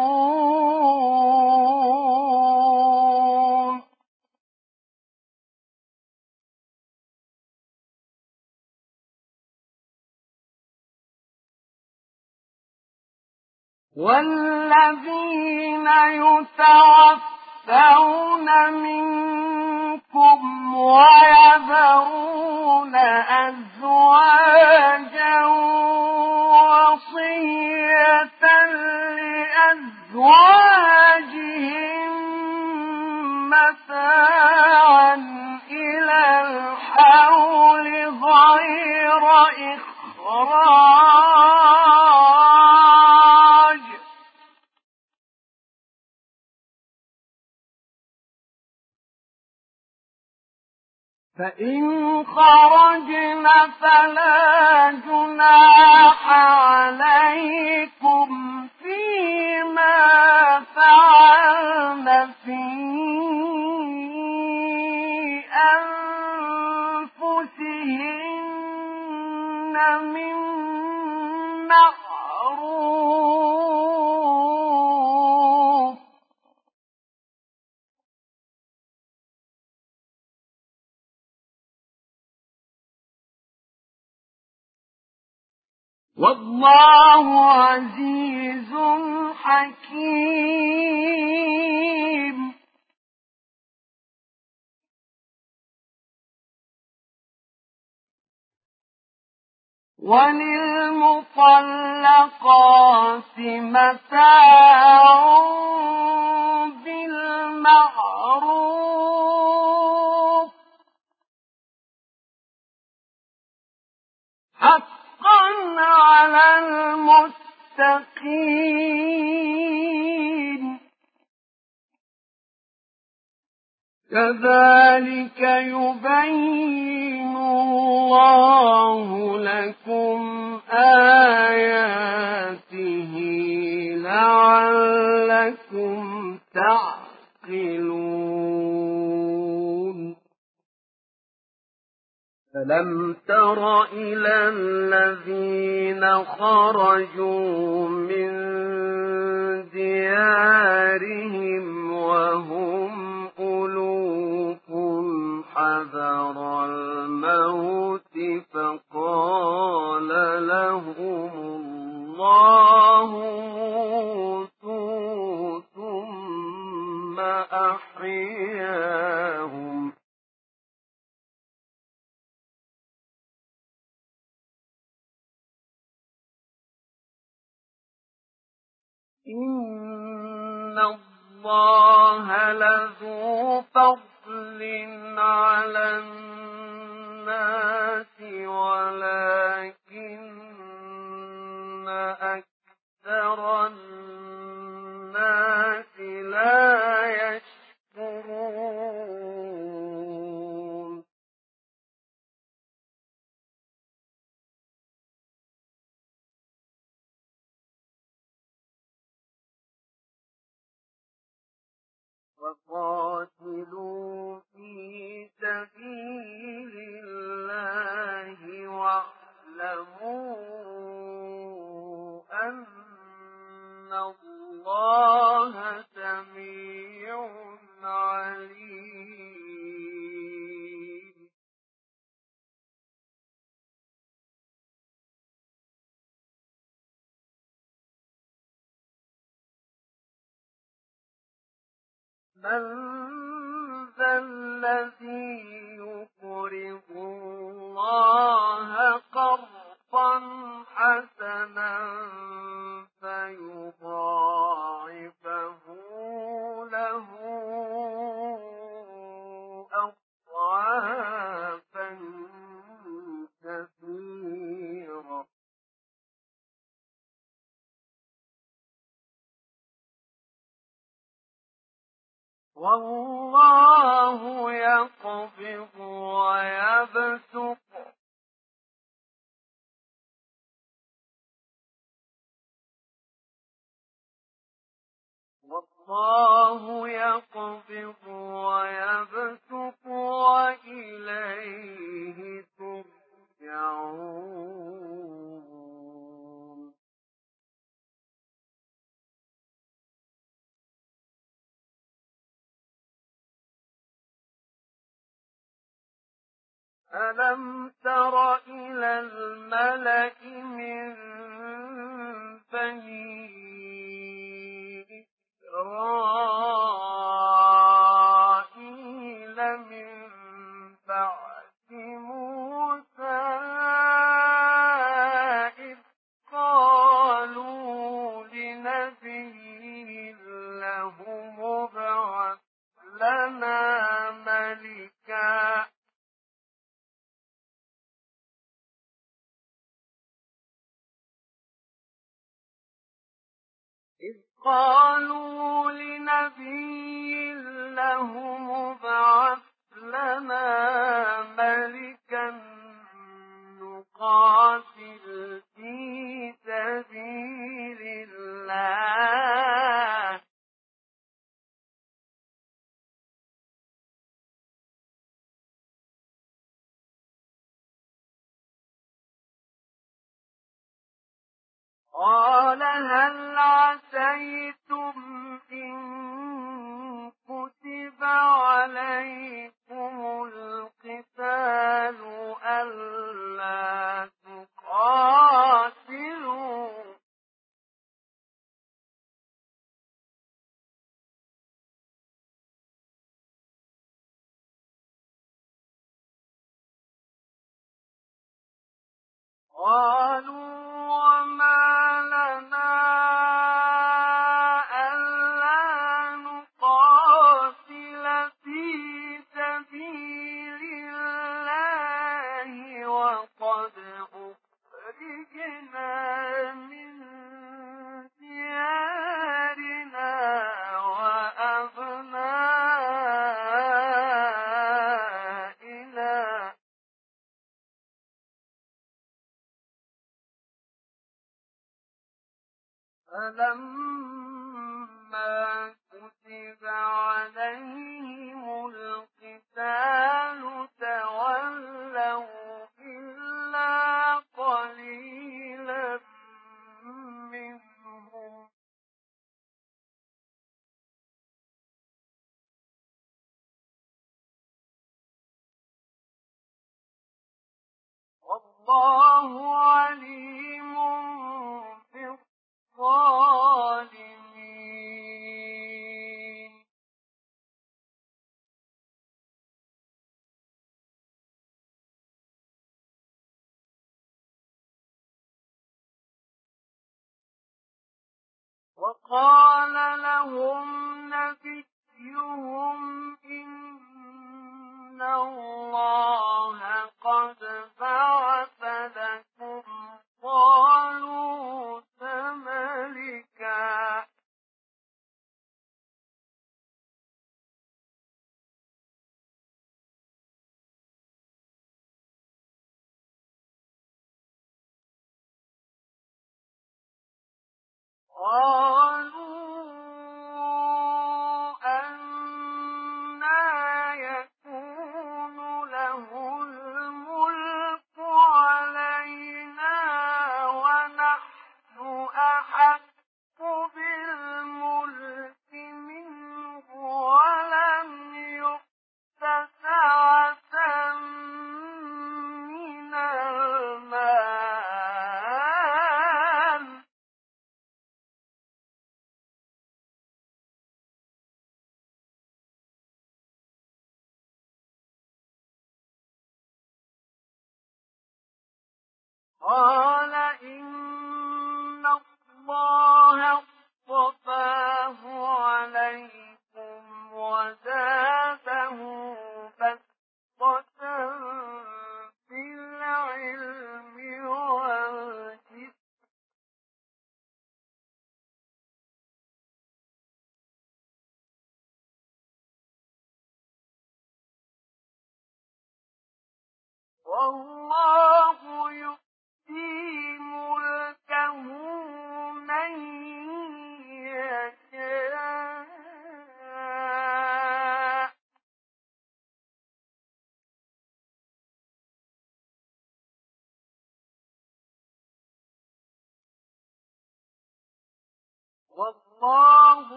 والذين يتوفون منكم ويذرون أزواجا وصية لأزواجهم متاعا وللمطلقات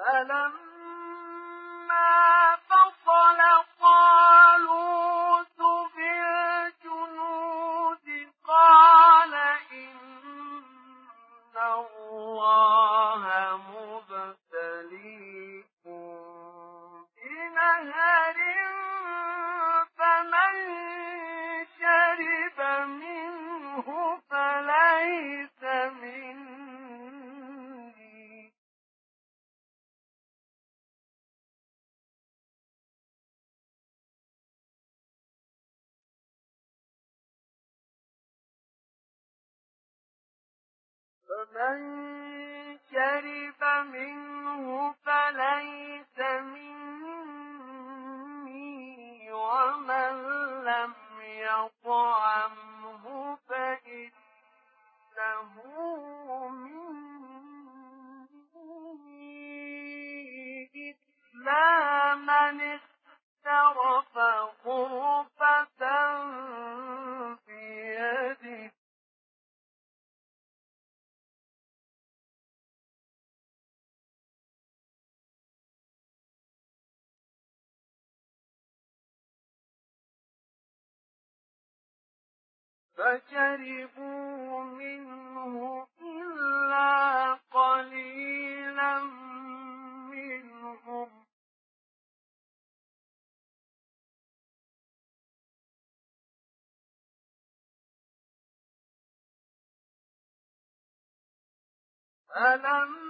فلما فشربوا منه إلا قليلا منهم فلما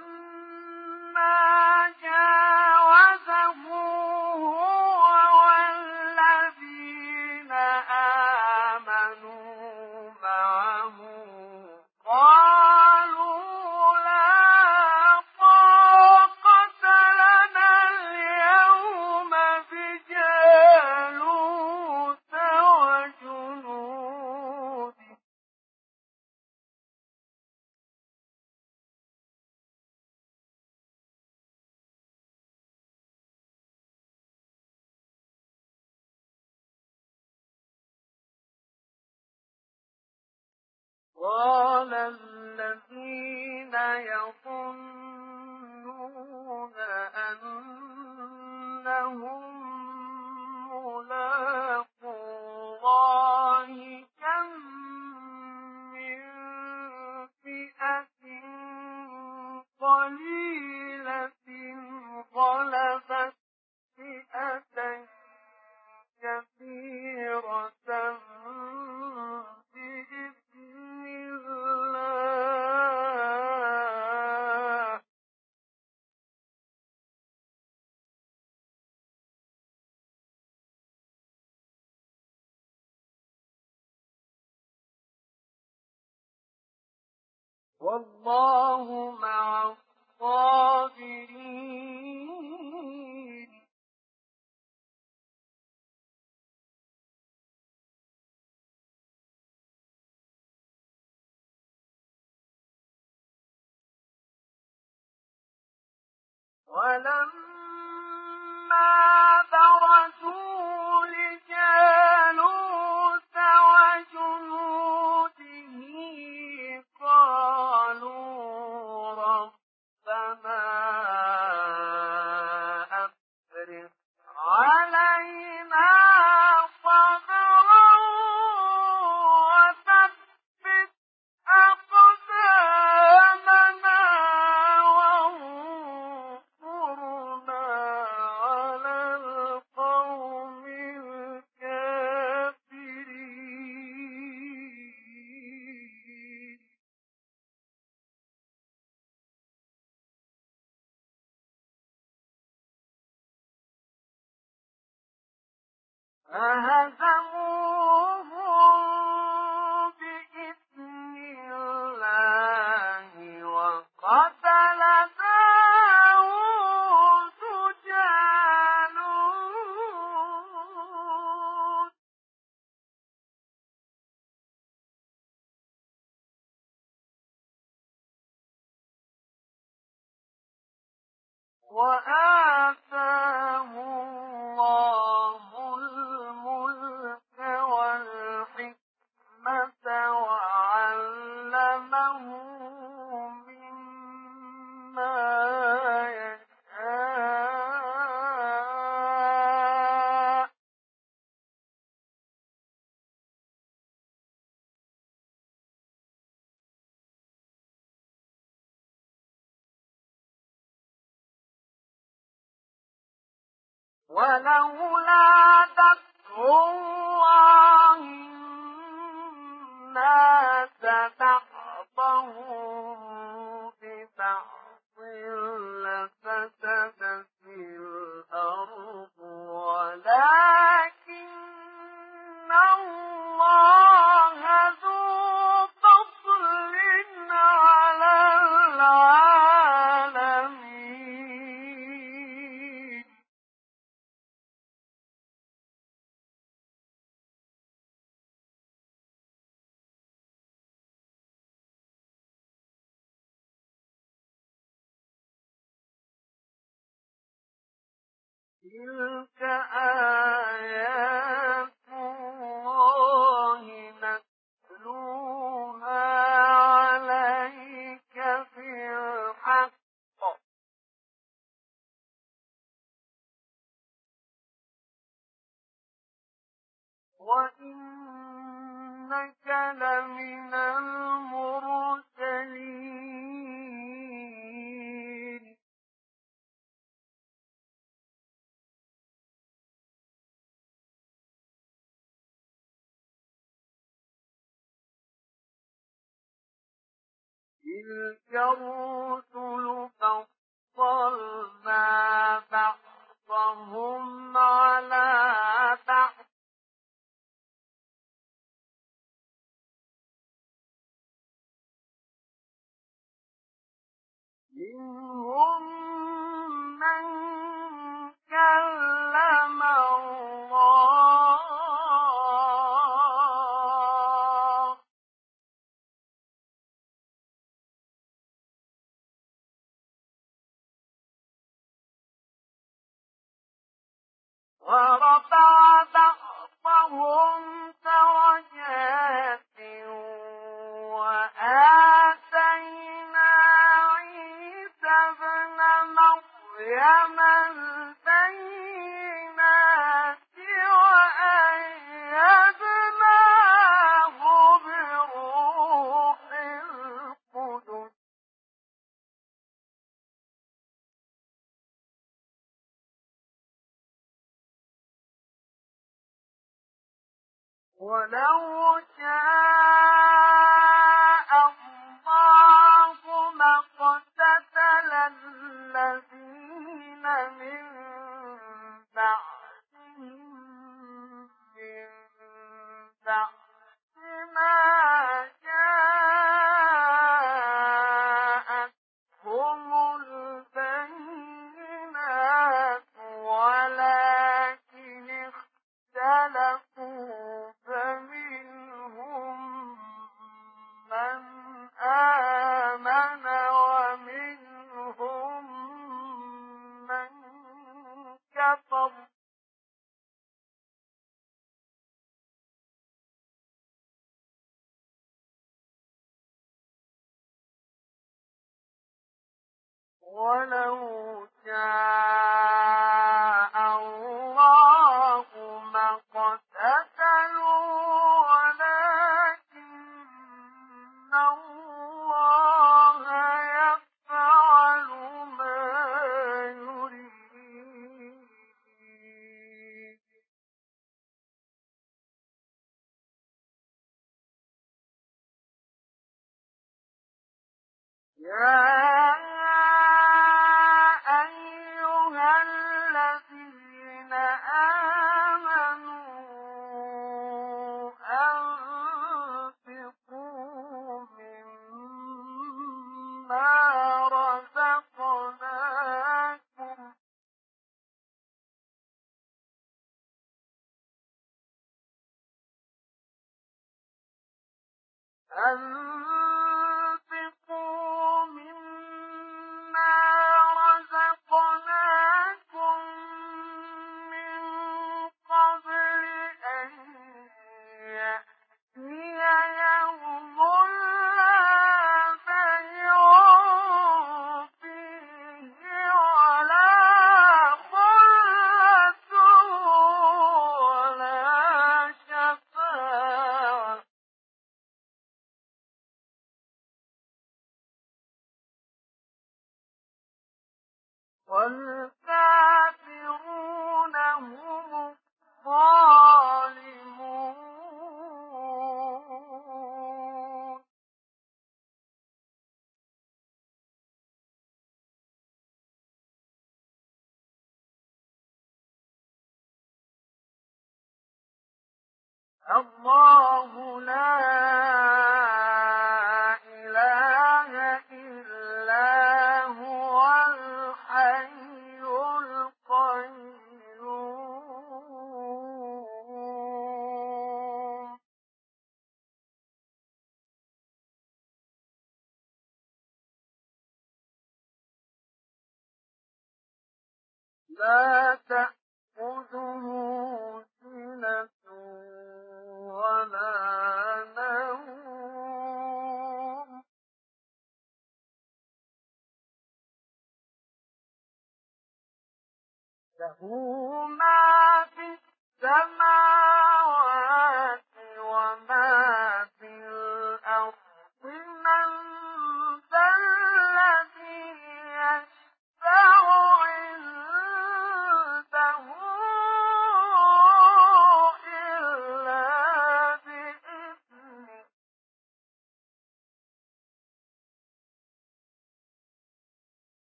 له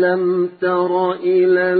ألم تر إلى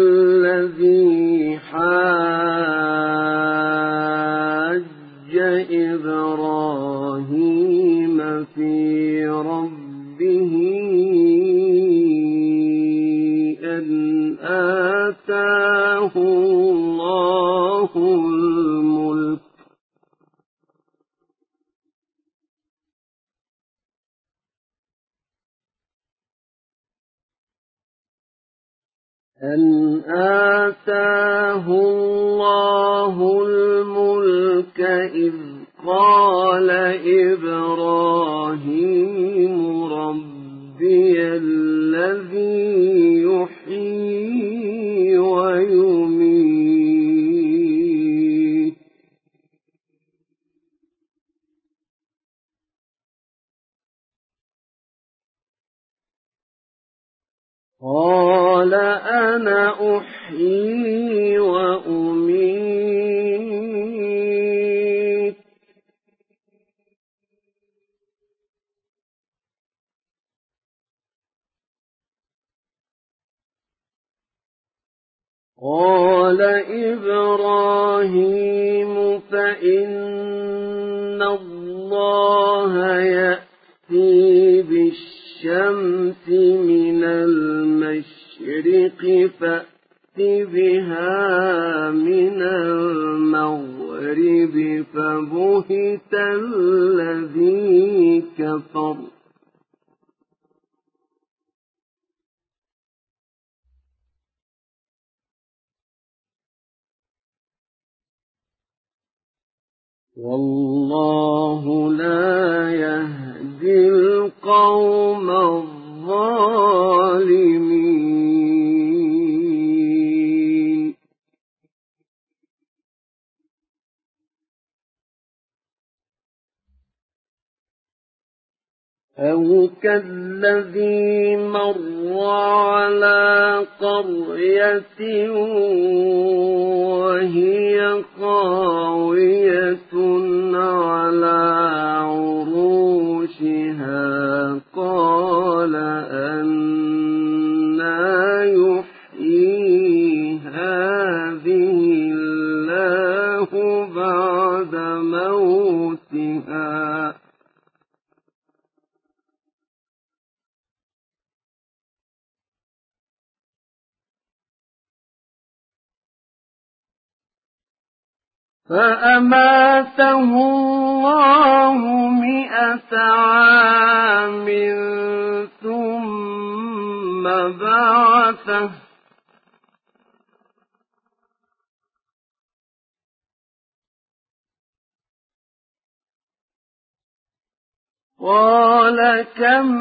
كم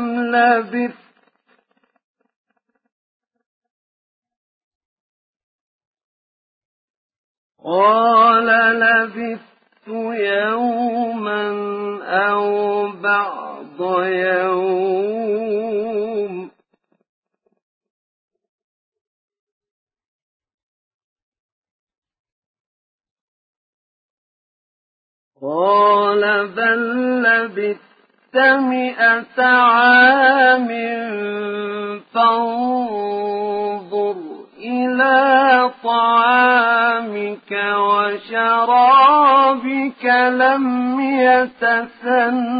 مئة عام فانظر إلى طعامك وشرابك لم يتسنه.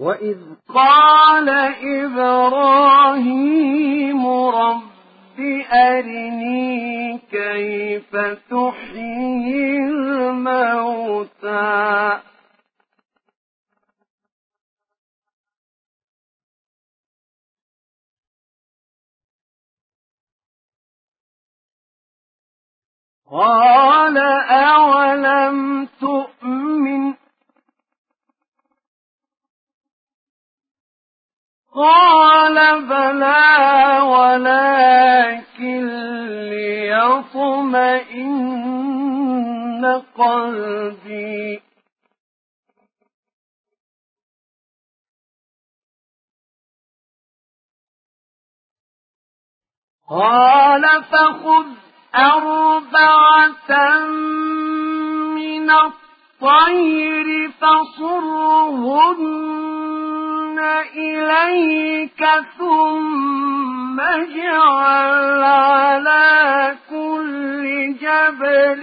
وإذ قال إبراهيم رب أرني كيف تحيي الموتى قال أولم تؤمن قال بلى ولكن ليطمئن قلبي. قال فخذ أربعة من الطير فصرهن إليك ثم اجعل على كل جبل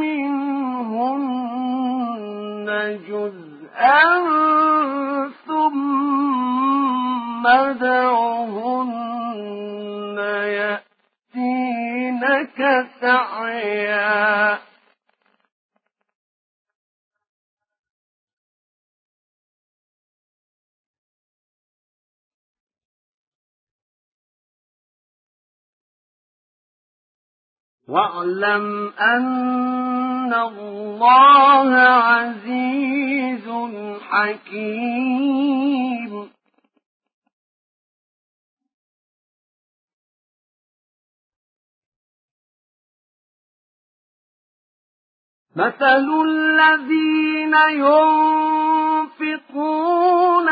منهن جزءا ثم ادعهن يأتينك سعيا. واعلم أن الله عزيز حكيم مثل الذين ينفقون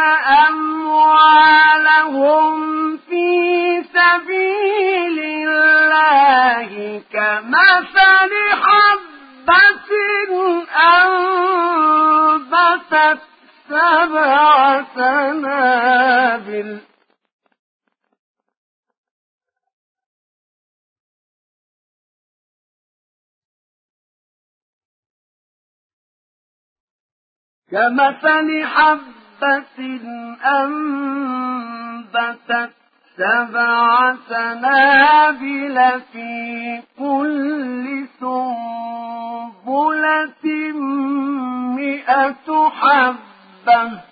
أموالهم في سبيل الله كمثل حبة أنبتت سبع سنابل كمثل حبة أنبتت سبع سنابل في كل سنبلة مئة حبة.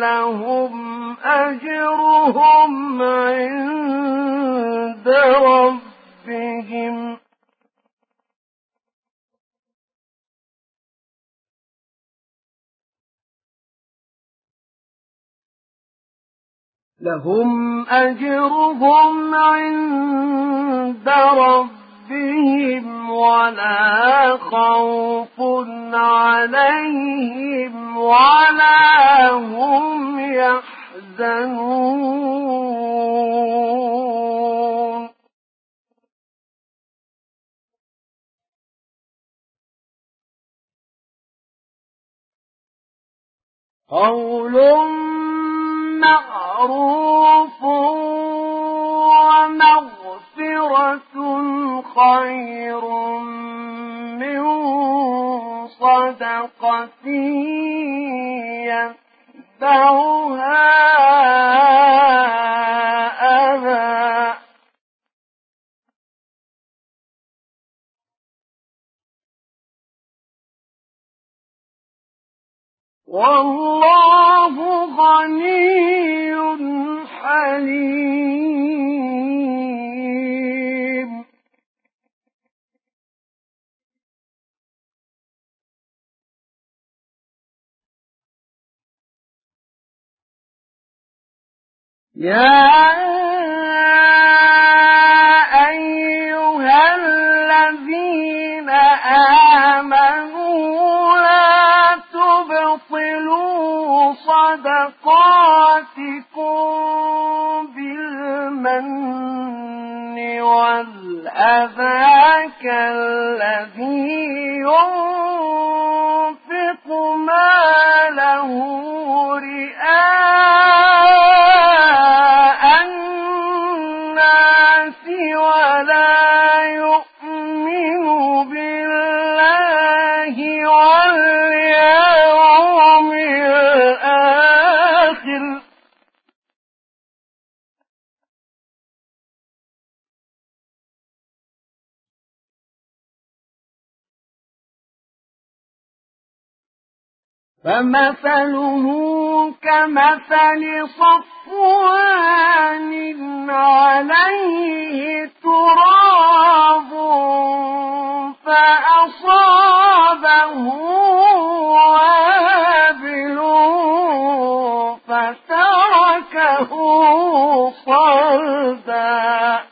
لهم أجرهم عند ربهم لهم أجرهم عند ربهم ولا خوف عليهم ولا هم يحزنون. قول معروف ومغفرة خير من صدقة يتبعها أذى والله غني حليم. يا أيها الذين آمنوا لا تبطلوا صدقاتكم بالمن والأذى كالذي ينفق ماله رئاء فمثله كمثل صفوان عليه تراب فأصابه وابل فتركه صلدا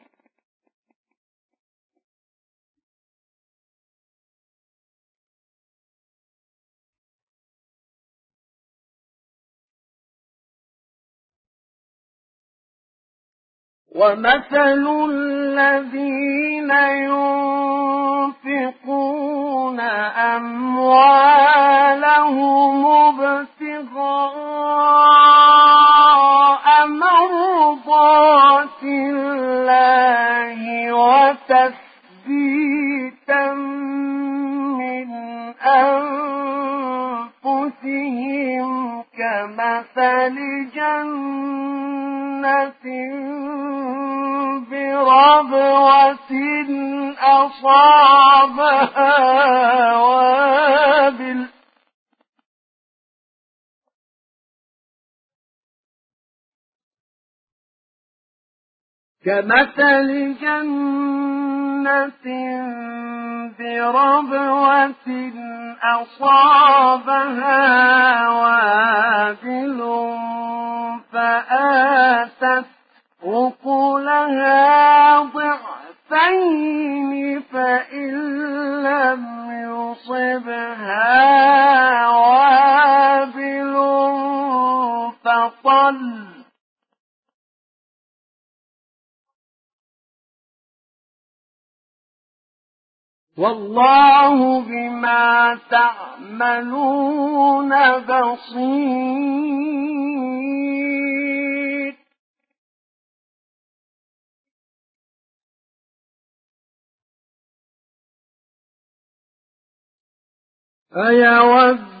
ومثل الذين ينفقون أموالهم ابتغاء مرضات الله وتثبيتا من أنفسهم كمثل جنة بربوة أصابها وابل كمثل جنة بربوة أصابها وابل فآتت أكلها ضعفين فإن لم يصبها وابل فطل والله بما تعملون بصير. أيود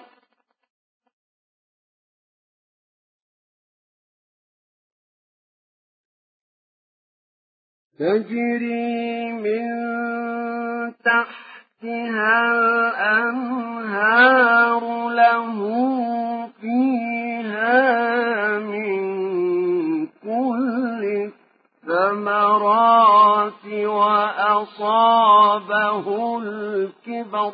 تجري من تحتها الأنهار له فيها من كل الثمرات وأصابه الكبر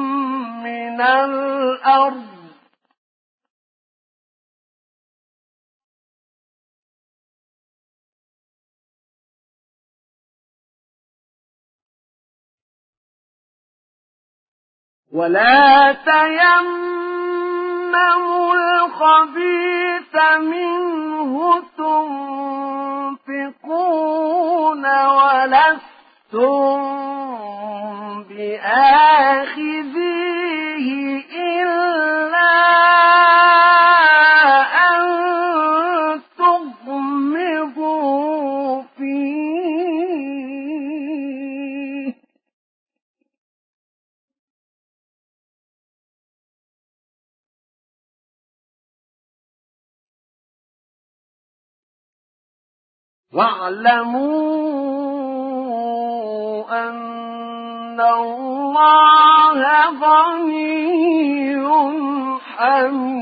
من الأرض ولا تيمموا الخبيث منه تنفقون ولستم إلا أن تغمضوا فيه واعلموا أن الله غني حميد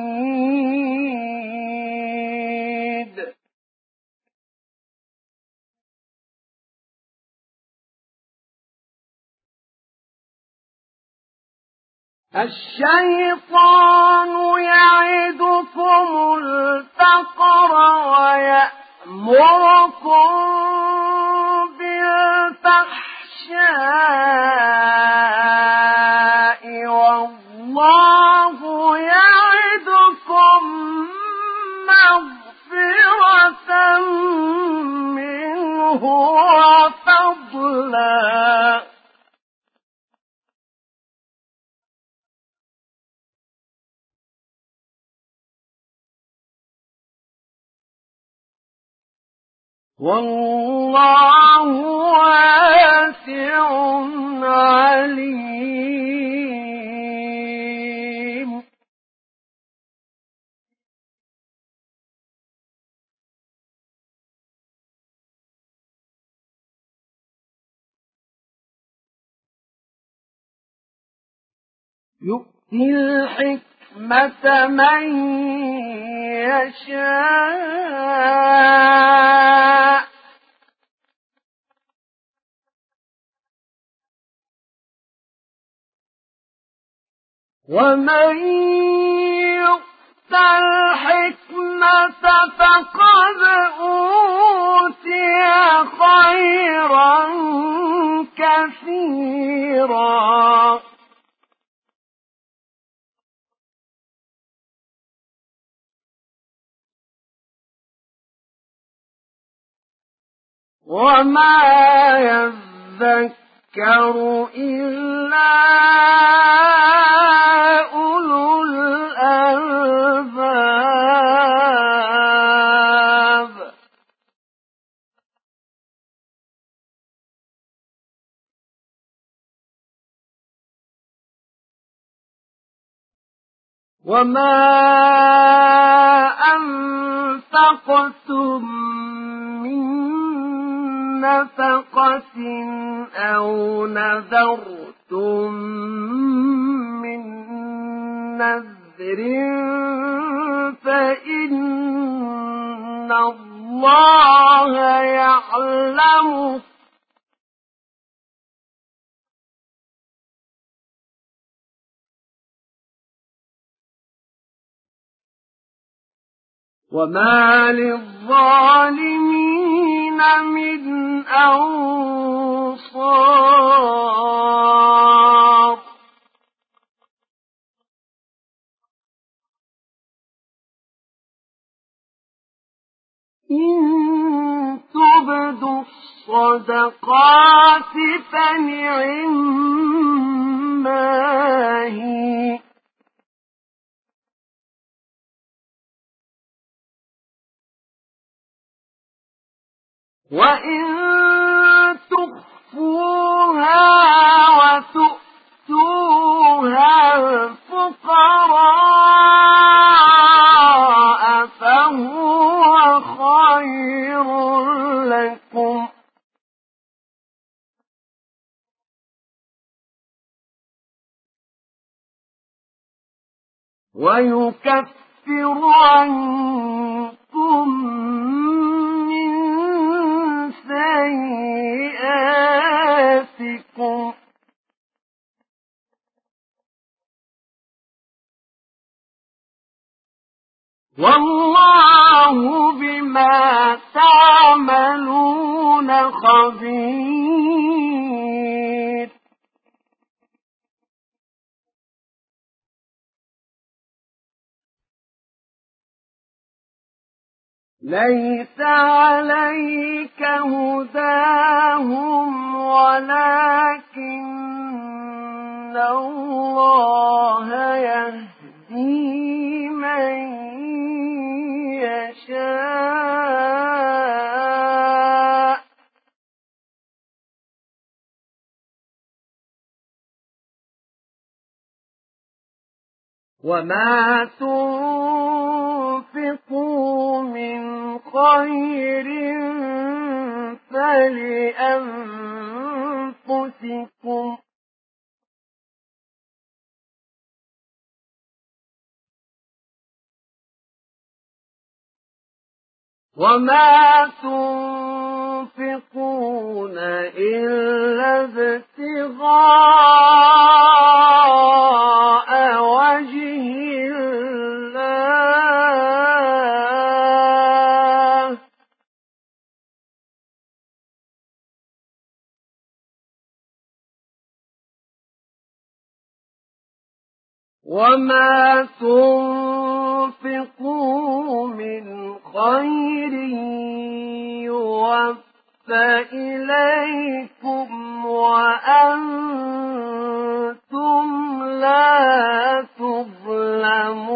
الشيطان يعدكم الفقر يأمركم بالفحشاء والله يعدكم مغفرة منه وفضلا والله واسع عليم. يؤتي الحكمة من يشاء ومن يؤت الحكمة فقد أوتي خيرا كثيرا وما يذكر إلا أولو الألباب وما أنفقتم من نفقة أو نذرتم من نذر فإن الله يعلم. وما للظالمين من إن الصدقات فنعما هي وإن تخفوها وتؤتوها الفقراء فهو خير لكم ويكفر عنكم سيئاتكم. والله بما تعملون خبير. ليس عليك هداهم ولكن الله يهدي من يشاء. وما تنفقوا من خير فلأنفسكم وما تنفقون إلا ابتغاء وجه الله. وما تنفقوا من خير يوفى إليكم وأنتم لا تظلمون.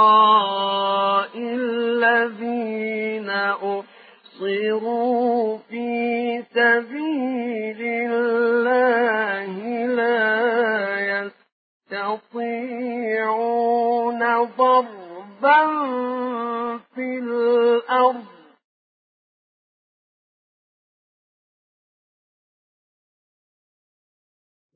للفقراء الذين أحصروا في سبيل الله لا يستطيعون ضربا في الأرض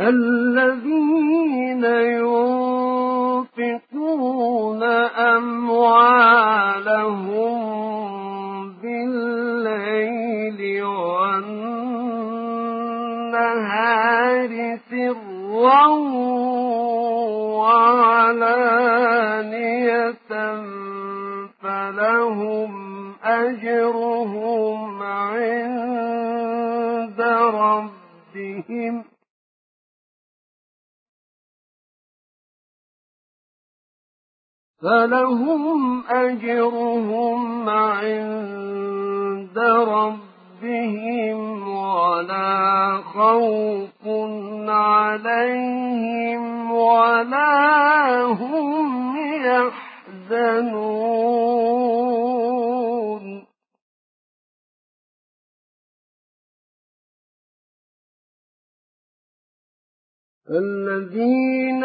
الذين ينفقون أموالهم بالليل والنهار سرا وعلانية فلهم أجرهم عند ربهم فلهم أجرهم عند ربهم ولا خوف عليهم ولا هم يحزنون. الذين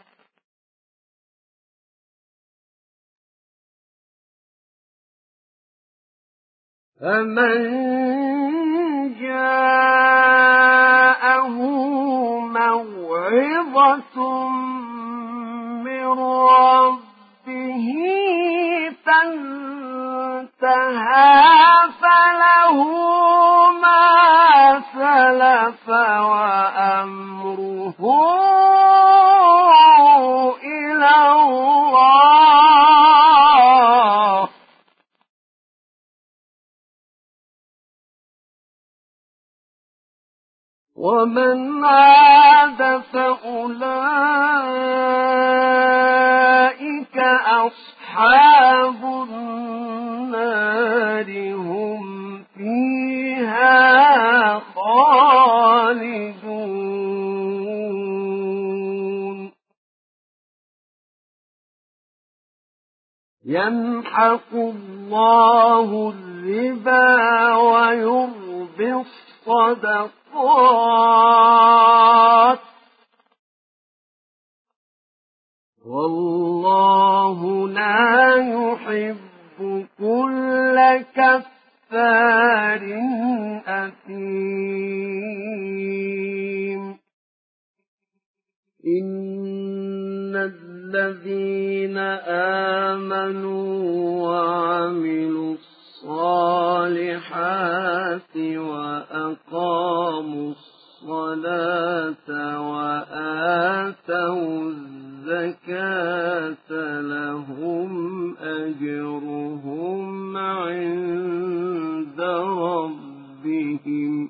فمن جاءه موعظة من ربه فانتهى فله ما سلف وأمره ومن عاد فأولئك أصحاب النار هم فيها خالدون. يمحق الله الربا ويربي الصدق الصدقات والله لا يحب كل كفار أثيم. إن الذين آمنوا وعملوا الصالحات وأقاموا الصلاة وآتوا الزكاة لهم أجرهم عند ربهم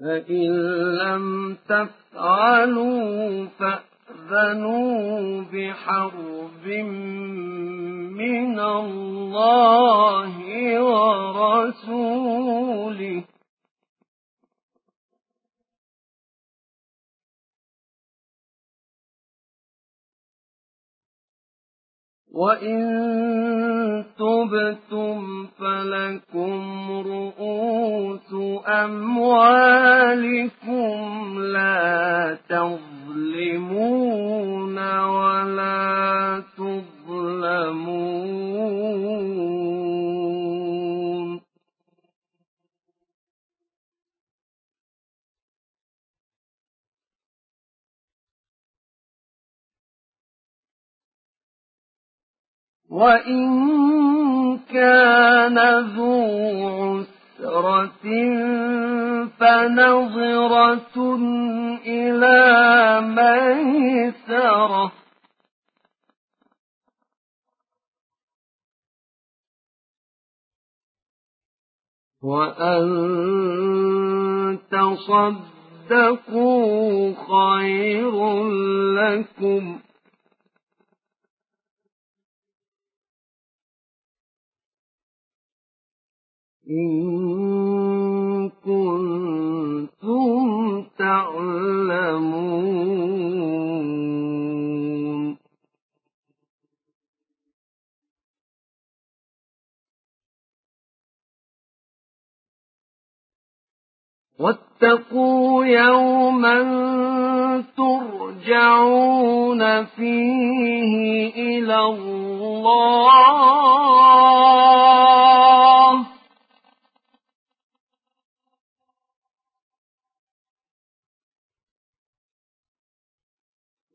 فإن لم تفعلوا فأذنوا بحرب من الله ورسوله. وإن تبتم فلكم رؤوس أموالكم لا تظلمون ولا تظلمون وإن كان ذو عسرة فنظرة إلى ميسرة وأن تصدقوا خير لكم إن كنتم تعلمون. واتقوا يوما ترجعون فيه إلى الله.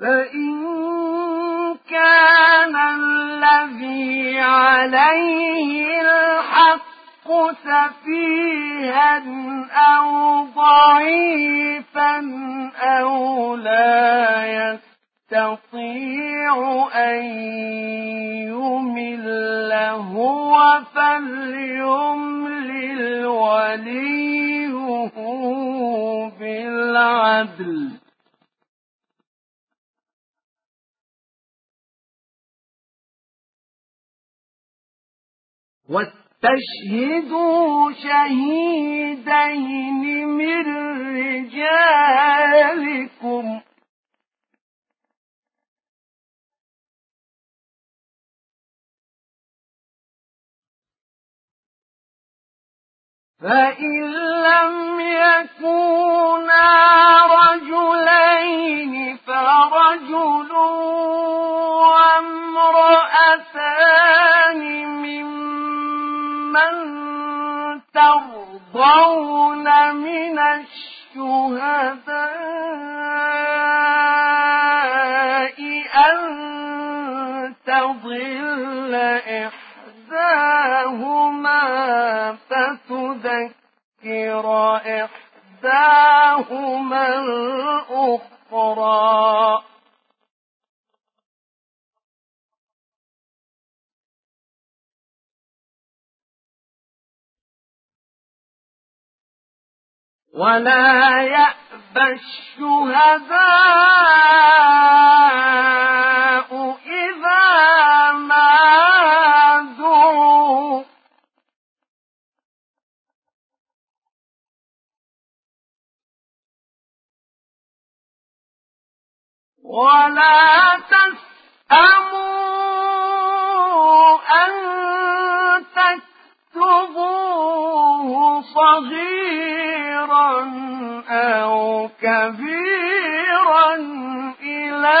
فإن كان الذي عليه الحق سفيها أو ضعيفا أو لا يستطيع أن يمل هو فليملل وليه بالعدل واستشهدوا شهيدين من رجالكم فإن لم يكونا رجلين فرجل وامرأتان ممن ترضون من الشهداء أن تضل إحداهما فتذكر إحداهما الأخرى ولا يأبى الشهداء إذا ولا تسأموا أن تكتبوه صغيرا أو كبيرا إلى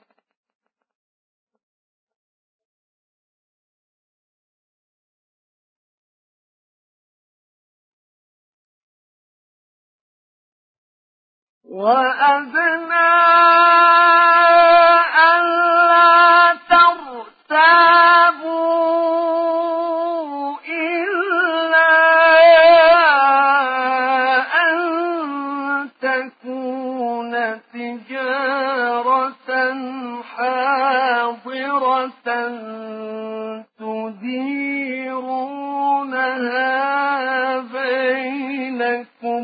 وأدنى ألا ترتابوا إلا أن تكون تجارة حاضرة تديرونها بينكم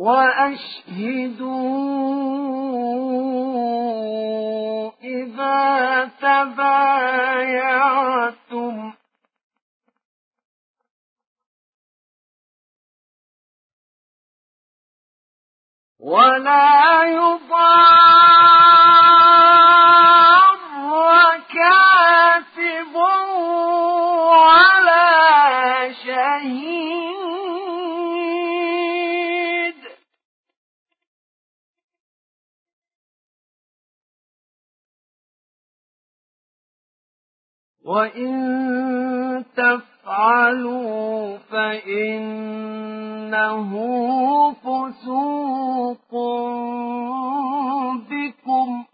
وأشهدوا إذا تبايعتم. ولا يضار كاتب ولا شهيد. وإن تفعلوا فإنه فسوق بكم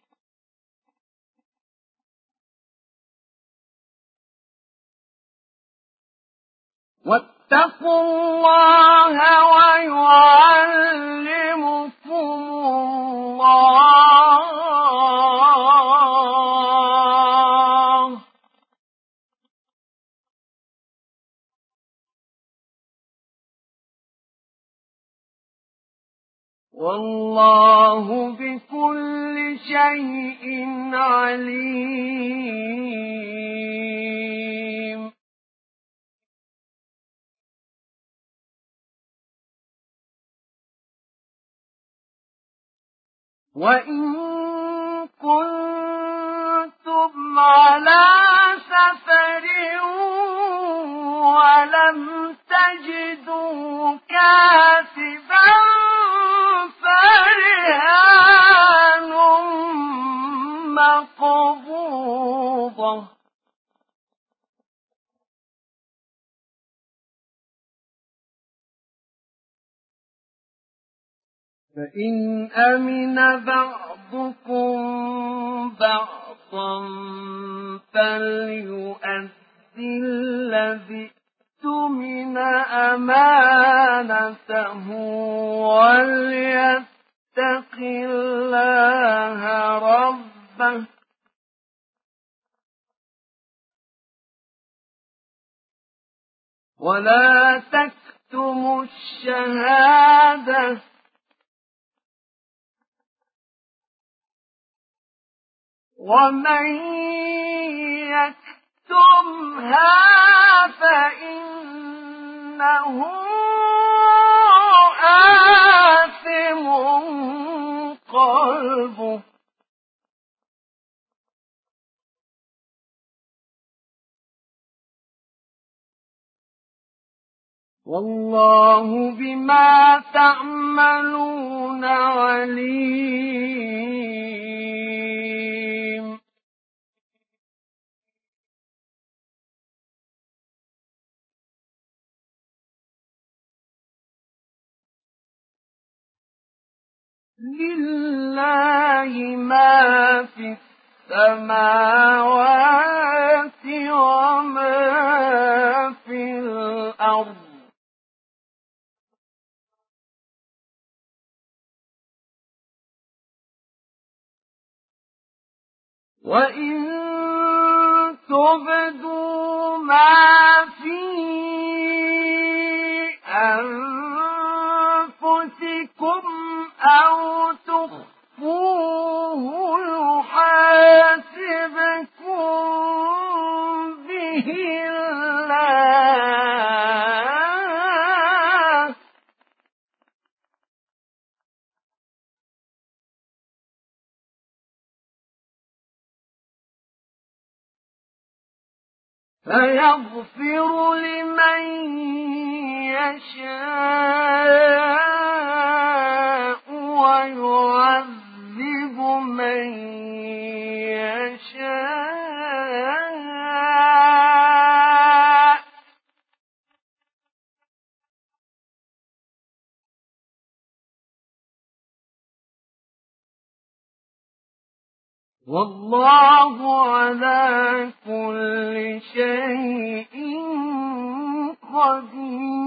واتقوا الله ويعلمكم الله والله بكل شيء عليم. وإن كنتم على سفر ولم تجدوا كاتبا فرهان مقبوضة. فإن أمن بعضكم بعضا فليؤدي الذي اؤتمن أمانته وليتق الله ربه ولا تكتموا الشهاده ومن يكتمها فإنه آثم قلبه والله بما تعملون عليم لله ما في السماوات وما في الأرض. وإن تبدوا ما في أنفسكم أو تخفوه به الله فيغفر لمن يشاء ويعذب من يشاء. والله على كل شيء قدير.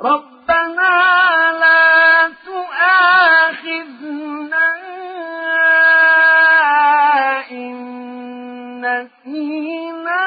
ربنا لا تؤاخذنا إن نسينا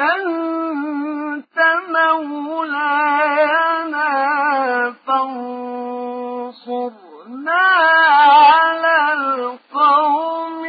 أنت مولانا فانصرنا على القوم